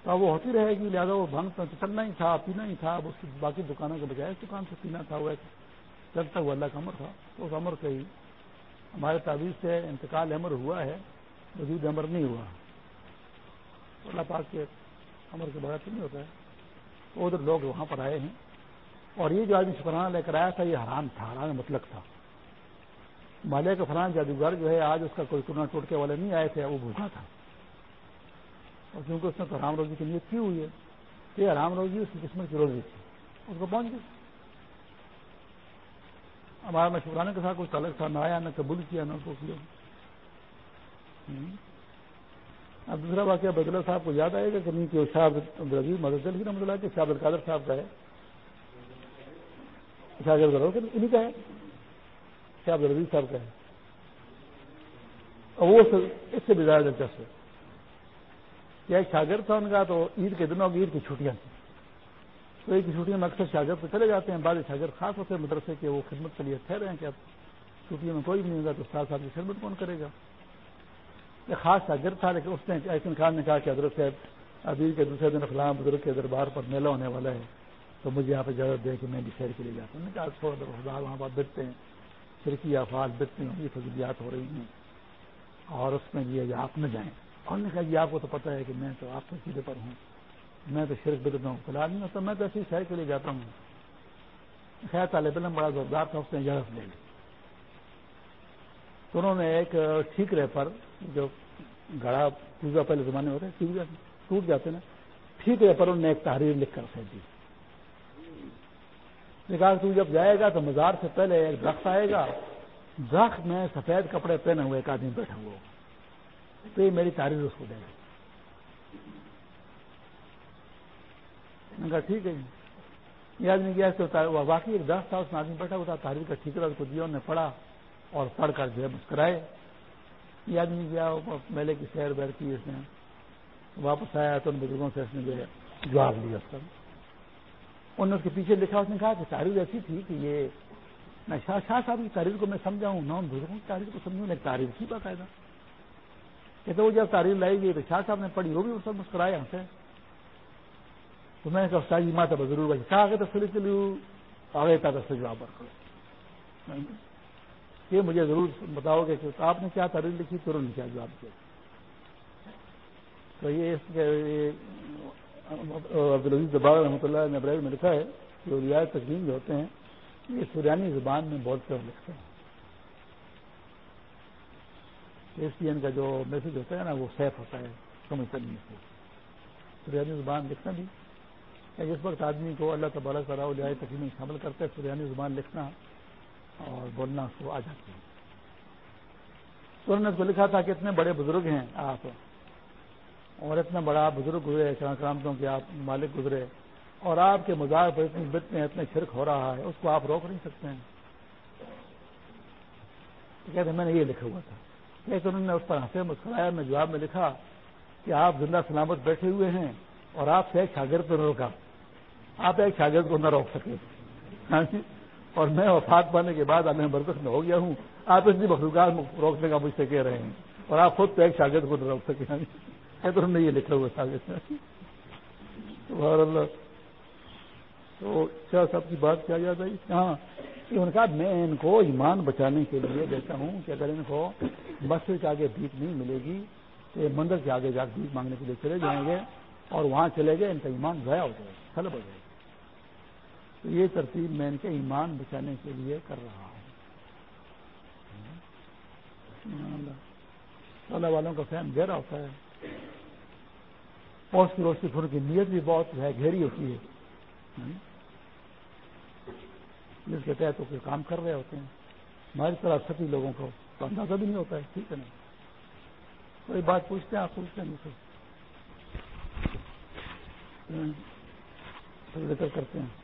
تو وہ ہوتی رہے گی، لہٰذا وہ بھنگ چلنا ہی تھا، پینا ہی تھا۔ اس کی باقی دکانوں کے بجائے، اس دکان سے پینا تھا، وہ جب تک وہ اللہ کا امر تھا۔ تو اس امر کا ہی ہمارے تعویذ سے انتقال امر ہوا ہے وجود امر نہیں ہوا۔ اللہ پاک کے امر کے بغیر تو نہیں ہوتا ہے۔ تو ادھر لوگ وہاں پر آئے ہیں۔ اور یہ جو آدمی شکرانہ لے کر آیا تھا، یہ حرام تھا، حرام مطلق تھا۔ مالے کا فلان جادوگر جو ہے، آج اس کا کوئی ٹوٹنا ٹوٹکے والے نہیں آئے تھے، وہ بھوکا تھا۔ اور کیونکہ اس نے تو حرام روزی کی نیت کی ہوئی ہے یہ حرام روزی اس کی قسمت کی روزی تھی، اس کو پہنچ گئی۔ ہمارا نہ شکرانے کے ساتھ کچھ تعلق تھا، نہ آیا، نہ قبول کیا، نہ اس کو کیا۔ اب دوسرا واقعہ بدلا صاحب کو یاد آئے گا کہ نہیں، کہ شاہ عبدالعزیز مدد رحمۃ اللہ کے، شاہ القادر صاحب کا ہے۔ شاگرد انہیں کا ہے۔ کیا رضی صاحب کا ہے۔ اور وہ اس سے بھی زیادہ دلچسپ ہے۔ کیا شاگرد تھا ان کا، تو عید کے دنوں کی عید کی چھٹیاں تھیں۔ تو عید کی چھٹیوں میں اکثر شاگرد تو چلے جاتے ہیں، بعض شاگرد خاص ہوتے ہیں مدرسے کے وہ خدمت کے لیے ٹھہرے ہیں کہ اب چھٹیوں میں کوئی بھی نہیں ہوگا تو ساتھ ساتھ کی خدمت کون کرے گا؟ ایک خاص شاگرد تھا، لیکن اس نے ایسن خان نے کہا کہ حضرت صاحب، ابھی کے دوسرے دن فلاں بزرگ کے دربار پر میلہ ہونے والا ہے، تو مجھے یہاں پہ اجازت دے کہ میں بھی شہر کے لیے جاتا ہوں۔ کہا تھوڑا دیر خدا، وہاں پر بتتے ہیں فرقی افعال بتتے ہیں، یہ فضولیات ہو رہی ہیں۔ اور اس میں یہ آپ نہ جائیں۔ اور نے کہا جی آپ کو تو پتا ہے کہ میں تو آپ کے سیدھے پر ہوں۔ میں تو شرک بدت ہوں فلحال نہیں ہوتا میں تو ایسے ہی شہر کے لیے جاتا ہوں۔ خیر، طالب علم بڑا زوردار تھا، اس نے اجازت لے لی۔ تو انہوں نے ایک ٹھیکرے پر، جو گڑا پوجا پہلے زمانے ہوتے ہیں ٹوٹ جاتے نا، ٹھیکرے پر انہوں نے ایک تحریر لکھ کر پھینک دی کہا، تو جب جائے گا تو مزار سے پہلے ایک درخت آئے گا۔ درخت میں سفید کپڑے پہنے ہوئے ایک آدمی بیٹھا ہوا تو یہ میری تحریر اس کو دے گا۔ میں کہا، ٹھیک ہے جی۔ یہ آدمی گیا تو واقعی ایک درخت تھا اس میں آدمی بیٹھا ہوا تھا تحریر کا ٹھیک اس کو دیا، انہوں نے پڑھا اور پڑھ کر جو ہے مسکرائے۔ یہ آدمی گیا میلے کی سیر بیر کی اس نے۔ واپس آیا تو ان بزرگوں سے اس نے جو ہے جواب لیا اس کا انہوں نے اس کے پیچھے لکھا، اس نے کہا کہ تاریخ ایسی تھی کہ یہ میں شاہ شاہ صاحب کی تاریخ کو میں سمجھاؤں، نہ ان بزرگوں کی تاریخ کو سمجھوں ایک تاریخ کی باقاعدہ۔ کہتے وہ جب تاریخ لائی گئی تو شاہ صاحب نے پڑھی، وہ بھی اس وقت مسکرایا ہم سے تو میں کہا استاد جی ماتا ضرور کہا کہ تو پھر چلی آگے تھا سے جواب کر یہ مجھے ضرور بتاؤ گے کہ آپ نے کیا تاریخ لکھی تو انہوں نے کیا جواب دیا. تو یہ اس کے عبدالعزیز زبار رحمۃ اللہ نے ابراہیم میں لکھا ہے کہ رعایت تقدیم جو ہوتے ہیں، یہ سریانی زبان میں بولتے ہوئے لکھتے ہیں۔ ایس ٹی این کا جو میسج ہوتا ہے نا، وہ سیف ہوتا ہے، سمجھتا نہیں سے سریانی زبان لکھنا بھی کہ جس وقت آدمی کو اللہ تبارہ کرا رعایت تقدیم میں شامل کرتا ہے سریانی زبان لکھنا اور بولنا اس کو آ جاتی ہے۔ تو انہوں نے اس کو لکھا تھا کہ اتنے بڑے بزرگ ہیں آپ اور اتنا بڑا بزرگ گزرے کرامتوں کے آپ مالک گزرے اور آپ کے مزاق پر اتنی بتنے اتنے چھرک ہو رہا ہے، اس کو آپ روک نہیں سکتے ہیں۔ کہتے ہیں، میں نے یہ لکھا ہوا تھا۔ کہ انہوں نے اس پر ہنسے مسکرایا۔ میں جواب میں لکھا کہ آپ زندہ سلامت بیٹھے ہوئے ہیں اور آپ سے ایک شاگرد کو نہ روکا۔ آپ ایک شاگرد کو نہ روک سکے یعنی، اور میں وفات پانے کے بعد میں برکت میں ہو گیا ہوں، آپ اس مخلوقات روکنے کا مجھ سے کہہ رہے ہیں۔ اور آپ خود تو ایک شاگرد کو نہ روک سکے یعنی، تو ہم نے یہ لکھا ہوا شاگرد۔ اللہ۔ تو کیا سب کی بات کیا جاتا ہے ہاں ان کا میں ان کو ایمان بچانے کے لیے دیتا ہوں کہ اگر ان کو مسجد کے آگے بھیک نہیں ملے گی، تو یہ مندر کے آگے جا کے بھیک مانگنے کے لیے چلے جائیں گے اور وہاں چلے گئے، ان کا ایمان ضائع ہو جائے گا سلب ہو جائے گا۔ تو یہ ترتیب میں ان کے ایمان بچانے کے لیے کر رہا ہوں۔ اللہ والوں کا فہم گہرا ہوتا ہے۔ اور اس کی روشنی پھر کی نیت بھی بہت ہے، گہری ہوتی ہے۔ جس کے تحت وہ کام کر رہے ہوتے ہیں۔ ہماری طرح سبھی لوگوں کو تو اندازہ بھی نہیں ہوتا ہے، ٹھیک ہے نا۔ کوئی بات پوچھتے ہیں، آپ پوچھتے ہیں مجھ سے۔ ذکر کرتے ہیں۔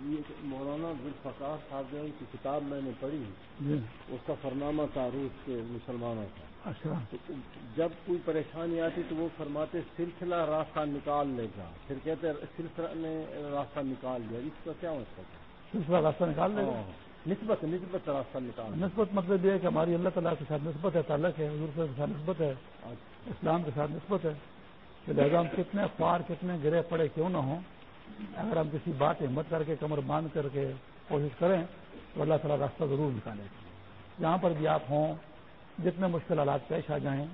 مولانا ذوالفقار صاحب جو کی کتاب میں نے پڑھی جی۔ اس کا فرنامہ تھا روس کے مسلمانوں کا۔ اچھا۔ جب کوئی پریشانی آتی تو وہ فرماتے سلسلہ راستہ نکال لے گا پھر کہتے سلسلہ نے راستہ نکال لیا۔ اس کا کیا مطلب سلسلہ راستہ نکال لے گا ہاں، نسبت نسبت راستہ نکال۔ نسبت مطلب یہ ہے کہ ہماری اللہ تعالیٰ کے ساتھ نسبت ہے تعلق ہے حضور کے ساتھ نسبت ہے اچھا۔ اسلام کے ساتھ نسبت ہے۔ لہٰذا ہم کتنے خوار کتنے گرے پڑے کیوں نہ ہوں۔ اگر ہم کسی بات ہمت کر کے، کمر باندھ کر کے کوشش کریں، تو اللہ تعالیٰ راستہ ضرور نکالے جہاں پر بھی آپ ہوں، جتنے مشکل حالات پیش آ جائیں،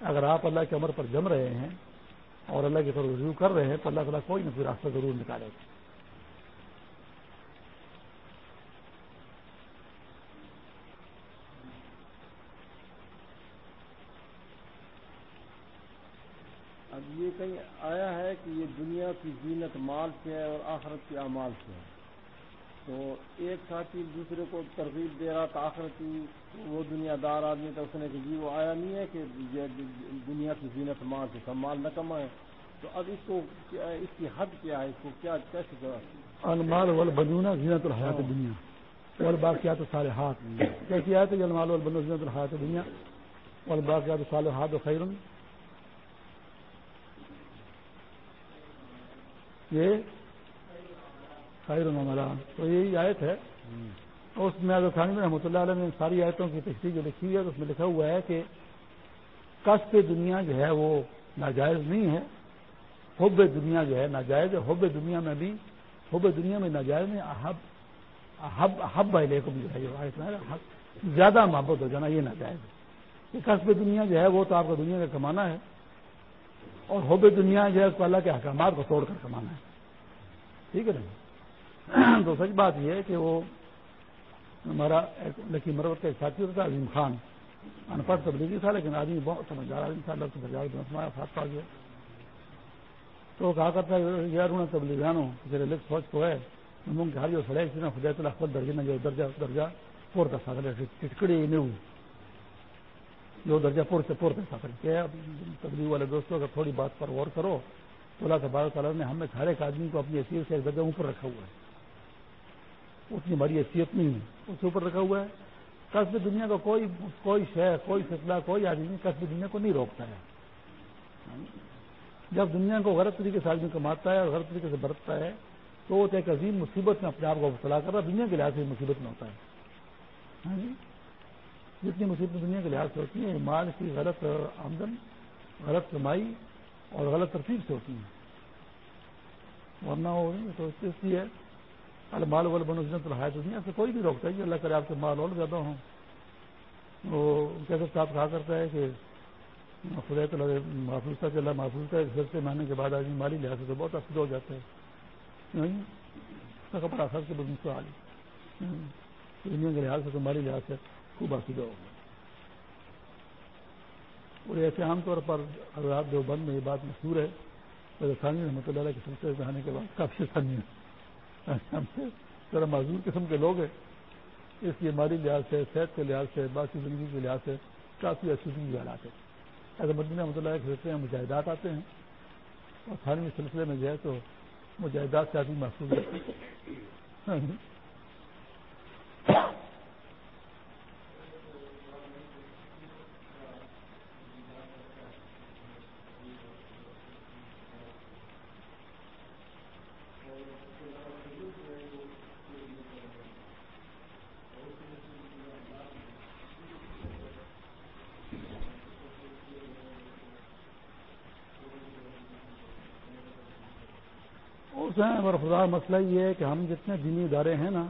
اگر آپ اللہ کے عمر پر جم رہے ہیں اور اللہ کی طرف رجوع کر رہے ہیں، تو اللہ تعالیٰ کوئی نہ کوئی راستہ ضرور نکالے گا۔ اب یہ کہیں آیا ہے کہ یہ دنیا کی زینت مال سے ہے اور آخرت کی اعمال سے ہے۔ تو ایک ساتھی دوسرے کو ترغیب دے رہا تھا آخرت کی وہ دنیا دار آدمی تھا، اس نے کہ جی وہ آیا نہیں ہے کہ دنیا کی زینت مال سے کم مال نہ کمائے تو اب اس کو اس کی حد کیا ہے؟ اس کو کیا، کیسے المال وال بنونا زینت الحیات دنیا۔ اور باقیات سارے ہاتھ کیسی آئے تھے المال وال بنو زینت الحیات دنیا۔ اور باقیات سال ہاتھ و خیرن یہ خیر ملا تو یہی آیت ہے۔ اس میں اگر خان رحمۃ اللہ علیہ نے ساری آیتوں کی تشریح جو لکھی ہے، تو اس میں لکھا ہوا ہے کہ کشت دنیا جو ہے وہ ناجائز نہیں ہے۔ حب دنیا جو ہے ناجائز ہے۔ حب دنیا میں بھی، حب دنیا میں ناجائز نہیں، احب احب احب علیکم جو ہے جو زیادہ محبت ہو جانا یہ ناجائز ہے۔ کہ دنیا جو ہے وہ تو آپ کو دنیا کا کمانا ہے۔ اور حب دنیا جو ہے، اس کو اللہ کے احکامات کو توڑ کر کمانا ہے۔ ٹھیک ہے نا؟ تو سچ بات یہ ہے کہ وہ ہمارا لکی مروت کا ایک ساتھی ہوتا تھا، عظیم خان۔ ان پڑھ تبلیغی تھا، لیکن آدمی بہت سمجھدار آدمی تھا، اللہ سے بجائے ساتھ پا گیا تو کہا کرتا یار انہیں تبلیغانوں جیسے لکھ سوچ کو ہے منگ کے ہر جو سڑے، اس نے خدا اللہ خود درجے نے جو درجہ درجہ، پور کا ساگر ٹکڑی نہیں جو درجہ پور سے پور کا ساگر کیا تبلیغ والے دوستوں کا تھوڑی بات پر غور کرو، تو اللہ تبارک تعالیٰ نے ہمیں ہر ایک آدمی کو اپنی حیثیت سے ایک درجہ اوپر رکھا ہوا ہے۔ اتنی ہماری حیثیت نہیں ہے، اس سے اوپر رکھا ہوا ہے۔ قصب دنیا کا کوئی کوئی شہر، کوئی فیصلہ کوئی آدمی قصب دنیا کو نہیں روکتا ہے۔ جب دنیا کو غلط طریقے سے آدمی کماتا ہے اور غلط طریقے سے برتتا ہے، تو وہ ایک عظیم مصیبت میں اپنے آپ کو مبتلا کر رہا دنیا کے لحاظ سے مصیبت میں ہوتا ہے۔ ہاں جی؟ جتنی مصیبت دنیا کے لحاظ سے ہوتی ہیں، مال کی غلط آمدن، غلط کمائی اور غلط ترتیب سے ہوتی ہیں۔ ورنہ ہو تو اس لیے المال وال بنوزن تو ہے دنیا سے کوئی نہیں روکتا ہے کہ اللہ کرے آپ کے مال اور زیادہ ہوں۔ وہ کیسے صاحب کہا کرتا ہے کہ خدا تو محفوظ تھا، کہ اللہ محفوظ تھا گھر سے مہینے کے بعد آدمی مالی لحاظ سے تو بہت افسد ہو جاتا ہے۔ بڑا خرچ کے بدن سے دنیا کے لحاظ سے تو مالی لحاظ سے خوب افسدہ ہو گیا اور ایسے عام طور پر حضرات جو بند میں یہ بات مشہور ہے ثانی رحمۃ اللہ کے سلسلے میں آنے کے بعد کافی ثانی ہم سے ذرا معذور قسم کے لوگ ہیں۔ اس لیے مالی لحاظ سے، صحت کے لحاظ سے باقی زندگی کے لحاظ سے کافی اچھی حالات ہے ایسے مدینہ رحمۃ اللہ کے سلسلے میں مجاہدات آتے ہیں اور تھانوی سلسلے میں جو ہے تو مجاہدات سے آدمی محفوظ ہے۔ اور مسئلہ یہ ہے کہ ہم جتنے دینی ادارے ہیں نا،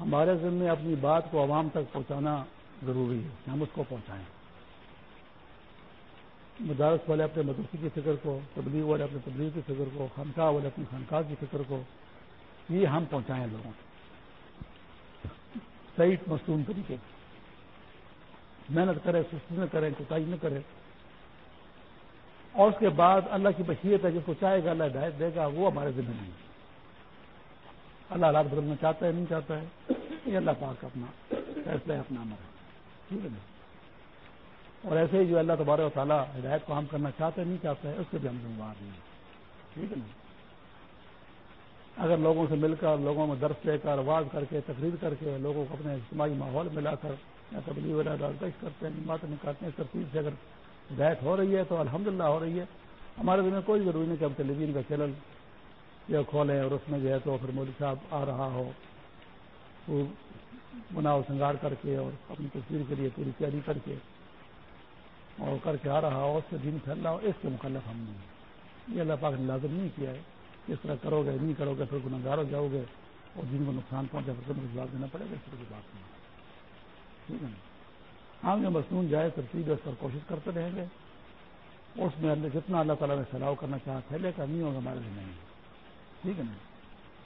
ہمارے ذمے اپنی بات کو عوام تک پہنچانا ضروری ہے کہ ہم اس کو پہنچائیں۔ مدارس والے اپنے مدرسے کی فکر کو، تبلیغ والے اپنے تبلیغ کی فکر کو، خانقاہ والے اپنی خانقاہ کی فکر کو، یہ ہم پہنچائیں لوگوں کو صحیح مصنوع طریقے۔ محنت کرے سستی نہ کریں، کوتاہی نہ کرے اور اس کے بعد اللہ کی بشیت ہے جس کو چاہے گا، اللہ ہدایت دے گا، وہ ہمارے ذمہ نہیں۔ اللہ حالات بدلنا چاہتا ہے، نہیں چاہتا ہے، یہ اللہ پاک اپنا فیصلہ ہے، اپنا ہے۔ ٹھیک ہے نا اور ایسے ہی جو اللہ تبارک و تعالیٰ ہدایت کو ہم کرنا چاہتے ہیں نہیں چاہتا ہے، اس کے بھی ہم ذمہ دار نہیں ٹھیک ہے نا اگر لوگوں سے مل کر، لوگوں میں درس لے کر، آواز کر کے، تقریر کر کے لوگوں کو اپنے اجتماعی ماحول میں لا کر یا تبلیغ وغیرہ کرتے ہیں باتیں نکالتے ہیں، اس ترتیب سے اگر ہدایت ہو رہی ہے تو الحمدللہ ہو رہی ہے۔ ہمارے دن میں کوئی ضروری نہیں کہ ہم ٹیلی ویژن کا چینل یا کھولیں اور اس میں جو ہے تو پھر مودی صاحب آ رہا ہو، وہ بناؤ سنگار کر کے اور اپنی تصویر کے لیے پوری تیاری کر کے اور کر کے آ رہا ہو، اس سے دن پھیل رہا ہو، اس کے مکلف ہم نہیں یہ اللہ پاک نے لازم نہیں کیا ہے۔ اس طرح کرو گے نہیں کرو گے پھر گنگار ہو جاؤ گے اور جن کو نقصان پہنچا، پھر جواب دینا پڑے گا، اس طرح کی بات نہیں ٹھیک ہے نا؟ ہم جو مصنون جائے، ترتیب اس پر کوشش کرتے رہیں گے۔ اس میں جتنا اللہ تعالیٰ نے سلاؤ کرنا چاہا، پھیلے کا نہیں ہوگا، ہمارے لیے نہیں۔ ٹھیک ہے نا؟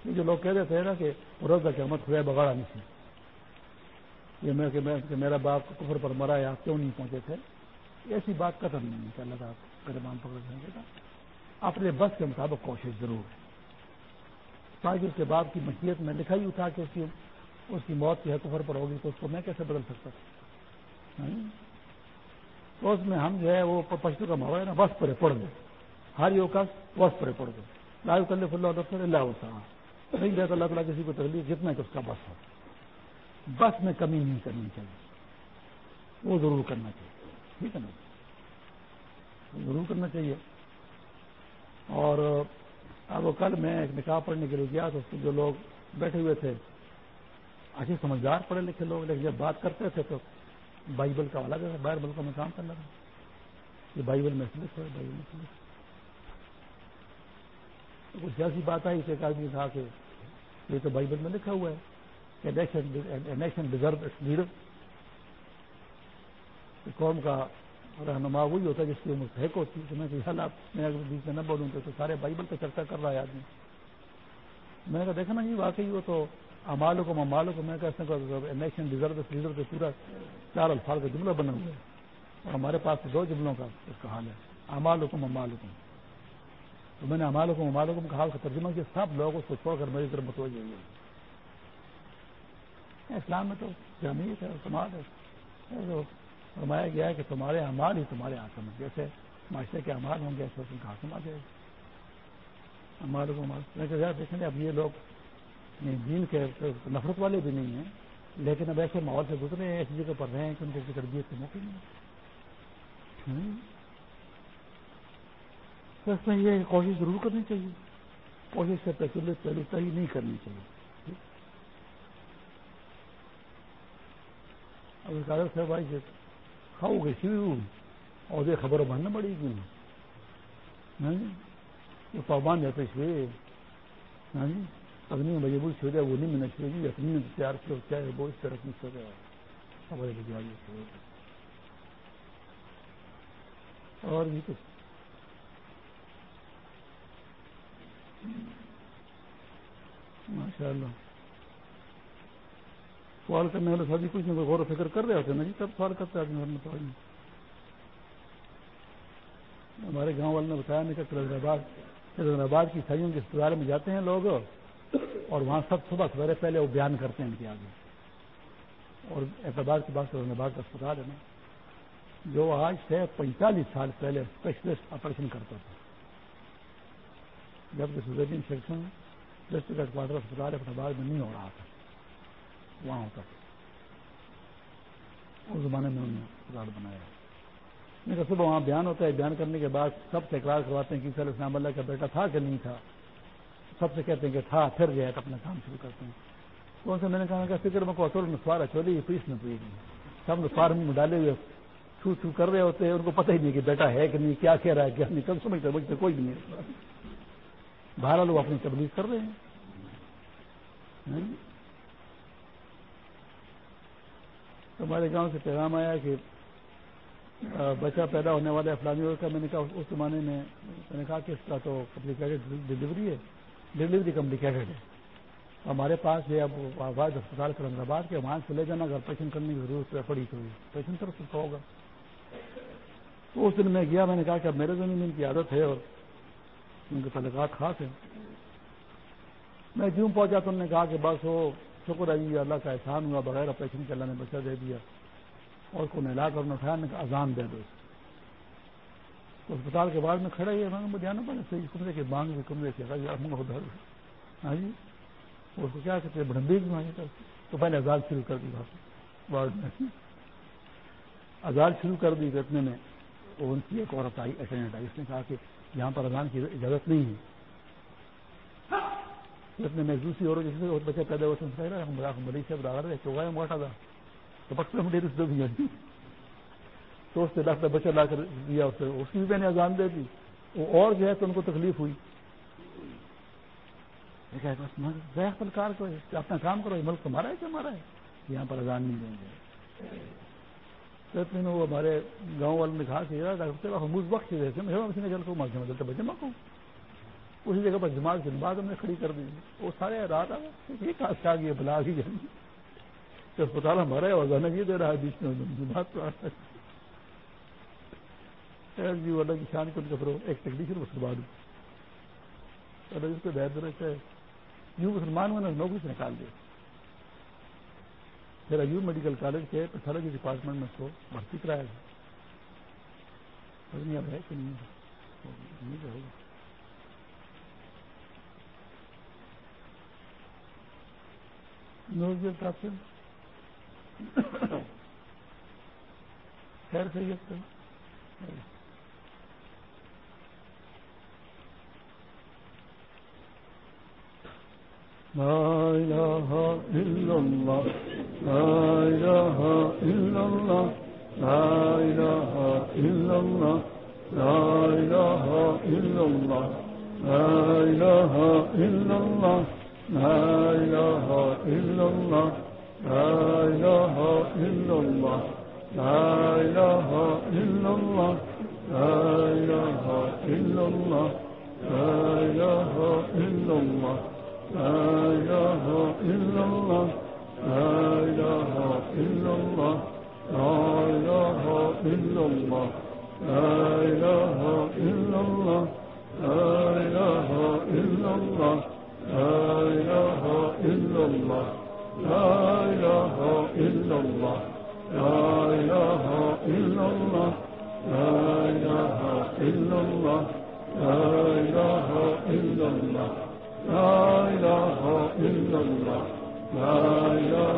یہ جو لوگ کہہ دیتے ہیں نا کہ روزہ کی احمد خدا بگاڑا نہیں تھی۔ یہ کہ میرا باپ کفر پر مرا ہے، آپ کیوں نہیں پہنچے تھے؟ ایسی بات قدم نہیں ہے کہ اللہ تعالیٰ گرمان پکڑ دیں گے اپنے بس کے مطابق کوشش ضرور ہے۔ تاکہ اس کے باپ کی مشیت میں لکھا ہی تھا کہ اس کی اس کی موت کی ہے کفر پر ہوگی تو اس کو میں کیسے بدل سکتا تھا؟ ہاں؟ تو اس میں ہم جو ہے وہ پشتو کا ماحول ہے نا بس پڑے پڑ گئے۔ ہر یو کا وقت پڑے پڑ گئے۔ لائی کر فل ڈاکٹر اللہ ہوتا نہیں دیتا اللہ تعالیٰ کسی کو تکلیف جتنا کہ اس کا بس. ہو بس میں کمی نہیں کرنی چاہیے. وہ ضرور کرنا چاہیے. ٹھیک ہے نا؟ ضرور کرنا چاہیے. اور اب وہ کل میں ایک نکاح پڑھنے کے لیے گیا تو اس جو لوگ بیٹھے ہوئے تھے اچھے سمجھدار پڑھے لکھے لوگ، لیکن جب بات کرتے تھے تو بائبل کا الگ ہے باہر ملکوں میں کام کرنا تھا یہ بائبل میں سلک ہے، بائبل میں سلک کچھ سیاسی بات آئی ایک آدمی کہا کہ یہ تو بائبل میں لکھا ہوا ہے کہ نیشن ڈیزرو اٹس لیڈر قوم کا رہنما وہی ہوتا ہے جس کی عمر پھینک ہوتی ہے. تو میں کہ آپ میں اگر بیچ میں نہ بولوں تو سارے بائبل پہ چرچا کر رہا ہے آدمی. میں نے کہا، دیکھا نا، یہ واقعی وہ تو امالوں کو ممالوں کو میں نیشن ڈیزرو لیڈر کے پورا چار الفاظ کا جملہ بنا ہوا ہے. اور ہمارے پاس دو جملوں کا اس کا حال ہے. امال حکم امال حکم تو میں نے امال حکم امال حکم کا حال کا ترجمہ کیا، سب لوگ اس کو چھوڑ کر میری طرف متوجہ ہوئی اسلام میں تو جامعت ہے، سماج ہے۔ فرمایا گیا ہے کہ تمہارے امال ہی تمہارے حاکم ہیں۔ جیسے معاشرے کے امال ہوں گے ایسے ان کا حاکم آ جائے گا امال دیکھیں اب یہ لوگ یعنی دین کے نفرت والے بھی نہیں ہیں، لیکن اب ایسے ماحول سے گزرے ہیں، ایسی جگہ پر رہے ہیں کہ ان کو تربیت کے موقع نہیں تو اس میں یہ کوشش ضرور کرنی چاہیے۔ کوشش سے پہلے پہلے صحیح نہیں کرنی چاہیے۔ اب کاغذ صاحب بھائی سے کھاؤ گے شروع اور یہ خبر بننا پڑے گی۔ ہاں جی؟ وہ پابند ہے پیشے ہاں جی؟ اگنی میں مجبور چھو جائے وہ نہیں ملنا چاہیے اپنی میں تیار کیا چاہے وہ اس طرح کی سو گیا ہمارے لگے اور بھی کچھ ماشاء اللہ سوال کرنے والے ساتھی کچھ نہیں غور و فکر کر رہے ہوتے نا جی تب سوال کرتے آدمی ہمارے گاؤں والے نے بتایا نہیں کہ حیدرآباد آباد کی سائیوں کے اسپتال میں جاتے ہیں لوگ اور وہاں سب صبح سویرے پہلے وہ بیان کرتے ہیں ان کے آگے۔ اور اعتبار کے بعد آباد کا اسپتال ہے نا، جو آج سے پینتالیس سال پہلے اسپیشلسٹ آپریشن کرتا تھا۔ جبکہ caesarean section district headquarter اسپتال احتباد میں نہیں ہو رہا تھا۔ وہاں ہوتا تھا اس زمانے میں انہوں نے اسپتال بنایا۔ نہیں صبح وہاں بیان ہوتا ہے۔ بیان کرنے کے بعد سب سے اقرار کرواتے ہیں کہ سر اسلام اللہ کا بیٹا تھا کہ نہیں تھا۔ سب سے کہتے ہیں کہ تھا، پھر گیا تو اپنا کام شروع کرتے ہیں۔ کون سے میں نے کہا، کہ فکر میں کو نسوار چولی پیس میں پوئی گئی سب نسوار میں ڈالے ہوئے، چھو چھو کر رہے ہوتے ہیں۔ ان کو پتہ ہی نہیں کہ بیٹا ہے کہ نہیں، کیا کہہ رہا ہے، کیا نہیں کب سمجھتے بچتے کوئی نہیں ہے۔ باہر لوگ اپنی تبلیغ کر رہے ہیں۔ ہمارے گاؤں سے پیغام آیا کہ بچہ پیدا ہونے والے افلانی کا، میں نے کہا، اس زمانے میں میں نے کہا کہ اس کا تو کمپلیکیٹڈ ڈلیوری ہے۔ ڈلیوری کمپلیکیٹڈ ہے۔ ہمارے پاس یہ اب آواز اسپتال کرم آباد کے وہاں سے لے جانا، اگر آپریشن کرنے کی ضرورت پڑی تو آپریشن کر سکتا ہوگا۔ تو اس دن میں گیا، میں نے کہا کہ اب میرے زمین کی عادت ہے اور ان کے تعلقات خاص ہیں میں جوں پہنچا تو انہوں نے کہا کہ بس وہ شکر ہے جی اللہ کا احسان ہوا، بغیر آپریشن کے اللہ نے بچہ دے دیا۔ اور کو نہلا کر اٹھایا نے کہا اذان دے دو تو اسپتال کے بعد میں کھڑا ہی ہے مجھے جانا پڑا صحیح کمرے کے بانگ کے کمرے کے ہاں جی, ہاں جی۔ اس کو کیا کہتے ہیں؟ بڑھمبی بھی مانگے تو پہلے آزاد شروع کر دی۔ وارڈ میں۔ آزاد شروع کر دی اتنے میں۔ ان کی ایک عورت آئی اٹینڈنٹ آئی۔ اس نے کہا کہ یہاں پر اذان کی اجازت نہیں ہے۔ اتنے میں دوسری اور جس میں بچے پیدا ہوتے ہیں مریض صاحب ڈالا رہے تو وہ موٹا تھا۔ تو بچوں میں ڈیری سے تو اس سے ڈاکٹر بچہ لا کر دیا، اس سے اس کی بھی میں نے اذان دے دی۔ وہ اور جو ہے تو ان کو تکلیف ہوئی۔ کار کو اپنا کام کرو ملک تمہارا ہے کہ ہمارا ہے؟ یہاں پر اذان نہیں دیں گے۔ تو اتنے وہ ہمارے گاؤں والوں نے کہا کہ یار ڈاکٹر صاحب ہم اس وقت سے رہتے ہیں اسی نے چل کو مجھے مدد بچے کو اسی جگہ پر جماعت کے بعد ہم نے کھڑی کر دی وہ سارے رات آ یہ کاش آ گئی بلا ہی جائیں اسپتال ہمارا ہے اور گانا یہ دے رہا ہے بیچ میں جماعت تو جی وہ الگ شان کو پھر ایک ٹیکنیشین اس کے بعد الگ اس کو بہتر ہے یوں مسلمان میں نے نوکری سے نکال دیا پھر ایوب میڈیکل کالج کے پیتھالوجی ڈپارٹمنٹ میں اس کو بھرتی کرایا گیا ہے کہ نہیں؟ ہوگا جی خیر خیریت لا إله إلا الله إلا الله لا لا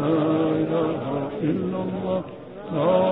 لا إله إلا الله. لا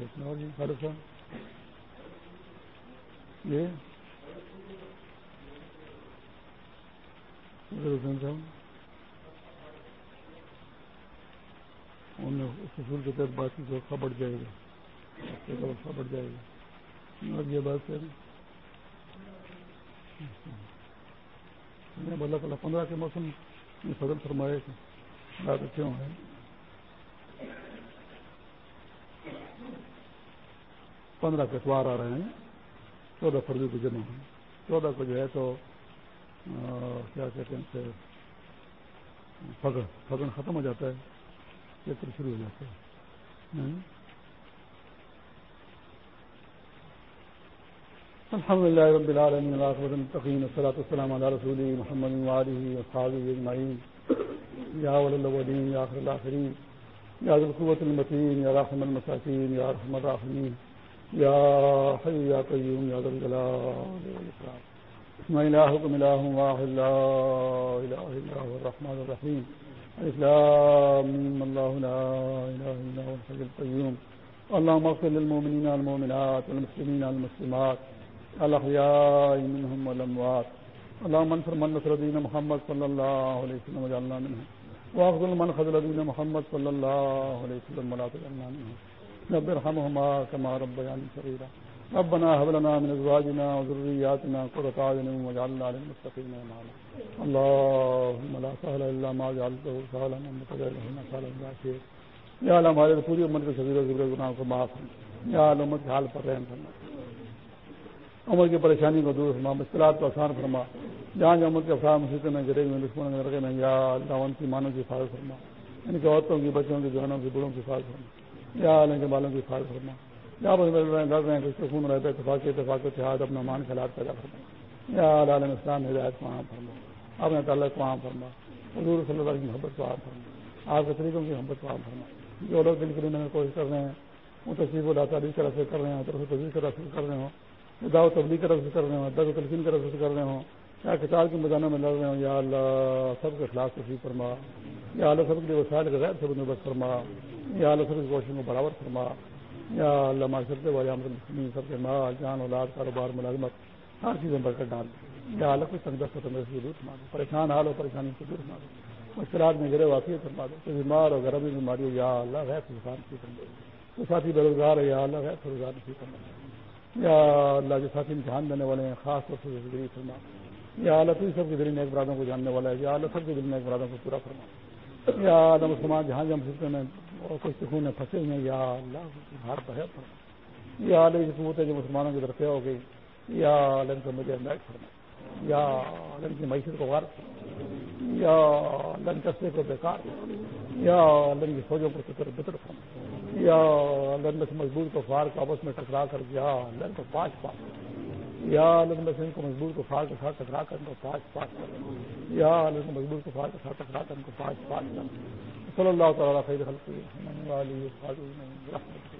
اور جی خالد صاحب یہ حسین صاحب انہوں نے اصول کے تحت بات کی وقفہ بڑھ جائے گا وقفہ بڑھ جائے گا اور یہ بات ہے۔ اللہ تعالیٰ پندرہ کے موسم میں فضل فرمائے تھے بات اچھے ہوں ہیں پندرہ کے اتوار آ رہے ہیں۔ چودہ فروری کو جمع ہیں چودہ کو جو ہے تو کیا کہتے ہیں سے فگن فگن ختم ہو جاتا ہے۔ چتر شروع ہو جاتا ہے۔ ہاں۔ الحمد لله رب العالمين والعاقبة للمتقين والصلاة والسلام على رسوله محمد وآله وأصحابه أجمعين يا أول الأولين يا آخر الآخرين يا ذو القوة المتين يا راحم المساكين يا أرحم الراحمين يا حي يا قيوم يا ذا الجلال والإكرام. اسم إلهكم إله واحد، لا إله إلا هو الرحمن الرحيم. الإسلام الله، لا إله إلا هو الحي القيوم. اللهم اغفر للمؤمنين والمؤمنات والمسلمين والمسلمات، الأحياء منهم والأموات. اللهم انصر من نصر دين محمد صلى الله عليه وسلم وجعلنا منهم. واخذل من خذل دين محمد صلى الله عليه وسلم ولا تجعلنا منهم. رب ارحمهما كما ربياني صغيرا. ربنا هب لنا من ازواجنا وذرياتنا قرة اعين واجعلنا للمتقين اماما. اللهم لا سهل الا ما جعلته سهلا وانت تجعل لنا سهلا يا شيخ. یا اللہ ہمارے پوری امت کے صغیر و ذبر گناہوں کو معاف کرنا یا اللہ امت کے حال پر رحم کرنا عمر کی پریشانی کو دور فرما، مشکلات کو آسان فرما. جہاں جہاں امت کے افراد مسیطے میں گرے ہوئے دشمن میں رکھے میں یا اللہ، ان کی مانوں کی حفاظت فرما. ان کی عورتوں کی، بچوں کی، جوانوں کی بڑوں کی حفاظت فرما. یا اللہ کے بالوں کی حفاظت فرما۔ یا بس مل رہے ہیں لڑ رہے ہیں کچھ اتفاق اتفاق، اتحاد، اپنا مان کے حالات پیدا فرما۔ یا عالم اسلام ہدایت کو عام فرما۔ اپنے تعلق کو عام فرما۔ حضور صلی اللہ علیہ کی محبت کو عام فرما۔ آپ کے طریقوں کی محبت کو عام فرما۔ جو لوگ دل کے لیے کوشش کر رہے ہیں، وہ تصویر کو لاتا کی طرف سے کر رہے ہیں طرف سے تصویر کی طرف سے کر رہے ہوں۔ دعوت تبلیغ کی طرف سے کر رہے ہوں درد تلقین کی طرف سے کر رہے ہوں۔ یا کتاب کے میدانوں میں لڑ رہے ہوں، یا اللہ، سب کے خلاف تصویر فرما، یا اللہ سب کے لیے وسائل کے غیر سے بندوبست فرما، یا اللہ سب کی کوششوں کو برابر فرما، یا اللہ معاشرت والے سب کے مال، جان، اولاد، کاروبار، ملازمت، ہر چیزیں بڑھ کر ڈال یا اللہ کچھ تنگست و تندرستی دور فرما دو پریشان حال ہو پریشانی سے دور فرما دو مشکلات میں گرے واقعی فرما دو کوئی بیمار اور گرمی بیماری ہو، یا اللہ غیر سلسان کی فرما تو ساتھی بے روزگار ہے یا اللہ غیر روزگار کی فرما یا اللہ جو ساتھی امتحان دینے والے ہیں، خاص طور سے زندگی فرما یا اللہ تو سب کے دل میں ایک برادوں کو جاننے والا ہے یا اللہ سب کے دل میں ایک برادوں کو پورا فرما یا اللہ مسلمان جہاں جہاں سلسلے میں اور کچھ سکون میں پھنسے ہیں یا اللہ ہر بہر فرما یا اللہ کی قوت ہے جو مسلمانوں کی طرف ہو گئی یا اللہ کو مجھے انداز فرما یا اللہ کی معیشت کو غار یا اللہ کسے کو بیکار یا اللہ کی فوجوں کو فکر بطر فرما یا اللہ سے کو فار کو آپس میں ٹکرا کر یا اللہ کو پانچ پاس یا عالم مسلم کو مضبوط کو فاق کے ساتھ ٹکرا کر ان کو پاس پاس کر یا عالم مضبوط کو فاق کے ساتھ ٹکرا کر ان کو پاس پاس کر صلی اللہ تعالیٰ خیر خلقی۔ علی رحمۃ